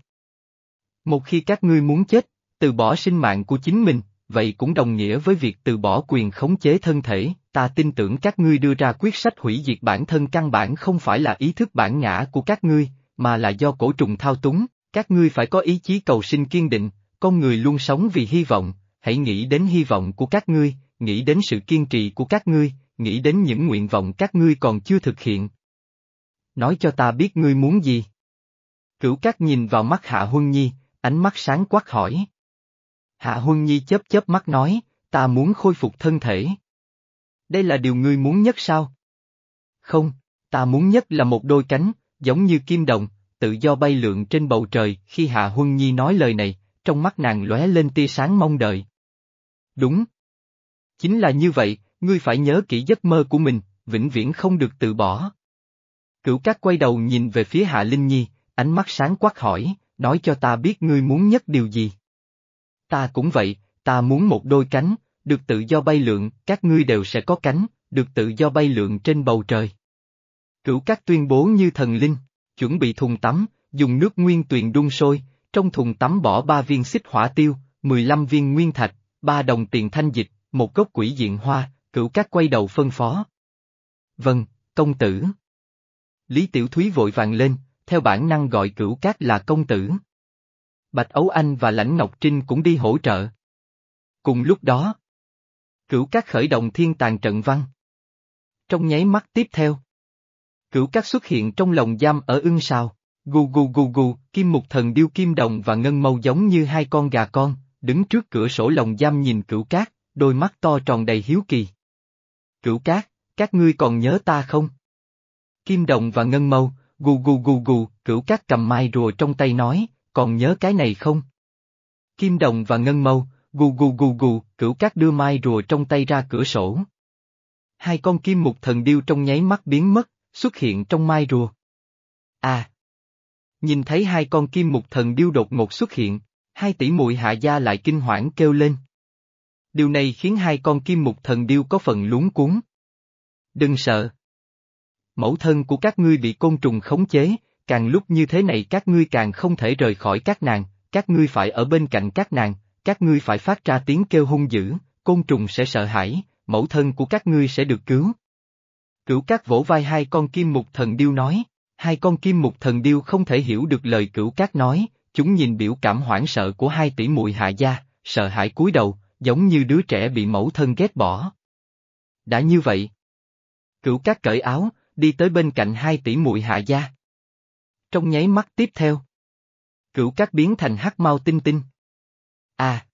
Một khi các ngươi muốn chết, từ bỏ sinh mạng của chính mình, vậy cũng đồng nghĩa với việc từ bỏ quyền khống chế thân thể, ta tin tưởng các ngươi đưa ra quyết sách hủy diệt bản thân căn bản không phải là ý thức bản ngã của các ngươi, mà là do cổ trùng thao túng, các ngươi phải có ý chí cầu sinh kiên định, con người luôn sống vì hy vọng, hãy nghĩ đến hy vọng của các ngươi, nghĩ đến sự kiên trì của các ngươi, nghĩ đến những nguyện vọng các ngươi còn chưa thực hiện. Nói cho ta biết ngươi muốn gì. Cửu Cát nhìn vào mắt Hạ Huân Nhi, ánh mắt sáng quắc hỏi. Hạ Huân Nhi chớp chớp mắt nói, ta muốn khôi phục thân thể. Đây là điều ngươi muốn nhất sao? Không, ta muốn nhất là một đôi cánh, giống như kim đồng, tự do bay lượn trên bầu trời, khi Hạ Huân Nhi nói lời này, trong mắt nàng lóe lên tia sáng mong đợi. Đúng. Chính là như vậy, ngươi phải nhớ kỹ giấc mơ của mình, vĩnh viễn không được từ bỏ. Cửu Cát quay đầu nhìn về phía Hạ Linh Nhi, ánh mắt sáng quắc hỏi, nói cho ta biết ngươi muốn nhất điều gì. Ta cũng vậy, ta muốn một đôi cánh, được tự do bay lượn, các ngươi đều sẽ có cánh, được tự do bay lượn trên bầu trời. Cửu các tuyên bố như thần linh, chuẩn bị thùng tắm, dùng nước nguyên tuyền đun sôi, trong thùng tắm bỏ ba viên xích hỏa tiêu, 15 viên nguyên thạch, ba đồng tiền thanh dịch, một gốc quỷ diện hoa, cửu các quay đầu phân phó. Vâng, công tử. Lý Tiểu Thúy vội vàng lên, theo bản năng gọi cửu cát là công tử. Bạch Ấu Anh và Lãnh Ngọc Trinh cũng đi hỗ trợ. Cùng lúc đó, cửu cát khởi động thiên tàng trận văn. Trong nháy mắt tiếp theo, cửu cát xuất hiện trong lồng giam ở ưng sao. Gù gù gù gù, kim mục thần điêu kim đồng và ngân mâu giống như hai con gà con, đứng trước cửa sổ lồng giam nhìn cửu cát, đôi mắt to tròn đầy hiếu kỳ. Cửu cát, các ngươi còn nhớ ta không? Kim đồng và ngân mâu, Gù gù gù gù, cửu cát cầm mai rùa trong tay nói, còn nhớ cái này không? Kim đồng và ngân mâu, gù gù gù gù, cửu cát đưa mai rùa trong tay ra cửa sổ. Hai con kim mục thần điêu trong nháy mắt biến mất, xuất hiện trong mai rùa. À! Nhìn thấy hai con kim mục thần điêu đột ngột xuất hiện, hai tỷ muội hạ gia lại kinh hoảng kêu lên. Điều này khiến hai con kim mục thần điêu có phần luống cuốn. Đừng sợ mẫu thân của các ngươi bị côn trùng khống chế, càng lúc như thế này các ngươi càng không thể rời khỏi các nàng, các ngươi phải ở bên cạnh các nàng, các ngươi phải phát ra tiếng kêu hung dữ, côn trùng sẽ sợ hãi, mẫu thân của các ngươi sẽ được cứu. Cửu các vỗ vai hai con kim mục thần điêu nói, hai con kim mục thần điêu không thể hiểu được lời cửu các nói, chúng nhìn biểu cảm hoảng sợ của hai tỷ muội hạ gia, sợ hãi cúi đầu, giống như đứa trẻ bị mẫu thân ghét bỏ. Đã như vậy. Cửu các cởi áo, đi tới bên cạnh hai tỷ muội hạ gia. Trong nháy mắt tiếp theo, cửu các biến thành hắc mau tinh tinh. À!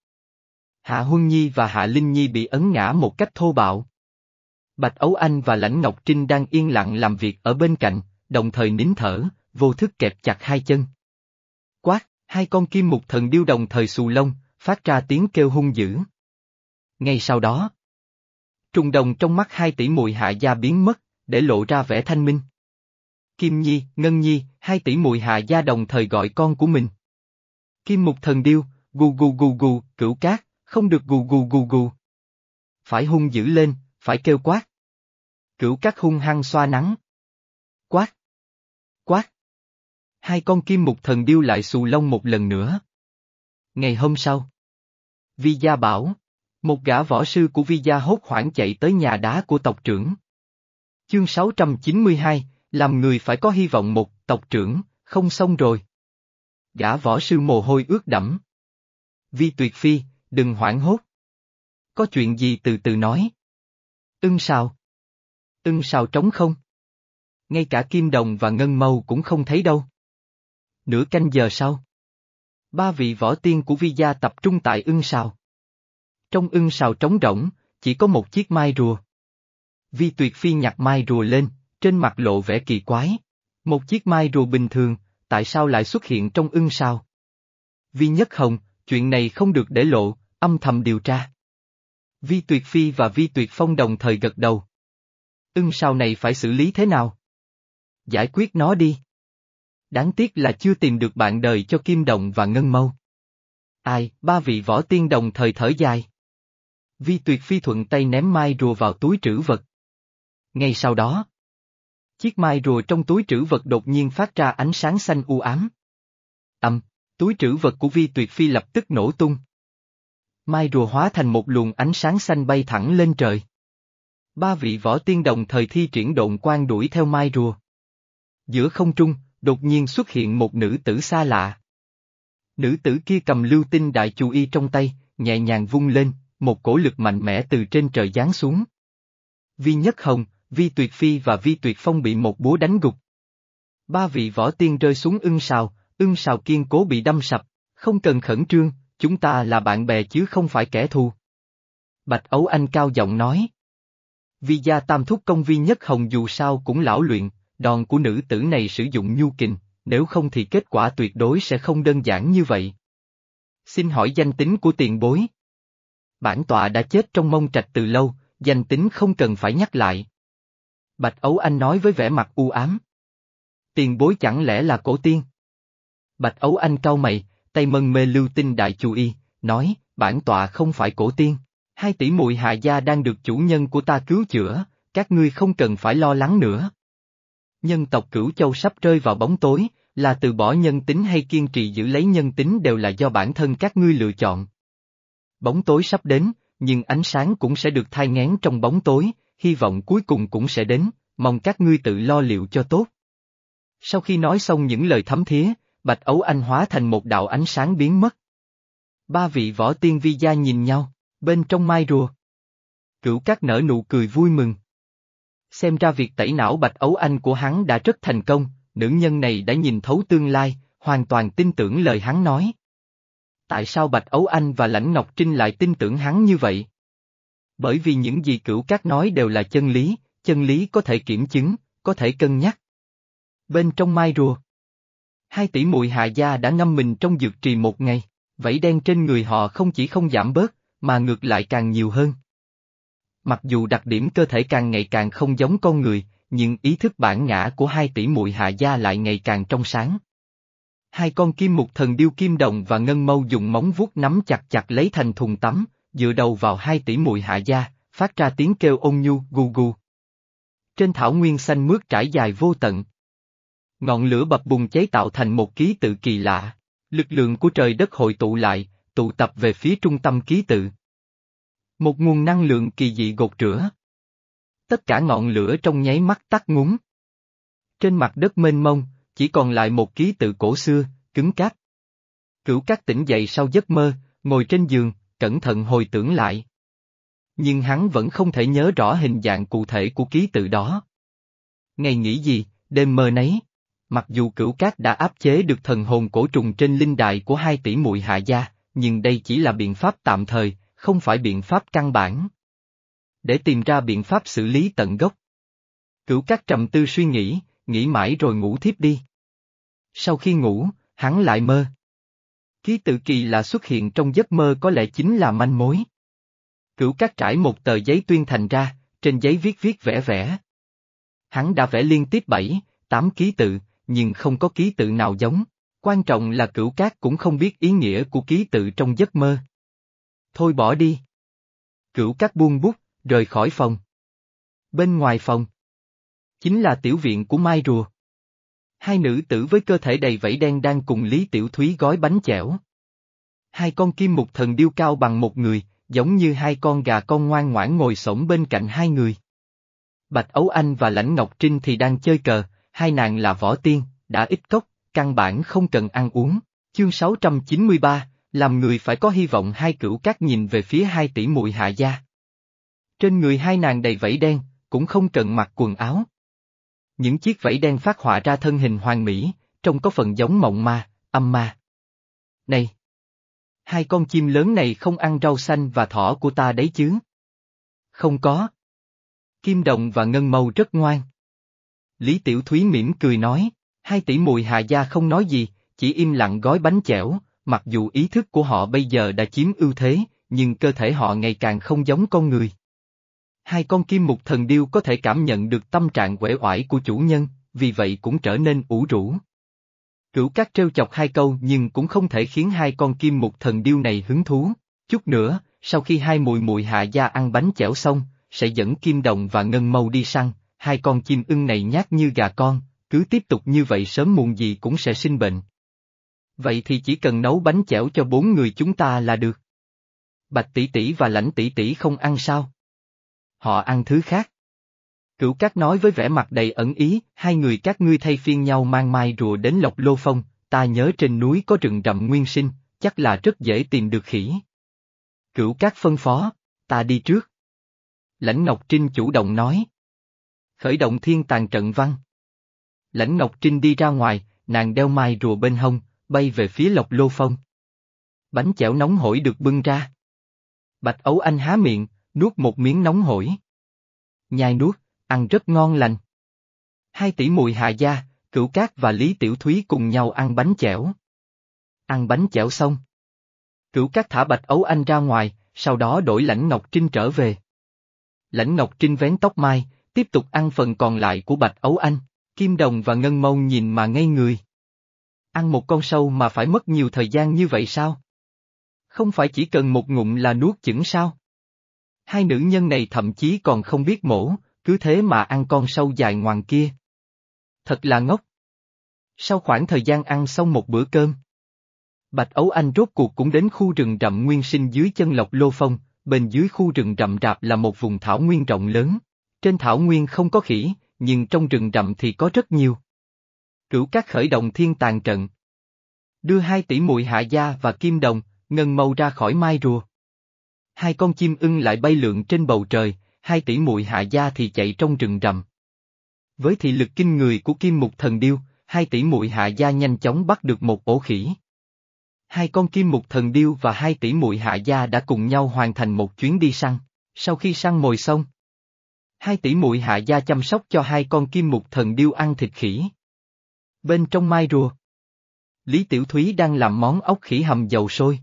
Hạ Huân Nhi và Hạ Linh Nhi bị ấn ngã một cách thô bạo. Bạch Ấu Anh và Lãnh Ngọc Trinh đang yên lặng làm việc ở bên cạnh, đồng thời nín thở, vô thức kẹp chặt hai chân. Quát, hai con kim mục thần điêu đồng thời xù lông, phát ra tiếng kêu hung dữ. Ngay sau đó, trùng đồng trong mắt hai tỷ muội hạ gia biến mất, để lộ ra vẻ thanh minh. Kim Nhi, Ngân Nhi, hai tỷ muội hạ gia đồng thời gọi con của mình. Kim Mục Thần Điêu, gù gù gù gù, cửu cát, không được gù gù gù gù. Phải hung dữ lên, phải kêu quát. Cửu cát hung hăng xoa nắng. Quát. Quát. Hai con kim mục thần điêu lại xù lông một lần nữa. Ngày hôm sau. Vi Gia bảo. Một gã võ sư của Vi Gia hốt hoảng chạy tới nhà đá của tộc trưởng. Chương 692, làm người phải có hy vọng một, tộc trưởng, không xong rồi. Gã võ sư mồ hôi ướt đẫm. Vi tuyệt phi, đừng hoảng hốt. Có chuyện gì từ từ nói. Ưng sao? Ưng sao trống không? Ngay cả kim đồng và ngân mâu cũng không thấy đâu. Nửa canh giờ sau. Ba vị võ tiên của vi gia tập trung tại ưng sao. Trong ưng sao trống rỗng, chỉ có một chiếc mai rùa. Vi tuyệt phi nhặt mai rùa lên, trên mặt lộ vẻ kỳ quái. Một chiếc mai rùa bình thường, tại sao lại xuất hiện trong ưng sao? Vi nhất hồng, chuyện này không được để lộ, âm thầm điều tra. Vi tuyệt phi và vi tuyệt phong đồng thời gật đầu. Ưng sao này phải xử lý thế nào? Giải quyết nó đi. Đáng tiếc là chưa tìm được bạn đời cho Kim Đồng và Ngân Mâu. Ai, ba vị võ tiên đồng thời thở dài. Vi tuyệt phi thuận tay ném mai rùa vào túi trữ vật. Ngay sau đó, chiếc mai rùa trong túi trữ vật đột nhiên phát ra ánh sáng xanh u ám. Âm, túi trữ vật của vi tuyệt phi lập tức nổ tung. Mai rùa hóa thành một luồng ánh sáng xanh bay thẳng lên trời. Ba vị võ tiên đồng thời thi triển độn quan đuổi theo mai rùa. Giữa không trung, đột nhiên xuất hiện một nữ tử xa lạ. Nữ tử kia cầm lưu tinh đại chú y trong tay, nhẹ nhàng vung lên, một cổ lực mạnh mẽ từ trên trời giáng xuống. Vi Nhất Hồng, Vi Tuyệt Phi và Vi Tuyệt Phong bị một búa đánh gục. Ba vị võ tiên rơi xuống ưng sào, ưng sào kiên cố bị đâm sập, không cần khẩn trương, chúng ta là bạn bè chứ không phải kẻ thù. Bạch Ấu Anh cao giọng nói. Vi gia tam thúc công Vi Nhất Hồng dù sao cũng lão luyện, đòn của nữ tử này sử dụng nhu kình, nếu không thì kết quả tuyệt đối sẽ không đơn giản như vậy. Xin hỏi danh tính của tiền bối. Bản tọa đã chết trong mông trạch từ lâu, danh tính không cần phải nhắc lại. Bạch Ấu Anh nói với vẻ mặt u ám. Tiền bối chẳng lẽ là cổ tiên? Bạch Ấu Anh cau mày, tay mân mê lưu tinh đại chú y, nói, bản tọa không phải cổ tiên. Hai tỷ muội hạ gia đang được chủ nhân của ta cứu chữa, các ngươi không cần phải lo lắng nữa. Nhân tộc cửu châu sắp rơi vào bóng tối, là từ bỏ nhân tính hay kiên trì giữ lấy nhân tính đều là do bản thân các ngươi lựa chọn. Bóng tối sắp đến, nhưng ánh sáng cũng sẽ được thai ngén trong bóng tối, hy vọng cuối cùng cũng sẽ đến, mong các ngươi tự lo liệu cho tốt. Sau khi nói xong những lời thấm thía, Bạch Ấu Anh hóa thành một đạo ánh sáng biến mất. Ba vị võ tiên vi gia nhìn nhau, bên trong mai rùa. Cửu các nở nụ cười vui mừng. Xem ra việc tẩy não Bạch Ấu Anh của hắn đã rất thành công, nữ nhân này đã nhìn thấu tương lai, hoàn toàn tin tưởng lời hắn nói. Tại sao Bạch Ấu Anh và Lãnh Ngọc Trinh lại tin tưởng hắn như vậy? Bởi vì những gì cửu các nói đều là chân lý, chân lý có thể kiểm chứng, có thể cân nhắc. Bên trong mai rùa, hai tỷ muội hạ gia đã ngâm mình trong dược trì một ngày, vảy đen trên người họ không chỉ không giảm bớt, mà ngược lại càng nhiều hơn. Mặc dù đặc điểm cơ thể càng ngày càng không giống con người, nhưng ý thức bản ngã của hai tỷ muội hạ gia lại ngày càng trong sáng. Hai con kim mục thần điêu kim đồng và ngân mâu dùng móng vuốt nắm chặt chặt lấy thành thùng tắm, dựa đầu vào hai tỷ muội hạ gia, phát ra tiếng kêu ôn nhu gu gu. Trên thảo nguyên xanh mướt trải dài vô tận. Ngọn lửa bập bùng cháy tạo thành một ký tự kỳ lạ, lực lượng của trời đất hội tụ lại, tụ tập về phía trung tâm ký tự. Một nguồn năng lượng kỳ dị gột rửa. Tất cả ngọn lửa trong nháy mắt tắt ngúng. Trên mặt đất mênh mông, chỉ còn lại một ký tự cổ xưa, cứng cáp. Cửu các tỉnh dậy sau giấc mơ, ngồi trên giường, cẩn thận hồi tưởng lại. Nhưng hắn vẫn không thể nhớ rõ hình dạng cụ thể của ký tự đó. Ngày nghĩ gì, đêm mơ nấy. Mặc dù cửu cát đã áp chế được thần hồn cổ trùng trên linh đài của hai tỷ muội hạ gia, nhưng đây chỉ là biện pháp tạm thời, không phải biện pháp căn bản. Để tìm ra biện pháp xử lý tận gốc. Cửu cát trầm tư suy nghĩ, nghĩ mãi rồi ngủ thiếp đi. Sau khi ngủ, hắn lại mơ. Ký tự kỳ là xuất hiện trong giấc mơ có lẽ chính là manh mối. Cửu cát trải một tờ giấy tuyên thành ra, trên giấy viết viết vẽ vẽ. Hắn đã vẽ liên tiếp bảy, tám ký tự, nhưng không có ký tự nào giống. Quan trọng là cửu cát cũng không biết ý nghĩa của ký tự trong giấc mơ. Thôi bỏ đi. Cửu cát buông bút, rời khỏi phòng. Bên ngoài phòng. Chính là tiểu viện của Mai Rùa. Hai nữ tử với cơ thể đầy vẫy đen đang cùng Lý Tiểu Thúy gói bánh chẻo. Hai con kim mục thần điêu cao bằng một người, giống như hai con gà con ngoan ngoãn ngồi sổng bên cạnh hai người. Bạch Ấu Anh và Lãnh Ngọc Trinh thì đang chơi cờ, hai nàng là võ tiên, đã ít cốc, căn bản không cần ăn uống. Chương 693, làm người phải có hy vọng hai cửu các nhìn về phía hai tỷ muội hạ gia. Trên người hai nàng đầy vẫy đen, cũng không cần mặc quần áo. Những chiếc vẫy đen phát họa ra thân hình hoàn mỹ, trông có phần giống mộng ma, âm ma. Này! Hai con chim lớn này không ăn rau xanh và thỏ của ta đấy chứ? Không có. Kim Đồng và Ngân Mâu rất ngoan. Lý Tiểu Thúy mỉm cười nói, hai tỷ mùi Hà gia không nói gì, chỉ im lặng gói bánh chẻo, mặc dù ý thức của họ bây giờ đã chiếm ưu thế, nhưng cơ thể họ ngày càng không giống con người. Hai con kim mục thần điêu có thể cảm nhận được tâm trạng uể oải của chủ nhân, vì vậy cũng trở nên ủ rũ. Cửu cát trêu chọc hai câu nhưng cũng không thể khiến hai con kim mục thần điêu này hứng thú. Chút nữa, sau khi hai mùi mùi hạ gia ăn bánh chẻo xong, sẽ dẫn kim đồng và ngân mâu đi săn, hai con chim ưng này nhát như gà con, cứ tiếp tục như vậy sớm muộn gì cũng sẽ sinh bệnh. Vậy thì chỉ cần nấu bánh chẻo cho bốn người chúng ta là được. Bạch tỷ tỷ và lãnh tỷ tỷ không ăn sao? Họ ăn thứ khác. Cửu Cát nói với vẻ mặt đầy ẩn ý, hai người các ngươi thay phiên nhau mang mai rùa đến Lộc Lô Phong, ta nhớ trên núi có rừng rậm nguyên sinh, chắc là rất dễ tìm được khỉ. Cửu Cát phân phó, ta đi trước. Lãnh Ngọc Trinh chủ động nói. Khởi động thiên tàn trận văn. Lãnh Ngọc Trinh đi ra ngoài, nàng đeo mai rùa bên hông, bay về phía Lộc Lô Phong. Bánh chẻo nóng hổi được bưng ra. Bạch Ấu Anh há miệng, nuốt một miếng nóng hổi. Nhai nuốt, ăn rất ngon lành. Hai tỷ mùi hạ gia, cửu cát và Lý Tiểu Thúy cùng nhau ăn bánh chẻo. Ăn bánh chẻo xong. Cửu cát thả Bạch Ấu Anh ra ngoài, sau đó đổi lãnh Ngọc Trinh trở về. Lãnh Ngọc Trinh vén tóc mai, tiếp tục ăn phần còn lại của Bạch Ấu Anh, Kim Đồng và Ngân Mâu nhìn mà ngây người. Ăn một con sâu mà phải mất nhiều thời gian như vậy sao? Không phải chỉ cần một ngụm là nuốt chửng sao? Hai nữ nhân này thậm chí còn không biết mổ, cứ thế mà ăn con sâu dài ngoằng kia. Thật là ngốc. Sau khoảng thời gian ăn xong một bữa cơm, Bạch Ấu Anh rốt cuộc cũng đến khu rừng rậm nguyên sinh dưới chân lộc lô phong, bên dưới khu rừng rậm rạp là một vùng thảo nguyên rộng lớn. Trên thảo nguyên không có khỉ, nhưng trong rừng rậm thì có rất nhiều. Cửu các khởi động thiên tàn trận. Đưa hai tỷ muội hạ gia và kim đồng, ngân mâu ra khỏi mai rùa. Hai con chim ưng lại bay lượn trên bầu trời, hai tỷ muội hạ gia thì chạy trong rừng rậm. Với thị lực kinh người của kim mục thần điêu, hai tỷ muội hạ gia nhanh chóng bắt được một ổ khỉ. Hai con kim mục thần điêu và hai tỷ muội hạ gia đã cùng nhau hoàn thành một chuyến đi săn. Sau khi săn mồi xong, hai tỷ muội hạ gia chăm sóc cho hai con kim mục thần điêu ăn thịt khỉ. Bên trong mai rùa, Lý Tiểu Thúy đang làm món ốc khỉ hầm dầu sôi.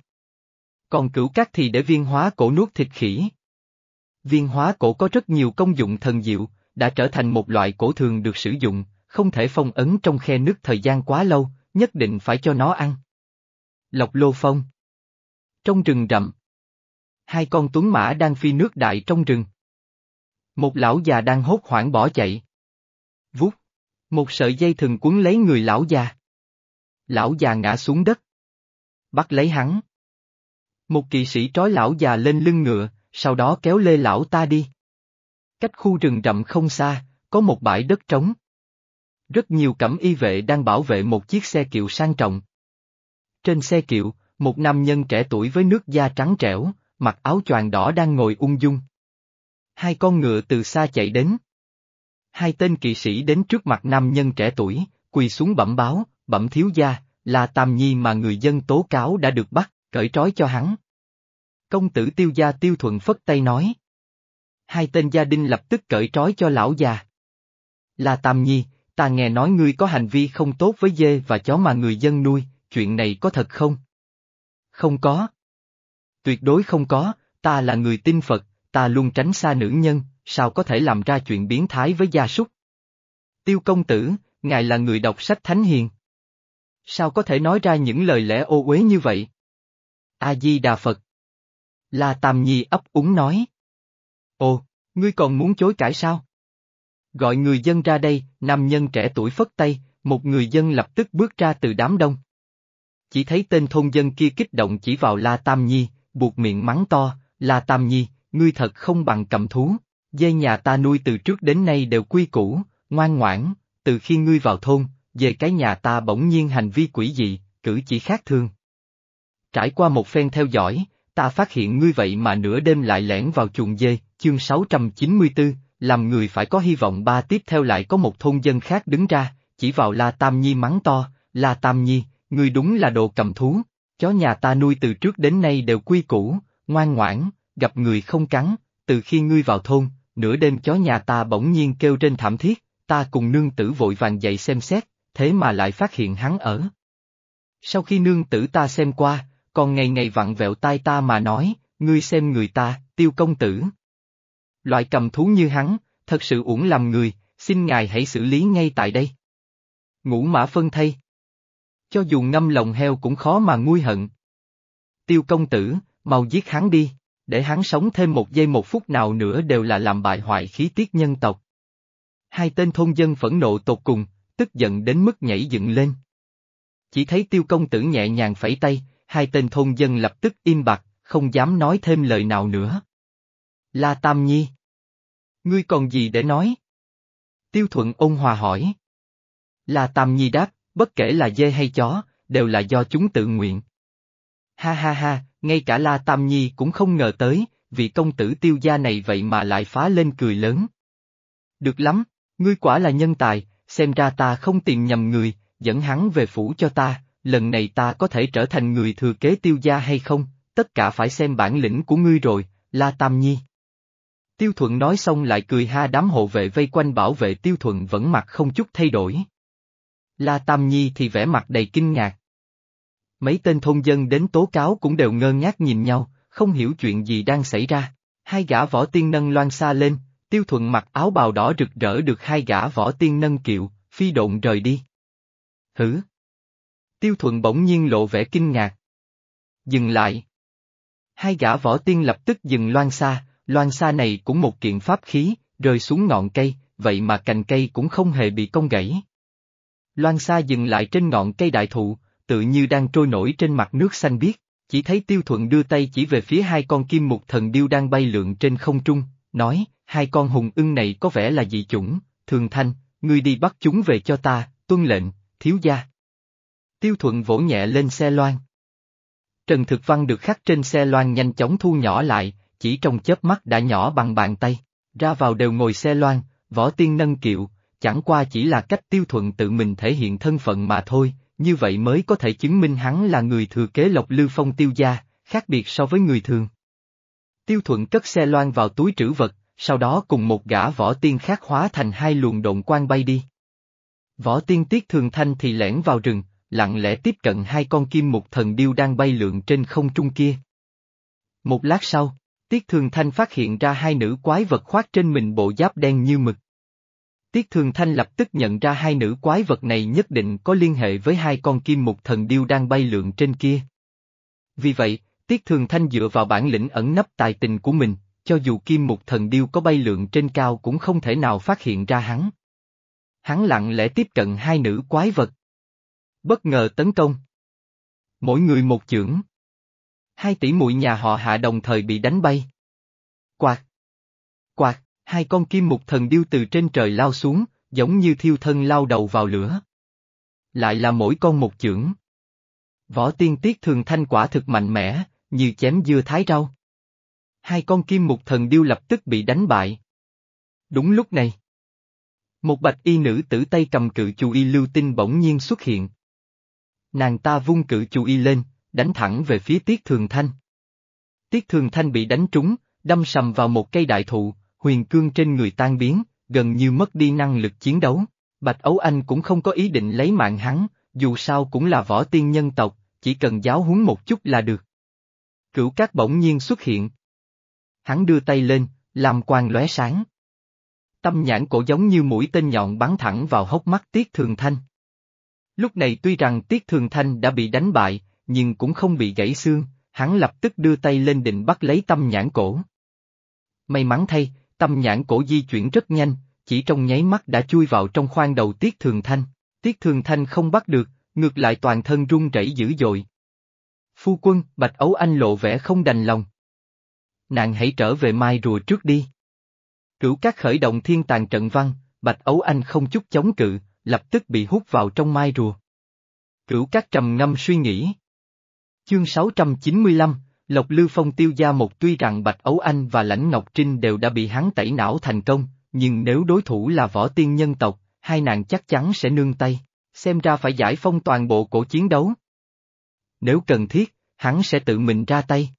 Còn cửu cát thì để viên hóa cổ nuốt thịt khỉ. Viên hóa cổ có rất nhiều công dụng thần diệu, đã trở thành một loại cổ thường được sử dụng, không thể phong ấn trong khe nước thời gian quá lâu, nhất định phải cho nó ăn. Lộc Lô Phong Trong rừng rậm Hai con tuấn mã đang phi nước đại trong rừng. Một lão già đang hốt hoảng bỏ chạy. Vút. Một sợi dây thừng cuốn lấy người lão già. Lão già ngã xuống đất. Bắt lấy hắn. Một kỵ sĩ trói lão già lên lưng ngựa, sau đó kéo lê lão ta đi. Cách khu rừng rậm không xa, có một bãi đất trống. Rất nhiều cẩm y vệ đang bảo vệ một chiếc xe kiệu sang trọng. Trên xe kiệu, một nam nhân trẻ tuổi với nước da trắng trẻo, mặc áo choàng đỏ đang ngồi ung dung. Hai con ngựa từ xa chạy đến. Hai tên kỵ sĩ đến trước mặt nam nhân trẻ tuổi, quỳ xuống bẩm báo, bẩm thiếu gia, là Tam Nhi mà người dân tố cáo đã được bắt, cởi trói cho hắn. Công tử tiêu gia tiêu thuận phất tay nói. Hai tên gia đình lập tức cởi trói cho lão già. Là Tam Nhi, ta nghe nói ngươi có hành vi không tốt với dê và chó mà người dân nuôi, chuyện này có thật không? Không có. Tuyệt đối không có, ta là người tin Phật, ta luôn tránh xa nữ nhân, sao có thể làm ra chuyện biến thái với gia súc? Tiêu công tử, ngài là người đọc sách thánh hiền. Sao có thể nói ra những lời lẽ ô uế như vậy? A-di-đà Phật. La Tam Nhi ấp úng nói. Ồ, ngươi còn muốn chối cãi sao? Gọi người dân ra đây, nam nhân trẻ tuổi phất tay, một người dân lập tức bước ra từ đám đông. Chỉ thấy tên thôn dân kia kích động chỉ vào La Tam Nhi, buộc miệng mắng to, La Tam Nhi, ngươi thật không bằng cầm thú, dây nhà ta nuôi từ trước đến nay đều quy củ, ngoan ngoãn, từ khi ngươi vào thôn, về cái nhà ta bỗng nhiên hành vi quỷ dị, cử chỉ khác thường. Trải qua một phen theo dõi, ta phát hiện ngươi vậy mà nửa đêm lại lẻn vào chuồng dê, chương 694, làm người phải có hy vọng ba tiếp theo lại có một thôn dân khác đứng ra, chỉ vào La Tam Nhi mắng to, La Tam Nhi, ngươi đúng là đồ cầm thú, Chó nhà ta nuôi từ trước đến nay đều quy củ, ngoan ngoãn, gặp người không cắn, từ khi ngươi vào thôn, nửa đêm chó nhà ta bỗng nhiên kêu trên thảm thiết, ta cùng nương tử vội vàng dậy xem xét, thế mà lại phát hiện hắn ở. Sau khi nương tử ta xem qua, còn ngày ngày vặn vẹo tai ta mà nói, ngươi xem người ta, tiêu công tử. Loại cầm thú như hắn, thật sự uổng làm người, xin ngài hãy xử lý ngay tại đây. Ngũ mã phân thay. Cho dù ngâm lòng heo cũng khó mà nguôi hận. Tiêu công tử, mau giết hắn đi, để hắn sống thêm một giây một phút nào nữa đều là làm bại hoại khí tiết nhân tộc. Hai tên thôn dân phẫn nộ tột cùng, tức giận đến mức nhảy dựng lên. Chỉ thấy tiêu công tử nhẹ nhàng phẩy tay, hai tên thôn dân lập tức im bặt, không dám nói thêm lời nào nữa. La Tam Nhi. Ngươi còn gì để nói? Tiêu Thuận ôn hòa hỏi. La Tam Nhi đáp, bất kể là dê hay chó, đều là do chúng tự nguyện. Ha ha ha, ngay cả La Tam Nhi cũng không ngờ tới, vị công tử tiêu gia này vậy mà lại phá lên cười lớn. Được lắm, ngươi quả là nhân tài, xem ra ta không tìm nhầm người, dẫn hắn về phủ cho ta, lần này ta có thể trở thành người thừa kế tiêu gia hay không, tất cả phải xem bản lĩnh của ngươi rồi, La Tam Nhi. Tiêu Thuận nói xong lại cười ha đám hộ vệ vây quanh bảo vệ Tiêu Thuận vẫn mặt không chút thay đổi. La Tam Nhi thì vẻ mặt đầy kinh ngạc. Mấy tên thôn dân đến tố cáo cũng đều ngơ ngác nhìn nhau, không hiểu chuyện gì đang xảy ra. Hai gã võ tiên nâng loan xa lên, Tiêu Thuận mặc áo bào đỏ rực rỡ được hai gã võ tiên nâng kiệu, phi độn rời đi. Hử? Tiêu Thuận bỗng nhiên lộ vẻ kinh ngạc. Dừng lại. Hai gã võ tiên lập tức dừng loan xa, loan xa này cũng một kiện pháp khí, rơi xuống ngọn cây, vậy mà cành cây cũng không hề bị cong gãy. Loan xa dừng lại trên ngọn cây đại thụ, tự như đang trôi nổi trên mặt nước xanh biếc, chỉ thấy tiêu thuận đưa tay chỉ về phía hai con kim mục thần điêu đang bay lượn trên không trung, nói, hai con hùng ưng này có vẻ là dị chủng, thường thanh, ngươi đi bắt chúng về cho ta, tuân lệnh, thiếu gia. Tiêu thuận vỗ nhẹ lên xe loan. Trần Thực Văn được khắc trên xe loan nhanh chóng thu nhỏ lại, chỉ trong chớp mắt đã nhỏ bằng bàn tay, ra vào đều ngồi xe loan, võ tiên nâng kiệu, chẳng qua chỉ là cách tiêu thuận tự mình thể hiện thân phận mà thôi, như vậy mới có thể chứng minh hắn là người thừa kế Lộc Lư Phong tiêu gia, khác biệt so với người thường. Tiêu thuận cất xe loan vào túi trữ vật, sau đó cùng một gã võ tiên khác hóa thành hai luồng độn quang bay đi. Võ tiên tiết thường thanh thì lẻn vào rừng, lặng lẽ tiếp cận hai con kim mục thần điêu đang bay lượn trên không trung kia. Một lát sau, Tiết Thường Thanh phát hiện ra hai nữ quái vật khoác trên mình bộ giáp đen như mực. Tiết Thường Thanh lập tức nhận ra hai nữ quái vật này nhất định có liên hệ với hai con kim mục thần điêu đang bay lượn trên kia. Vì vậy, Tiết Thường Thanh dựa vào bản lĩnh ẩn nấp tài tình của mình, cho dù kim mục thần điêu có bay lượn trên cao cũng không thể nào phát hiện ra hắn. Hắn lặng lẽ tiếp cận hai nữ quái vật. Bất ngờ tấn công. Mỗi người một chưởng. Hai tỷ muội nhà họ hạ đồng thời bị đánh bay. Quạt. Quạt, hai con kim mục thần điêu từ trên trời lao xuống, giống như thiêu thân lao đầu vào lửa. Lại là mỗi con một chưởng. Võ tiên tiết thường thanh quả thực mạnh mẽ, như chém dưa thái rau. Hai con kim mục thần điêu lập tức bị đánh bại. Đúng lúc này. Một bạch y nữ tử tay cầm cự chù y lưu tinh bỗng nhiên xuất hiện. Nàng ta vung cự chú y lên, đánh thẳng về phía Tiết Thường Thanh. Tiết Thường Thanh bị đánh trúng, đâm sầm vào một cây đại thụ, huyền cương trên người tan biến, gần như mất đi năng lực chiến đấu. Bạch Ấu Anh cũng không có ý định lấy mạng hắn, dù sao cũng là võ tiên nhân tộc, chỉ cần giáo huấn một chút là được. Cửu cát bỗng nhiên xuất hiện. Hắn đưa tay lên, làm quang lóe sáng. Tâm nhãn cổ giống như mũi tên nhọn bắn thẳng vào hốc mắt Tiết Thường Thanh. Lúc này tuy rằng Tiết Thường Thanh đã bị đánh bại, nhưng cũng không bị gãy xương, hắn lập tức đưa tay lên định bắt lấy tâm nhãn cổ. May mắn thay, tâm nhãn cổ di chuyển rất nhanh, chỉ trong nháy mắt đã chui vào trong khoang đầu Tiết Thường Thanh. Tiết Thường Thanh không bắt được, ngược lại toàn thân run rẩy dữ dội. Phu quân, Bạch Ấu Anh lộ vẻ không đành lòng. Nàng hãy trở về mai rùa trước đi. Cửu các khởi động thiên tàng trận văn, Bạch Ấu Anh không chút chống cự, lập tức bị hút vào trong mai rùa. Cửu các trầm ngâm suy nghĩ. Chương 695, Lộc Lư Phong tiêu gia một tuy rằng Bạch Ấu Anh và Lãnh Ngọc Trinh đều đã bị hắn tẩy não thành công, nhưng nếu đối thủ là võ tiên nhân tộc, hai nàng chắc chắn sẽ nương tay, xem ra phải giải phong toàn bộ cổ chiến đấu. nếu cần thiết, hắn sẽ tự mình ra tay.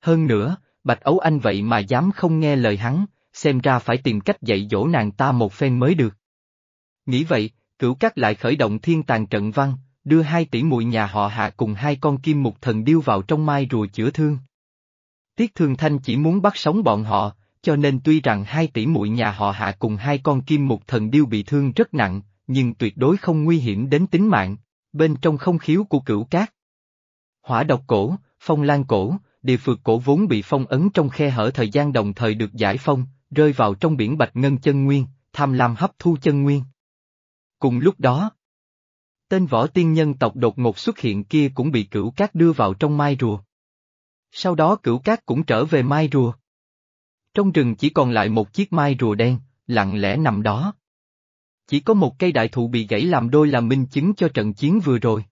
Hơn nữa, Bạch Ấu Anh vậy mà dám không nghe lời hắn, xem ra phải tìm cách dạy dỗ nàng ta một phen mới được. Nghĩ vậy, cửu cát lại khởi động thiên tàng trận văn, đưa hai tỷ muội nhà họ hạ cùng hai con kim mục thần điêu vào trong mai rùa chữa thương. Tiết Thương Thanh chỉ muốn bắt sống bọn họ, cho nên tuy rằng hai tỷ muội nhà họ hạ cùng hai con kim mục thần điêu bị thương rất nặng, nhưng tuyệt đối không nguy hiểm đến tính mạng, bên trong không khiếu của cửu cát. Hỏa độc cổ, phong lan cổ, địa phược cổ vốn bị phong ấn trong khe hở thời gian đồng thời được giải phong, rơi vào trong biển bạch ngân chân nguyên, tham lam hấp thu chân nguyên. Cùng lúc đó, tên võ tiên nhân tộc đột ngột xuất hiện kia cũng bị cửu cát đưa vào trong mai rùa. Sau đó cửu cát cũng trở về mai rùa. Trong rừng chỉ còn lại một chiếc mai rùa đen, lặng lẽ nằm đó. Chỉ có một cây đại thụ bị gãy làm đôi là minh chứng cho trận chiến vừa rồi.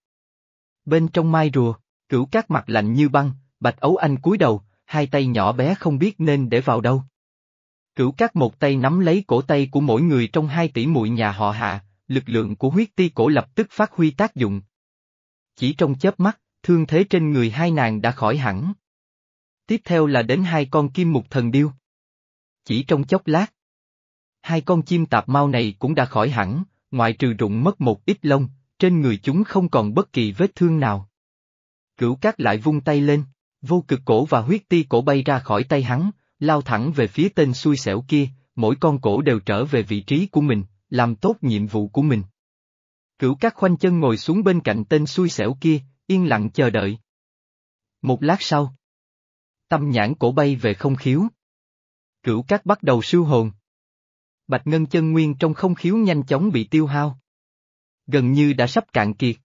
Bên trong mai rùa, cửu cát mặt lạnh như băng, bạch ấu anh cúi đầu, hai tay nhỏ bé không biết nên để vào đâu. Cửu cát một tay nắm lấy cổ tay của mỗi người trong hai tỷ muội nhà họ hạ, lực lượng của huyết ti cổ lập tức phát huy tác dụng. Chỉ trong chớp mắt, thương thế trên người hai nàng đã khỏi hẳn. Tiếp theo là đến hai con kim mục thần điêu. Chỉ trong chốc lát. Hai con chim tạp mau này cũng đã khỏi hẳn, ngoại trừ rụng mất một ít lông, trên người chúng không còn bất kỳ vết thương nào. Cửu cát lại vung tay lên, vô cực cổ và huyết ti cổ bay ra khỏi tay hắn, lao thẳng về phía tên xui xẻo kia, mỗi con cổ đều trở về vị trí của mình, làm tốt nhiệm vụ của mình. Cửu các khoanh chân ngồi xuống bên cạnh tên xui xẻo kia, yên lặng chờ đợi. Một lát sau, tâm nhãn cổ bay về không khiếu. Cửu các bắt đầu siêu hồn. Bạch ngân chân nguyên trong không khiếu nhanh chóng bị tiêu hao. Gần như đã sắp cạn kiệt.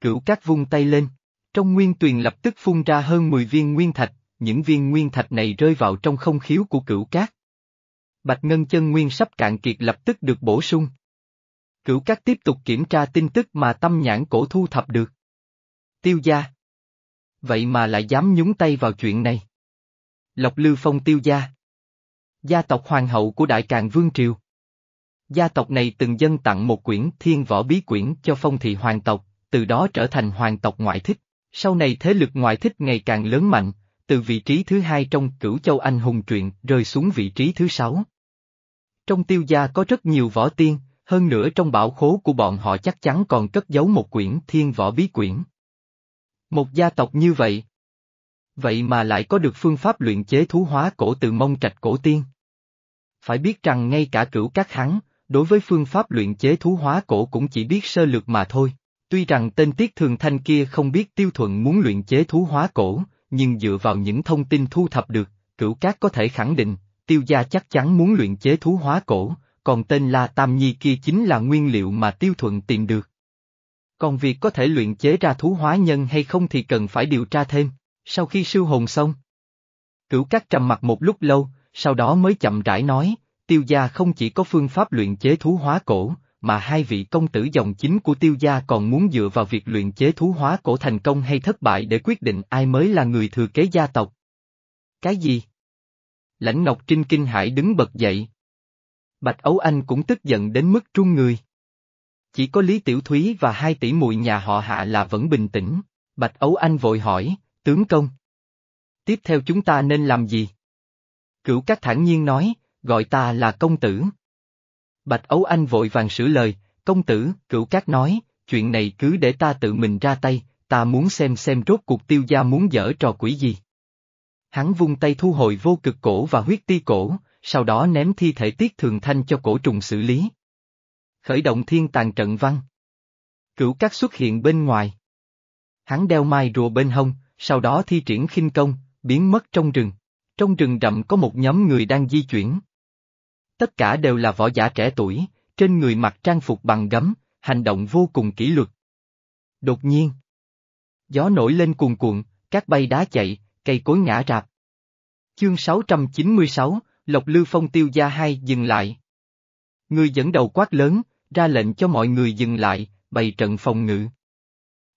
Cửu các vung tay lên, trong nguyên tuyền lập tức phun ra hơn 10 viên nguyên thạch, những viên nguyên thạch này rơi vào trong không khiếu của cửu cát. Bạch Ngân chân nguyên sắp cạn kiệt lập tức được bổ sung. Cửu cát tiếp tục kiểm tra tin tức mà tâm nhãn cổ thu thập được. Tiêu gia. Vậy mà lại dám nhúng tay vào chuyện này. Lộc Lư Phong tiêu gia. Gia tộc hoàng hậu của Đại Càn Vương Triều. Gia tộc này từng dân tặng một quyển thiên võ bí quyển cho phong thị hoàng tộc, từ đó trở thành hoàng tộc ngoại thích. Sau này thế lực ngoại thích ngày càng lớn mạnh, từ vị trí thứ hai trong cửu châu anh hùng truyện rơi xuống vị trí thứ sáu. Trong tiêu gia có rất nhiều võ tiên, hơn nữa trong bảo khố của bọn họ chắc chắn còn cất giấu một quyển thiên võ bí quyển. Một gia tộc như vậy. Vậy mà lại có được phương pháp luyện chế thú hóa cổ từ mông trạch cổ tiên. Phải biết rằng ngay cả cửu các hắn, đối với phương pháp luyện chế thú hóa cổ cũng chỉ biết sơ lược mà thôi. Tuy rằng tên Tiết Thường Thanh kia không biết Tiêu Thuận muốn luyện chế thú hóa cổ, nhưng dựa vào những thông tin thu thập được, cửu cát có thể khẳng định, tiêu gia chắc chắn muốn luyện chế thú hóa cổ, còn tên La Tam Nhi kia chính là nguyên liệu mà tiêu thuận tìm được. Còn việc có thể luyện chế ra thú hóa nhân hay không thì cần phải điều tra thêm, sau khi siêu hồn xong. Cửu các trầm mặt một lúc lâu, sau đó mới chậm rãi nói, tiêu gia không chỉ có phương pháp luyện chế thú hóa cổ, mà hai vị công tử dòng chính của tiêu gia còn muốn dựa vào việc luyện chế thú hóa cổ thành công hay thất bại để quyết định ai mới là người thừa kế gia tộc. Cái gì? Lãnh Ngọc Trinh kinh hải đứng bật dậy. Bạch Ấu Anh cũng tức giận đến mức trung người. Chỉ có Lý Tiểu Thúy và hai tỷ muội nhà họ hạ là vẫn bình tĩnh, Bạch Ấu Anh vội hỏi, tướng công. Tiếp theo chúng ta nên làm gì? Cửu các thản nhiên nói, gọi ta là công tử. Bạch Ấu Anh vội vàng sửa lời, công tử, cửu cát nói, chuyện này cứ để ta tự mình ra tay, ta muốn xem xem rốt cuộc tiêu gia muốn dở trò quỷ gì. Hắn vung tay thu hồi vô cực cổ và huyết ti cổ, sau đó ném thi thể tiết thường thanh cho cổ trùng xử lý. Khởi động thiên tàn trận văn. Cửu cát xuất hiện bên ngoài. Hắn đeo mai rùa bên hông, sau đó thi triển khinh công, biến mất trong rừng. Trong rừng rậm có một nhóm người đang di chuyển. Tất cả đều là võ giả trẻ tuổi, trên người mặc trang phục bằng gấm, hành động vô cùng kỷ luật. Đột nhiên, gió nổi lên cuồn cuộn, các bay đá chạy, cây cối ngã rạp. Chương 696, Lộc Lư Phong tiêu gia hai dừng lại. Người dẫn đầu quát lớn, ra lệnh cho mọi người dừng lại, bày trận phòng ngự.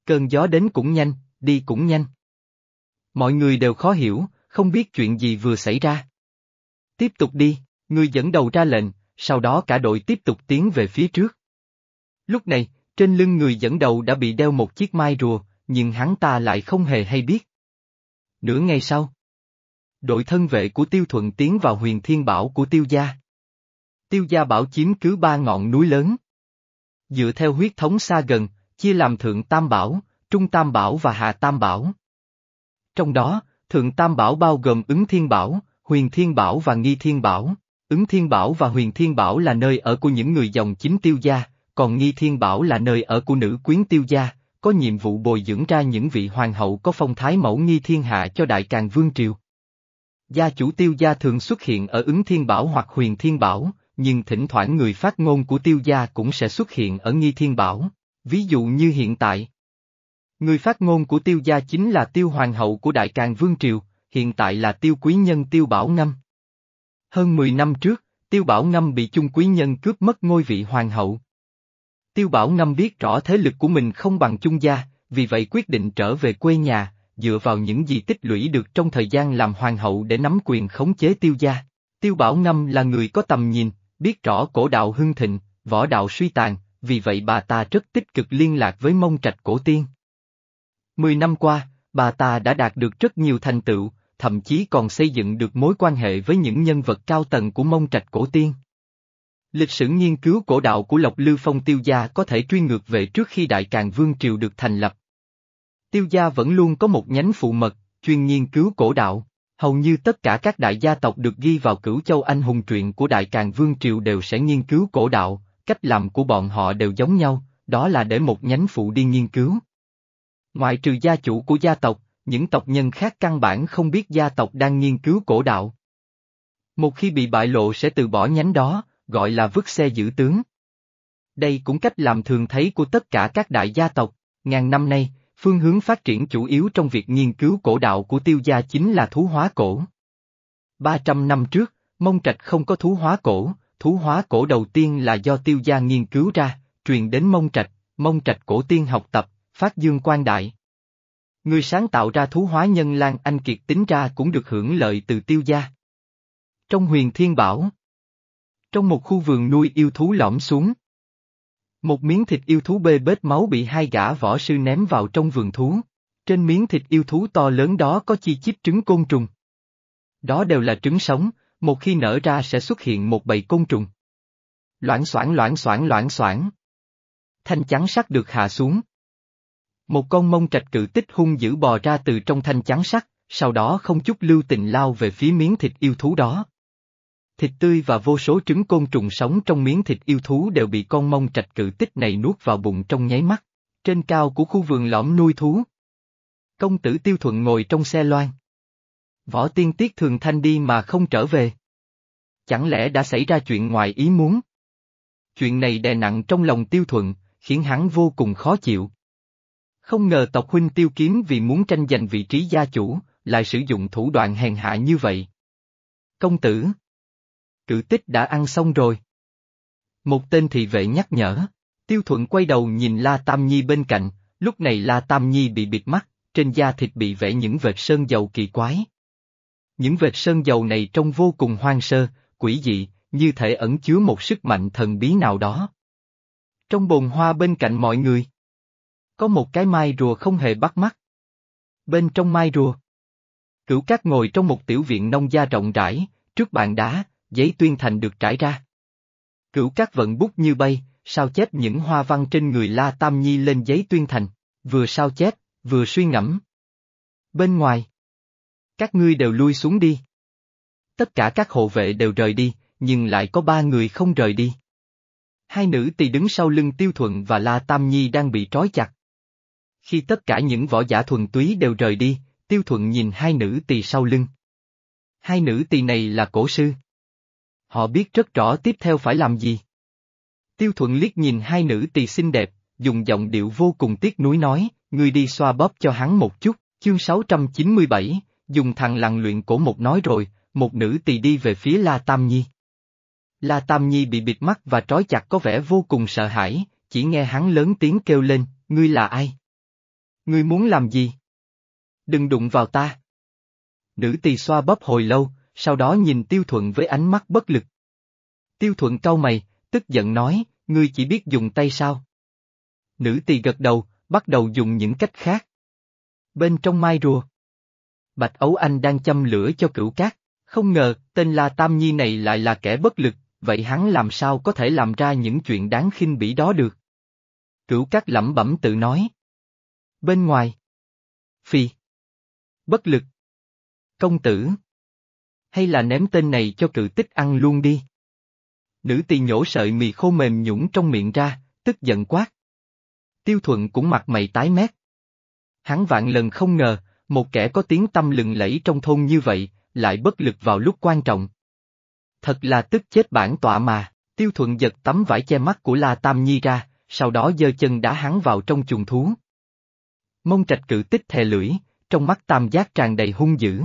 Cơn gió đến cũng nhanh, đi cũng nhanh. Mọi người đều khó hiểu, không biết chuyện gì vừa xảy ra. Tiếp tục đi. Người dẫn đầu ra lệnh, sau đó cả đội tiếp tục tiến về phía trước. Lúc này, trên lưng người dẫn đầu đã bị đeo một chiếc mai rùa, nhưng hắn ta lại không hề hay biết. Nửa ngày sau, đội thân vệ của Tiêu Thuận tiến vào huyền thiên bảo của Tiêu Gia. Tiêu Gia bảo chiếm cứ ba ngọn núi lớn. Dựa theo huyết thống xa gần, chia làm Thượng Tam Bảo, Trung Tam Bảo và Hạ Tam Bảo. Trong đó, Thượng Tam Bảo bao gồm ứng Thiên Bảo, Huyền Thiên Bảo và Nghi Thiên Bảo. Ứng Thiên Bảo và Huyền Thiên Bảo là nơi ở của những người dòng chính tiêu gia, còn Nghi Thiên Bảo là nơi ở của nữ quyến tiêu gia, có nhiệm vụ bồi dưỡng ra những vị hoàng hậu có phong thái mẫu nghi thiên hạ cho Đại Càng Vương Triều. Gia chủ tiêu gia thường xuất hiện ở ứng thiên bảo hoặc huyền thiên bảo, nhưng thỉnh thoảng người phát ngôn của tiêu gia cũng sẽ xuất hiện ở nghi thiên bảo, ví dụ như hiện tại. Người phát ngôn của tiêu gia chính là tiêu hoàng hậu của Đại Càng Vương Triều, hiện tại là tiêu quý nhân tiêu bảo ngâm. Hơn 10 năm trước, tiêu bảo ngâm bị chung quý nhân cướp mất ngôi vị hoàng hậu. Tiêu bảo ngâm biết rõ thế lực của mình không bằng chung gia, vì vậy quyết định trở về quê nhà, dựa vào những gì tích lũy được trong thời gian làm hoàng hậu để nắm quyền khống chế tiêu gia. Tiêu bảo ngâm là người có tầm nhìn, biết rõ cổ đạo hưng thịnh, võ đạo suy tàn, vì vậy bà ta rất tích cực liên lạc với mông trạch cổ tiên. Mười năm qua, bà ta đã đạt được rất nhiều thành tựu, thậm chí còn xây dựng được mối quan hệ với những nhân vật cao tầng của mông trạch cổ tiên. Lịch sử nghiên cứu cổ đạo của Lộc Lư Phong Tiêu Gia có thể truy ngược về trước khi Đại Càng Vương Triều được thành lập. Tiêu Gia vẫn luôn có một nhánh phụ mật, chuyên nghiên cứu cổ đạo. Hầu như tất cả các đại gia tộc được ghi vào cửu châu anh hùng truyện của Đại Càng Vương Triều đều sẽ nghiên cứu cổ đạo, cách làm của bọn họ đều giống nhau, đó là để một nhánh phụ đi nghiên cứu. Ngoại trừ gia chủ của gia tộc, những tộc nhân khác căn bản không biết gia tộc đang nghiên cứu cổ đạo. Một khi bị bại lộ sẽ từ bỏ nhánh đó, gọi là vứt xe giữ tướng. Đây cũng cách làm thường thấy của tất cả các đại gia tộc, ngàn năm nay, phương hướng phát triển chủ yếu trong việc nghiên cứu cổ đạo của tiêu gia chính là thú hóa cổ. 300 năm trước, Mông Trạch không có thú hóa cổ, thú hóa cổ đầu tiên là do tiêu gia nghiên cứu ra, truyền đến Mông Trạch, Mông Trạch cổ tiên học tập, phát dương quan đại. Người sáng tạo ra thú hóa nhân Lan Anh Kiệt tính ra cũng được hưởng lợi từ tiêu gia. Trong huyền thiên bảo trong một khu vườn nuôi yêu thú lõm xuống. Một miếng thịt yêu thú bê bết máu bị hai gã võ sư ném vào trong vườn thú. Trên miếng thịt yêu thú to lớn đó có chi chít trứng côn trùng. Đó đều là trứng sống, một khi nở ra sẽ xuất hiện một bầy côn trùng. Loãng xoảng loãng xoảng loãng xoảng. Thanh chắn sắt được hạ xuống. Một con mông trạch cự tích hung dữ bò ra từ trong thanh chắn sắt, sau đó không chút lưu tình lao về phía miếng thịt yêu thú đó. Thịt tươi và vô số trứng côn trùng sống trong miếng thịt yêu thú đều bị con mông trạch cự tích này nuốt vào bụng trong nháy mắt, trên cao của khu vườn lõm nuôi thú. Công tử tiêu thuận ngồi trong xe loan. Võ tiên tiết thường thanh đi mà không trở về. Chẳng lẽ đã xảy ra chuyện ngoài ý muốn? Chuyện này đè nặng trong lòng tiêu thuận, khiến hắn vô cùng khó chịu. Không ngờ tộc huynh tiêu kiếm vì muốn tranh giành vị trí gia chủ, lại sử dụng thủ đoạn hèn hạ như vậy. Công tử Cử tích đã ăn xong rồi. Một tên thị vệ nhắc nhở. Tiêu thuận quay đầu nhìn La Tam Nhi bên cạnh, lúc này La Tam Nhi bị bịt mắt, trên da thịt bị vẽ những vệt sơn dầu kỳ quái. Những vệt sơn dầu này trông vô cùng hoang sơ, quỷ dị, như thể ẩn chứa một sức mạnh thần bí nào đó. Trong bồn hoa bên cạnh mọi người, có một cái mai rùa không hề bắt mắt. Bên trong mai rùa, cửu cát ngồi trong một tiểu viện nông gia rộng rãi, trước bàn đá, giấy tuyên thành được trải ra. Cửu các vận bút như bay, sao chép những hoa văn trên người La Tam Nhi lên giấy tuyên thành, vừa sao chép, vừa suy ngẫm. Bên ngoài, các ngươi đều lui xuống đi. Tất cả các hộ vệ đều rời đi, nhưng lại có ba người không rời đi. Hai nữ tỳ đứng sau lưng Tiêu Thuận và La Tam Nhi đang bị trói chặt. Khi tất cả những võ giả thuần túy đều rời đi, Tiêu Thuận nhìn hai nữ tỳ sau lưng. Hai nữ tỳ này là cổ sư. Họ biết rất rõ tiếp theo phải làm gì. Tiêu thuận liếc nhìn hai nữ tỳ xinh đẹp, dùng giọng điệu vô cùng tiếc nuối nói, ngươi đi xoa bóp cho hắn một chút, chương 697, dùng thằng lặng luyện cổ một nói rồi, một nữ tỳ đi về phía La Tam Nhi. La Tam Nhi bị bịt mắt và trói chặt có vẻ vô cùng sợ hãi, chỉ nghe hắn lớn tiếng kêu lên, ngươi là ai? Ngươi muốn làm gì? Đừng đụng vào ta. Nữ tỳ xoa bóp hồi lâu, sau đó nhìn Tiêu Thuận với ánh mắt bất lực. Tiêu Thuận cau mày, tức giận nói, ngươi chỉ biết dùng tay sao? Nữ tỳ gật đầu, bắt đầu dùng những cách khác, Bên trong mai rùa. Bạch Ấu Anh đang châm lửa cho cửu cát, không ngờ tên La Tam Nhi này lại là kẻ bất lực, vậy hắn làm sao có thể làm ra những chuyện đáng khinh bỉ đó được? Cửu cát lẩm bẩm tự nói. Bên ngoài. Phi. Bất lực. Công tử. Hay là ném tên này cho cự tích ăn luôn đi. Nữ tỳ nhổ sợi mì khô mềm nhũng trong miệng ra, tức giận quát. Tiêu thuận cũng mặt mày tái mét. Hắn vạn lần không ngờ, một kẻ có tiếng tâm lừng lẫy trong thôn như vậy, lại bất lực vào lúc quan trọng. Thật là tức chết bản tọa mà, tiêu thuận giật tấm vải che mắt của La Tam Nhi ra, sau đó giơ chân đá hắn vào trong chuồng thú. Mông trạch cự tích thè lưỡi, trong mắt tam giác tràn đầy hung dữ.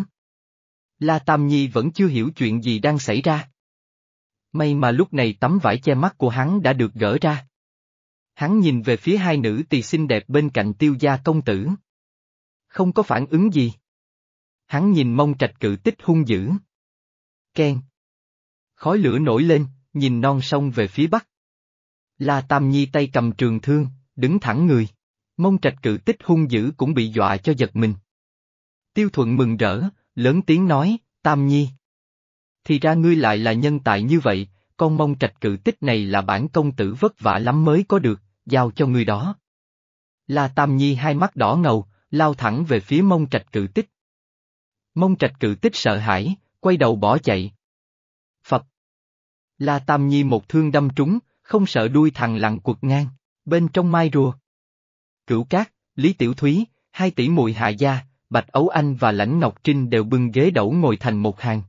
La Tam Nhi vẫn chưa hiểu chuyện gì đang xảy ra. May mà lúc này tấm vải che mắt của hắn đã được gỡ ra. Hắn nhìn về phía hai nữ tỳ xinh đẹp bên cạnh tiêu gia công tử. Không có phản ứng gì. Hắn nhìn mông trạch cự tích hung dữ. Ken. Khói lửa nổi lên, nhìn non sông về phía bắc. La Tam Nhi tay cầm trường thương, đứng thẳng người. Mông trạch cự tích hung dữ cũng bị dọa cho giật mình. Tiêu thuận mừng rỡ, lớn tiếng nói, Tam Nhi. Thì ra ngươi lại là nhân tài như vậy, con mông trạch cự tích này là bản công tử vất vả lắm mới có được, giao cho ngươi đó. La Tam Nhi hai mắt đỏ ngầu, lao thẳng về phía mông trạch cự tích. Mông trạch cự tích sợ hãi, quay đầu bỏ chạy. Phật. La Tam Nhi một thương đâm trúng, không sợ đuôi thằng lặng quật ngang, bên trong mai rùa. Cửu Cát, Lý Tiểu Thúy, hai tỷ muội hạ gia, Bạch Ấu Anh và Lãnh Ngọc Trinh đều bưng ghế đẩu ngồi thành một hàng.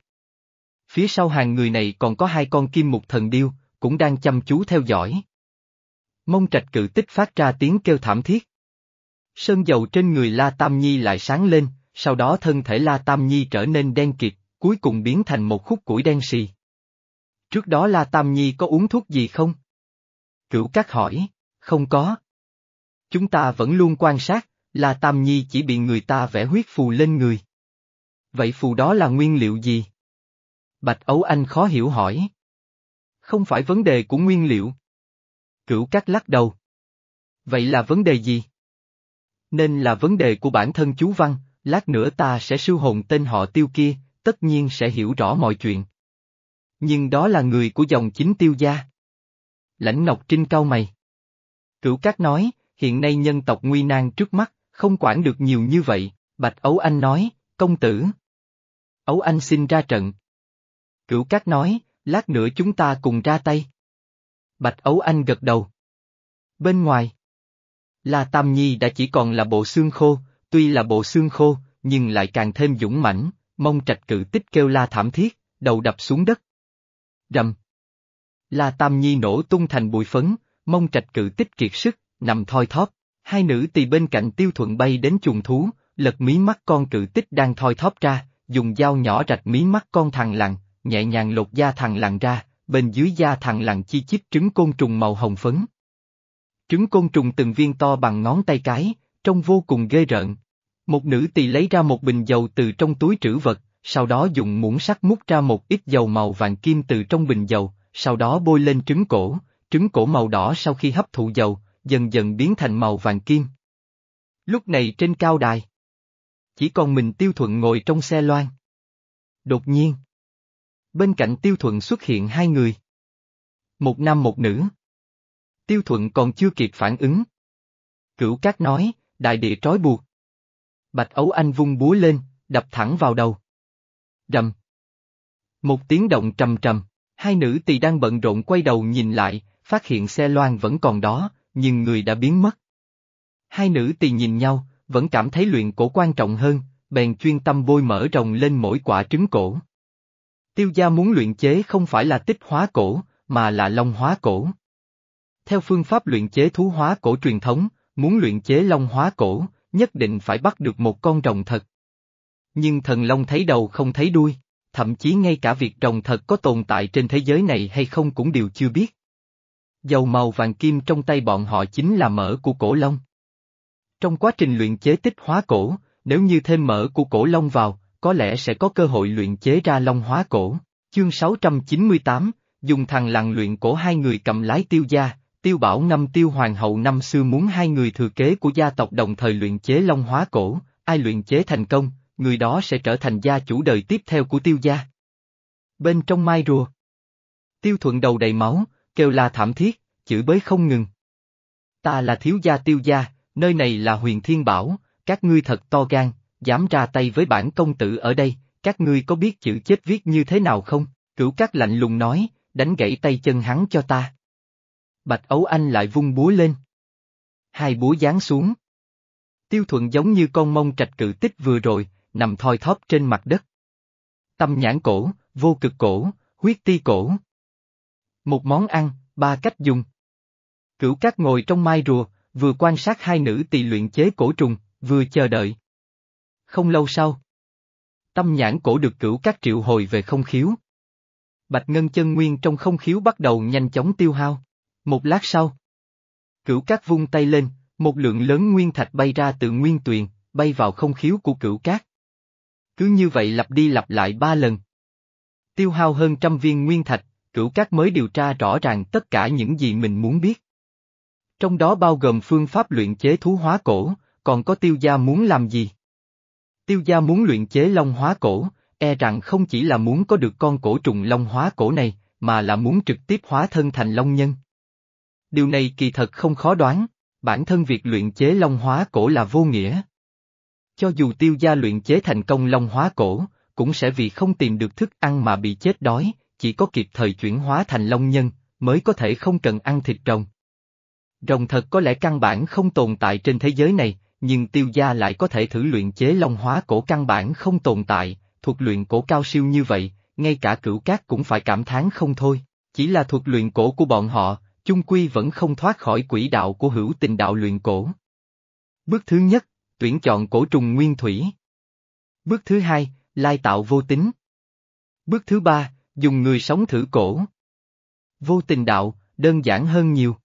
Phía sau hàng người này còn có hai con kim mục thần điêu, cũng đang chăm chú theo dõi. Mông trạch cự tích phát ra tiếng kêu thảm thiết. Sơn dầu trên người La Tam Nhi lại sáng lên, sau đó thân thể La Tam Nhi trở nên đen kịt, cuối cùng biến thành một khúc củi đen xì. Trước đó La Tam Nhi có uống thuốc gì không? Cửu Cát hỏi, không có. Chúng ta vẫn luôn quan sát, là Tam Nhi chỉ bị người ta vẽ huyết phù lên người. Vậy phù đó là nguyên liệu gì? Bạch Ấu Anh khó hiểu hỏi. Không phải vấn đề của nguyên liệu. Cửu Cát lắc đầu. Vậy là vấn đề gì? Nên là vấn đề của bản thân chú Văn, lát nữa ta sẽ sưu hồn tên họ tiêu kia, tất nhiên sẽ hiểu rõ mọi chuyện. Nhưng đó là người của dòng chính tiêu gia. Lãnh Ngọc Trinh cao mày. Cửu Cát nói, hiện nay nhân tộc nguy nan trước mắt, không quản được nhiều như vậy, Bạch Ấu Anh nói, công tử. Ấu Anh xin ra trận. Cửu Cát nói, lát nữa chúng ta cùng ra tay. Bạch Ấu Anh gật đầu. Bên ngoài. La Tam Nhi đã chỉ còn là bộ xương khô, tuy là bộ xương khô, nhưng lại càng thêm dũng mãnh, mong trạch cự tích kêu la thảm thiết, đầu đập xuống đất. Rầm. La Tam Nhi nổ tung thành bụi phấn, mong trạch cự tích kiệt sức, nằm thoi thóp. Hai nữ tỳ bên cạnh tiêu thuận bay đến chuồng thú, lật mí mắt con cự tích đang thoi thóp ra, dùng dao nhỏ rạch mí mắt con thằng lằn, nhẹ nhàng lột da thằng lằn ra, bên dưới da thằng lằn chi chít trứng côn trùng màu hồng phấn. Trứng côn trùng từng viên to bằng ngón tay cái, trông vô cùng ghê rợn. Một nữ tỳ lấy ra một bình dầu từ trong túi trữ vật, sau đó dùng muỗng sắt múc ra một ít dầu màu vàng kim từ trong bình dầu, sau đó bôi lên trứng cổ, trứng cổ màu đỏ sau khi hấp thụ dầu, dần dần biến thành màu vàng kim. Lúc này trên cao đài, chỉ còn mình Tiêu Thuận ngồi trong xe loan. Đột nhiên, bên cạnh Tiêu Thuận xuất hiện hai người. Một nam một nữ. Tiêu Thuận còn chưa kịp phản ứng. Cửu Cát nói, đại địa trói buộc. Bạch Ấu Anh vung búa lên, đập thẳng vào đầu. Rầm. Một tiếng động trầm trầm, hai nữ tỳ đang bận rộn quay đầu nhìn lại, phát hiện xe loan vẫn còn đó, nhưng người đã biến mất. Hai nữ tỳ nhìn nhau, vẫn cảm thấy luyện cổ quan trọng hơn, bèn chuyên tâm bôi mỡ rồng lên mỗi quả trứng cổ. Tiêu gia muốn luyện chế không phải là tích hóa cổ, mà là long hóa cổ. Theo phương pháp luyện chế thú hóa cổ truyền thống, muốn luyện chế long hóa cổ, nhất định phải bắt được một con rồng thật. Nhưng thần long thấy đầu không thấy đuôi, thậm chí ngay cả việc rồng thật có tồn tại trên thế giới này hay không cũng đều chưa biết. Dầu màu vàng kim trong tay bọn họ chính là mỡ của cổ long. Trong quá trình luyện chế tích hóa cổ, nếu như thêm mỡ của cổ long vào, có lẽ sẽ có cơ hội luyện chế ra long hóa cổ. Chương 698, dùng thằng lặng luyện cổ hai người cầm lái tiêu gia, tiêu bảo năm tiêu hoàng hậu năm xưa muốn hai người thừa kế của gia tộc đồng thời luyện chế long hóa cổ, ai luyện chế thành công, người đó sẽ trở thành gia chủ đời tiếp theo của tiêu gia. Bên trong mai rùa. Tiêu thuận đầu đầy máu, kêu la thảm thiết, chửi bới không ngừng. Ta là thiếu gia tiêu gia, nơi này là huyền thiên bảo, các ngươi thật to gan, dám ra tay với bản công tử ở đây, các ngươi có biết chữ chết viết như thế nào không? Cửu các lạnh lùng nói, đánh gãy tay chân hắn cho ta. Bạch Ấu Anh lại vung búa lên. Hai búa giáng xuống. Tiêu thuận giống như con mông trạch cự tích vừa rồi, nằm thoi thóp trên mặt đất. Tâm nhãn cổ, vô cực cổ, huyết ti cổ. Một món ăn, ba cách dùng. Cửu cát ngồi trong mai rùa, vừa quan sát hai nữ tỳ luyện chế cổ trùng, vừa chờ đợi. Không lâu sau. Tâm nhãn cổ được cửu cát triệu hồi về không khiếu. Bạch ngân chân nguyên trong không khiếu bắt đầu nhanh chóng tiêu hao. Một lát sau. Cửu cát vung tay lên, một lượng lớn nguyên thạch bay ra từ nguyên tuyền, bay vào không khiếu của cửu cát. Cứ như vậy lặp đi lặp lại ba lần. Tiêu hao hơn trăm viên nguyên thạch, cửu cát mới điều tra rõ ràng tất cả những gì mình muốn biết. Trong đó bao gồm phương pháp luyện chế thú hóa cổ, còn có tiêu gia muốn làm gì? Tiêu gia muốn luyện chế long hóa cổ, e rằng không chỉ là muốn có được con cổ trùng long hóa cổ này, mà là muốn trực tiếp hóa thân thành long nhân. Điều này kỳ thật không khó đoán, bản thân việc luyện chế long hóa cổ là vô nghĩa. Cho dù tiêu gia luyện chế thành công long hóa cổ, cũng sẽ vì không tìm được thức ăn mà bị chết đói, chỉ có kịp thời chuyển hóa thành long nhân, mới có thể không cần ăn thịt rồng. Rồng thật có lẽ căn bản không tồn tại trên thế giới này, nhưng tiêu gia lại có thể thử luyện chế long hóa cổ căn bản không tồn tại, thuật luyện cổ cao siêu như vậy, ngay cả cửu cát cũng phải cảm thán không thôi. Chỉ là thuật luyện cổ của bọn họ, chung quy vẫn không thoát khỏi quỹ đạo của hữu tình đạo luyện cổ. Bước thứ nhất, tuyển chọn cổ trùng nguyên thủy. Bước thứ hai, lai tạo vô tính. Bước thứ ba, dùng người sống thử cổ. Vô tình đạo, đơn giản hơn nhiều.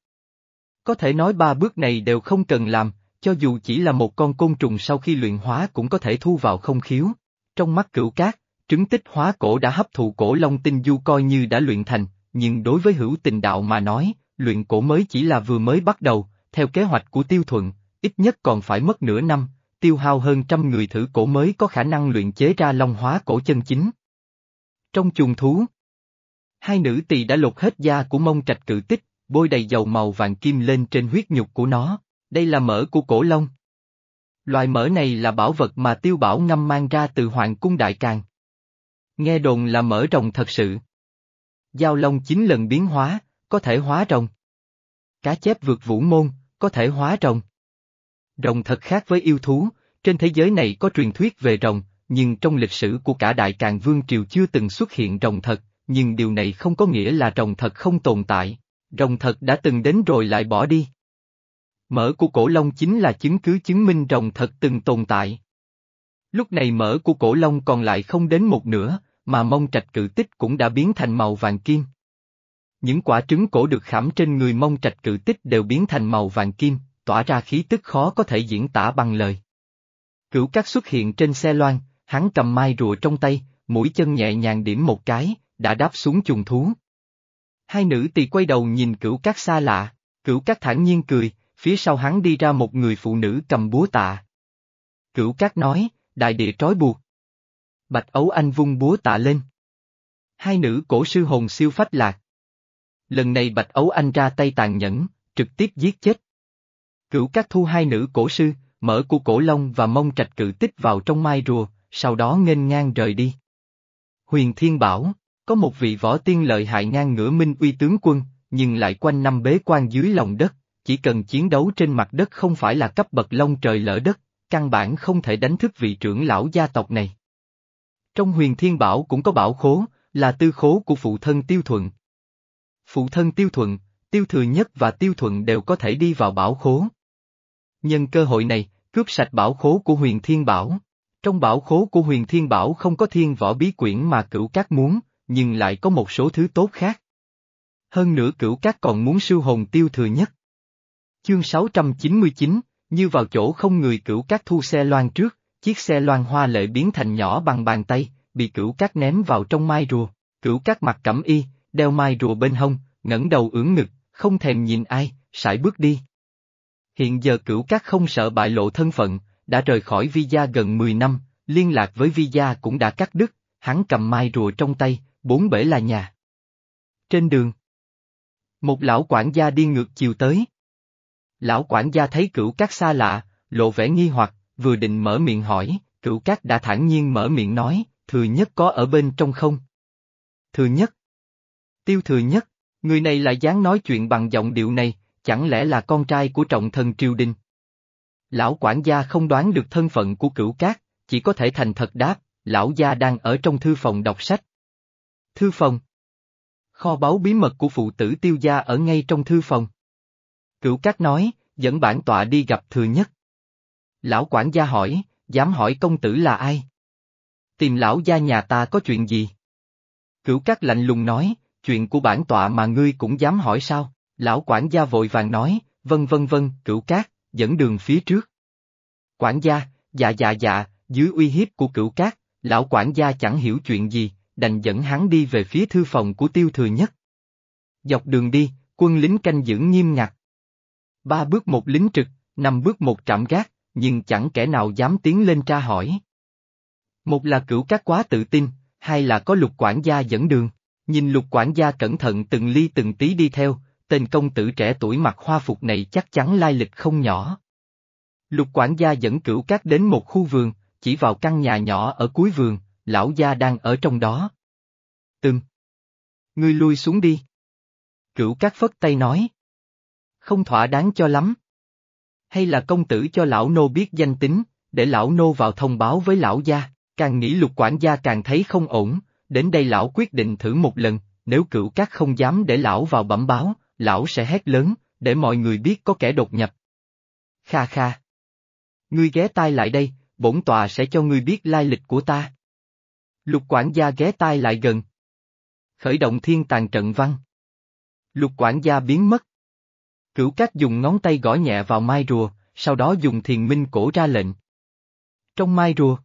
Có thể nói ba bước này đều không cần làm, cho dù chỉ là một con côn trùng sau khi luyện hóa cũng có thể thu vào không khiếu. Trong mắt cửu cát, trứng tích hóa cổ đã hấp thụ cổ long tinh du coi như đã luyện thành, nhưng đối với hữu tình đạo mà nói, luyện cổ mới chỉ là vừa mới bắt đầu, theo kế hoạch của tiêu thuận, ít nhất còn phải mất nửa năm, tiêu hao hơn trăm người thử cổ mới có khả năng luyện chế ra long hóa cổ chân chính. Trong chuồng thú, hai nữ tỳ đã lột hết da của mông trạch cự tích, bôi đầy dầu màu vàng kim lên trên huyết nhục của nó, đây là mỡ của cổ long. Loại mỡ này là bảo vật mà tiêu bảo ngâm mang ra từ hoàng cung đại càng. Nghe đồn là mỡ rồng thật sự. Giao long chín lần biến hóa, có thể hóa rồng. Cá chép vượt vũ môn, có thể hóa rồng. Rồng thật khác với yêu thú, trên thế giới này có truyền thuyết về rồng, nhưng trong lịch sử của cả Đại Càng Vương Triều chưa từng xuất hiện rồng thật, nhưng điều này không có nghĩa là rồng thật không tồn tại. Rồng thật đã từng đến rồi lại bỏ đi. Mỡ của cổ long chính là chứng cứ chứng minh rồng thật từng tồn tại. Lúc này mỡ của cổ long còn lại không đến một nửa, mà mông trạch cự tích cũng đã biến thành màu vàng kim. Những quả trứng cổ được khảm trên người mông trạch cự tích đều biến thành màu vàng kim, tỏa ra khí tức khó có thể diễn tả bằng lời. Cửu cát xuất hiện trên xe loan, hắn cầm mai rùa trong tay, mũi chân nhẹ nhàng điểm một cái, đã đáp xuống chuồng thú. Hai nữ tỳ quay đầu nhìn cửu cát xa lạ, cửu cát thản nhiên cười, phía sau hắn đi ra một người phụ nữ cầm búa tạ. Cửu cát nói, đại địa trói buộc. Bạch ấu anh vung búa tạ lên. Hai nữ cổ sư hồn siêu phách lạc. Lần này Bạch ấu anh ra tay tàn nhẫn, trực tiếp giết chết. Cửu cát thu hai nữ cổ sư, mở của cổ long và mông trạch cự tích vào trong mai rùa, sau đó nghênh ngang rời đi. Huyền Thiên Bảo, có một vị võ tiên lợi hại ngang ngửa minh uy tướng quân, nhưng lại quanh năm bế quan dưới lòng đất, chỉ cần chiến đấu trên mặt đất không phải là cấp bậc long trời lỡ đất, căn bản không thể đánh thức vị trưởng lão gia tộc này. Trong huyền thiên bảo cũng có bảo khố, là tư khố của phụ thân tiêu thuận. Phụ thân tiêu thuận, tiêu thừa nhất và tiêu thuận đều có thể đi vào bảo khố. Nhân cơ hội này, cướp sạch bảo khố của huyền thiên bảo. Trong bảo khố của huyền thiên bảo không có thiên võ bí quyển mà cửu các muốn, nhưng lại có một số thứ tốt khác. Hơn nữa cửu các còn muốn sư hồn tiêu thừa nhất. Chương 699, như vào chỗ không người cửu các thu xe loan trước, chiếc xe loan hoa lệ biến thành nhỏ bằng bàn tay, bị cửu các ném vào trong mai rùa, cửu các mặt cẩm y, đeo mai rùa bên hông, ngẩng đầu ưỡn ngực, không thèm nhìn ai, sải bước đi. Hiện giờ cửu các không sợ bại lộ thân phận, đã rời khỏi Villa gần 10 năm, liên lạc với Villa cũng đã cắt đứt, hắn cầm mai rùa trong tay, bốn bể là nhà. Trên đường, một lão quản gia đi ngược chiều tới. Lão quản gia thấy cửu cát xa lạ, lộ vẻ nghi hoặc, vừa định mở miệng hỏi, cửu cát đã thản nhiên mở miệng nói, thừa nhất có ở bên trong không? Thừa nhất. Tiêu thừa nhất, người này lại dám nói chuyện bằng giọng điệu này, chẳng lẽ là con trai của trọng thần triều đình? Lão quản gia không đoán được thân phận của cửu cát, chỉ có thể thành thật đáp, lão gia đang ở trong thư phòng đọc sách. Thư phòng. Kho báu bí mật của phụ tử tiêu gia ở ngay trong thư phòng. Cửu cát nói, dẫn bản tọa đi gặp thừa nhất. Lão quản gia hỏi, dám hỏi công tử là ai? Tìm lão gia nhà ta có chuyện gì? Cửu cát lạnh lùng nói, chuyện của bản tọa mà ngươi cũng dám hỏi sao? Lão quản gia vội vàng nói, vân vân vân, cửu cát, dẫn đường phía trước. Quản gia, dạ dạ dạ, dưới uy hiếp của cửu cát, lão quản gia chẳng hiểu chuyện gì, đành dẫn hắn đi về phía thư phòng của tiêu thừa nhất. Dọc đường đi, quân lính canh giữ nghiêm ngặt. Ba bước một lính trực, năm bước một trạm gác, nhưng chẳng kẻ nào dám tiến lên tra hỏi. Một là cửu cát quá tự tin, hai là có lục quản gia dẫn đường. Nhìn lục quản gia cẩn thận từng ly từng tí đi theo, tên công tử trẻ tuổi mặc hoa phục này chắc chắn lai lịch không nhỏ. Lục quản gia dẫn cửu cát đến một khu vườn, chỉ vào căn nhà nhỏ ở cuối vườn, lão gia đang ở trong đó. Từng. Ngươi lui xuống đi. Cửu cát phất tay nói. Không thỏa đáng cho lắm. Hay là công tử cho lão nô biết danh tính, để lão nô vào thông báo với lão gia, càng nghĩ lục quản gia càng thấy không ổn, đến đây lão quyết định thử một lần, nếu cửu cát không dám để lão vào bẩm báo, lão sẽ hét lớn, để mọi người biết có kẻ đột nhập. Kha kha. Ngươi ghé tai lại đây, bổn tòa sẽ cho ngươi biết lai lịch của ta. Lục quản gia ghé tai lại gần. Khởi động thiên tàn trận văn. Lục quản gia biến mất. Cửu cát dùng ngón tay gõ nhẹ vào mai rùa, sau đó dùng thiền minh cổ ra lệnh. Trong mai rùa.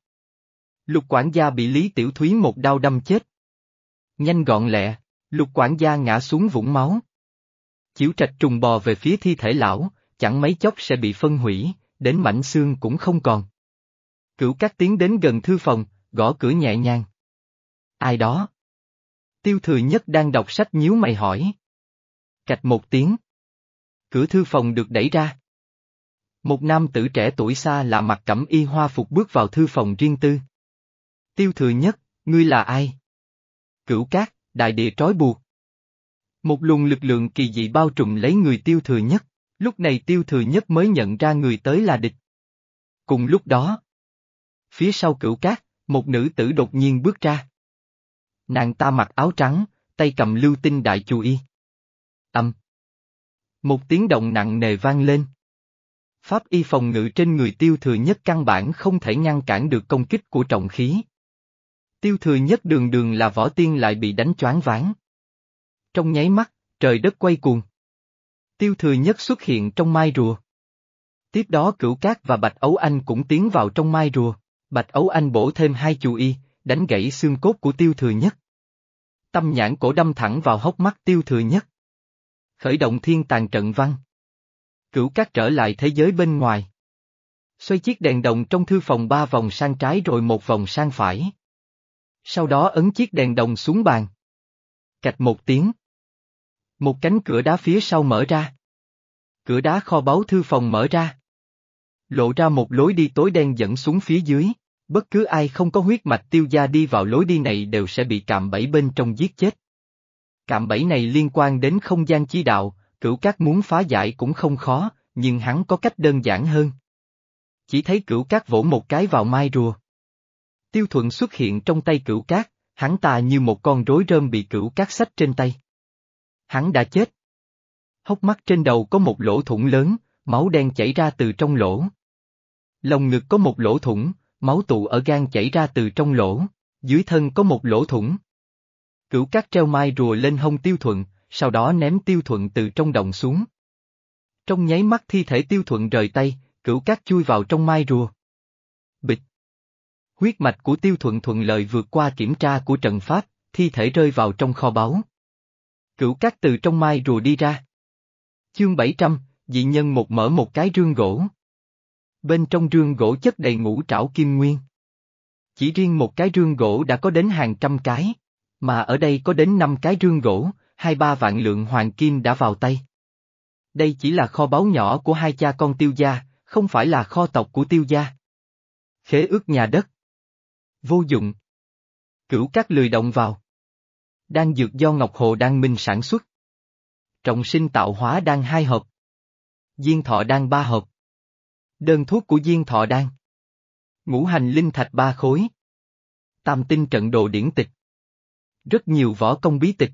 Lục quản gia bị Lý Tiểu Thúy một đao đâm chết. Nhanh gọn lẹ, lục quản gia ngã xuống vũng máu. Chiếu trạch trùng bò về phía thi thể lão, chẳng mấy chốc sẽ bị phân hủy, đến mảnh xương cũng không còn. Cửu các tiến đến gần thư phòng, gõ cửa nhẹ nhàng. Ai đó? Tiêu thừa nhất đang đọc sách nhíu mày hỏi. Cạch một tiếng. Cửa thư phòng được đẩy ra. Một nam tử trẻ tuổi xa là mặt cẩm y hoa phục bước vào thư phòng riêng tư. Tiêu thừa nhất, ngươi là ai? Cửu cát, đại địa trói buộc. Một luồng lực lượng kỳ dị bao trùm lấy người tiêu thừa nhất, lúc này tiêu thừa nhất mới nhận ra người tới là địch. Cùng lúc đó, phía sau cửu cát, một nữ tử đột nhiên bước ra. Nàng ta mặc áo trắng, tay cầm lưu tinh đại chù y. Âm. Một tiếng động nặng nề vang lên. Pháp y phòng ngự trên người tiêu thừa nhất căn bản không thể ngăn cản được công kích của trọng khí. Tiêu thừa nhất đường đường là võ tiên lại bị đánh choáng váng. Trong nháy mắt, trời đất quay cuồng. Tiêu thừa nhất xuất hiện trong mai rùa. Tiếp đó cửu cát và Bạch Ấu Anh cũng tiến vào trong mai rùa. Bạch Ấu Anh bổ thêm hai chú y, đánh gãy xương cốt của tiêu thừa nhất. Tâm nhãn cổ đâm thẳng vào hốc mắt tiêu thừa nhất. Khởi động thiên tàn trận văn. Cửu cát trở lại thế giới bên ngoài. Xoay chiếc đèn đồng trong thư phòng ba vòng sang trái rồi một vòng sang phải. Sau đó ấn chiếc đèn đồng xuống bàn. Cạch một tiếng. Một cánh cửa đá phía sau mở ra. Cửa đá kho báu thư phòng mở ra. Lộ ra một lối đi tối đen dẫn xuống phía dưới. Bất cứ ai không có huyết mạch tiêu gia đi vào lối đi này đều sẽ bị cạm bẫy bên trong giết chết. Cạm bẫy này liên quan đến không gian chi đạo, cửu cát muốn phá giải cũng không khó, nhưng hắn có cách đơn giản hơn. Chỉ thấy cửu cát vỗ một cái vào mai rùa. Tiêu thuận xuất hiện trong tay cửu cát, hắn ta như một con rối rơm bị cửu cát sách trên tay. Hắn đã chết. Hốc mắt trên đầu có một lỗ thủng lớn, máu đen chảy ra từ trong lỗ. Lồng ngực có một lỗ thủng, máu tụ ở gan chảy ra từ trong lỗ, dưới thân có một lỗ thủng. Cửu cát treo mai rùa lên hông tiêu thuận, sau đó ném tiêu thuận từ trong đồng xuống. Trong nháy mắt thi thể tiêu thuận rời tay, cửu cát chui vào trong mai rùa. Bịch. Huyết mạch của tiêu thuận thuận lợi vượt qua kiểm tra của trận Pháp, thi thể rơi vào trong kho báu. Cửu cát từ trong mai rùa đi ra. Chương 700, dị nhân một mở một cái rương gỗ. Bên trong rương gỗ chất đầy ngũ trảo kim nguyên. Chỉ riêng một cái rương gỗ đã có đến hàng trăm cái, mà ở đây có đến năm cái rương gỗ, hai ba vạn lượng hoàng kim đã vào tay. Đây chỉ là kho báu nhỏ của hai cha con tiêu gia, không phải là kho tộc của tiêu gia. Khế ước nhà đất. Vô dụng. Cửu các lười động vào. Đang dược do Ngọc Hồ Đan minh sản xuất. Trọng sinh tạo hóa đang hai hộp. Diên thọ đang ba hộp. Đơn thuốc của Diên thọ đang. Ngũ hành linh thạch ba khối. Tam tinh trận đồ điển tịch. Rất nhiều võ công bí tịch.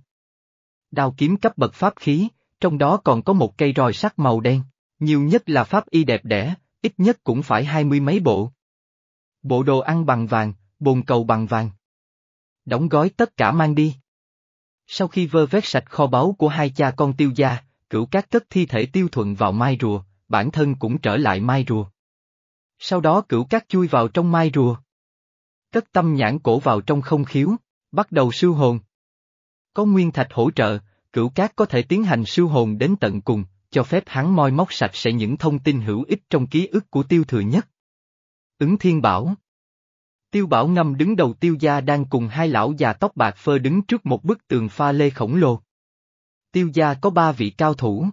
Đao kiếm cấp bậc pháp khí, trong đó còn có một cây roi sắt màu đen, nhiều nhất là pháp y đẹp đẽ, ít nhất cũng phải hai mươi mấy bộ. Bộ đồ ăn bằng vàng, bồn cầu bằng vàng. Đóng gói tất cả mang đi. Sau khi vơ vét sạch kho báu của hai cha con tiêu gia, cửu các cất thi thể tiêu thuận vào mai rùa, bản thân cũng trở lại mai rùa. Sau đó cửu các chui vào trong mai rùa. Cất tâm nhãn cổ vào trong không khiếu, bắt đầu sưu hồn. Có nguyên thạch hỗ trợ, cửu cát có thể tiến hành sưu hồn đến tận cùng, cho phép hắn moi móc sạch sẽ những thông tin hữu ích trong ký ức của tiêu thừa nhất. Ứng thiên bảo Tiêu bảo ngâm đứng đầu tiêu gia đang cùng hai lão già tóc bạc phơ đứng trước một bức tường pha lê khổng lồ. Tiêu gia có ba vị cao thủ.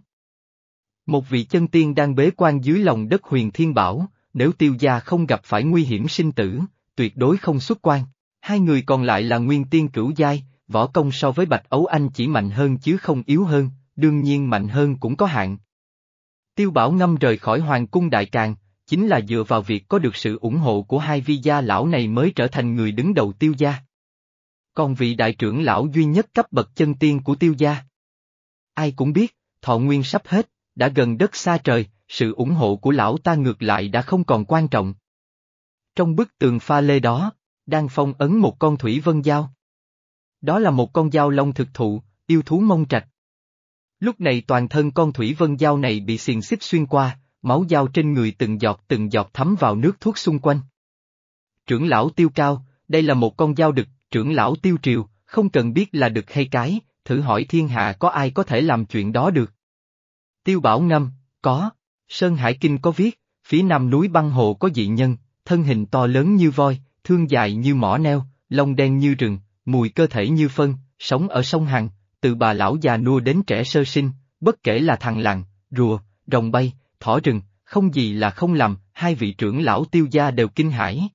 Một vị chân tiên đang bế quan dưới lòng đất huyền thiên bảo, nếu tiêu gia không gặp phải nguy hiểm sinh tử, tuyệt đối không xuất quan. Hai người còn lại là nguyên tiên cửu giai, võ công so với Bạch Ấu Anh chỉ mạnh hơn chứ không yếu hơn, đương nhiên mạnh hơn cũng có hạn. Tiêu Bảo Ngâm rời khỏi Hoàng cung Đại Càng, chính là dựa vào việc có được sự ủng hộ của hai vi gia lão này mới trở thành người đứng đầu tiêu gia. Còn vị đại trưởng lão duy nhất cấp bậc chân tiên của tiêu gia. Ai cũng biết, thọ nguyên sắp hết, đã gần đất xa trời, sự ủng hộ của lão ta ngược lại đã không còn quan trọng. Trong bức tường pha lê đó, đang phong ấn một con thủy vân dao. Đó là một con dao long thực thụ, yêu thú mông trạch. Lúc này toàn thân con thủy vân dao này bị xiềng xích xuyên qua, máu dao trên người từng giọt từng giọt thấm vào nước thuốc xung quanh. Trưởng lão tiêu cao, đây là một con dao đực, trưởng lão tiêu triều, không cần biết là đực hay cái, thử hỏi thiên hạ có ai có thể làm chuyện đó được. Tiêu bảo ngâm, có, Sơn Hải Kinh có viết, phía nam núi băng hồ có dị nhân, thân hình to lớn như voi, thương dài như mỏ neo, lông đen như rừng, mùi cơ thể như phân, sống ở sông Hằng, từ bà lão già nua đến trẻ sơ sinh, bất kể là thằng làng, rùa, rồng bay, thỏ rừng, không gì là không làm, hai vị trưởng lão tiêu gia đều kinh hãi.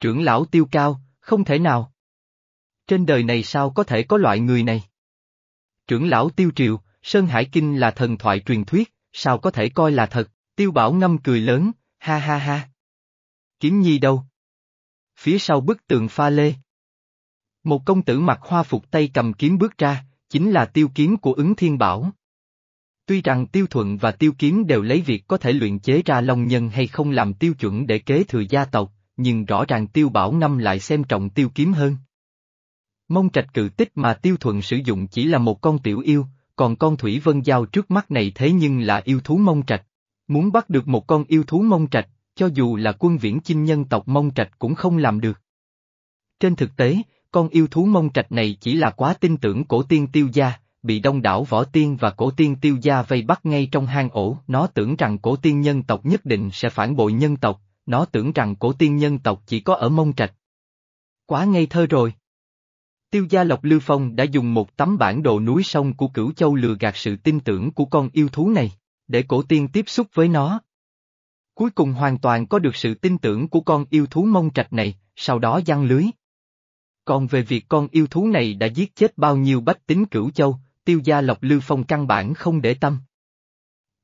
Trưởng lão tiêu cao, không thể nào. Trên đời này sao có thể có loại người này? Trưởng lão tiêu triều, Sơn Hải Kinh là thần thoại truyền thuyết, sao có thể coi là thật, tiêu bảo ngâm cười lớn, ha ha ha. Kiếm nhi đâu? Phía sau bức tường pha lê. Một công tử mặc hoa phục tay cầm kiếm bước ra, chính là tiêu kiếm của ứng thiên bảo. Tuy rằng tiêu thuận và tiêu kiếm đều lấy việc có thể luyện chế ra long nhân hay không làm tiêu chuẩn để kế thừa gia tộc, nhưng rõ ràng tiêu bảo năm lại xem trọng tiêu kiếm hơn. Mông trạch cự tích mà tiêu thuận sử dụng chỉ là một con tiểu yêu, còn con thủy vân giao trước mắt này thế nhưng là yêu thú mông trạch. Muốn bắt được một con yêu thú mông trạch, cho dù là quân viễn chinh nhân tộc mông trạch cũng không làm được. Trên thực tế, con yêu thú mông trạch này chỉ là quá tin tưởng cổ tiên tiêu gia, bị đông đảo võ tiên và cổ tiên tiêu gia vây bắt ngay trong hang ổ, nó tưởng rằng cổ tiên nhân tộc nhất định sẽ phản bội nhân tộc, nó tưởng rằng cổ tiên nhân tộc chỉ có ở mông trạch. Quá ngây thơ rồi. Tiêu gia Lộc Lưu Phong đã dùng một tấm bản đồ núi sông của Cửu Châu lừa gạt sự tin tưởng của con yêu thú này, để cổ tiên tiếp xúc với nó. Cuối cùng hoàn toàn có được sự tin tưởng của con yêu thú mông trạch này, sau đó giăng lưới. Còn về việc con yêu thú này đã giết chết bao nhiêu bách tính Cửu Châu, tiêu gia Lộc Lưu Phong căn bản không để tâm.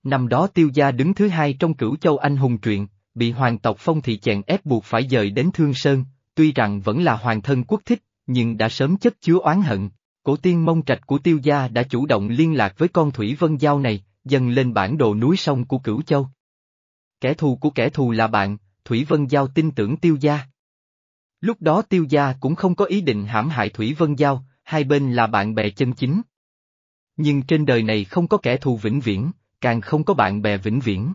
Năm đó tiêu gia đứng thứ hai trong Cửu Châu anh hùng truyện, bị hoàng tộc phong thị chèn ép buộc phải dời đến Thương Sơn, tuy rằng vẫn là hoàng thân quốc thích, nhưng đã sớm chất chứa oán hận. Cổ tiên mông trạch của tiêu gia đã chủ động liên lạc với con Thủy Vân Giao này, dần lên bản đồ núi sông của Cửu Châu. Kẻ thù của kẻ thù là bạn, Thủy Vân Giao tin tưởng tiêu gia. Lúc đó tiêu gia cũng không có ý định hãm hại Thủy Vân Giao, hai bên là bạn bè chân chính. Nhưng trên đời này không có kẻ thù vĩnh viễn, càng không có bạn bè vĩnh viễn.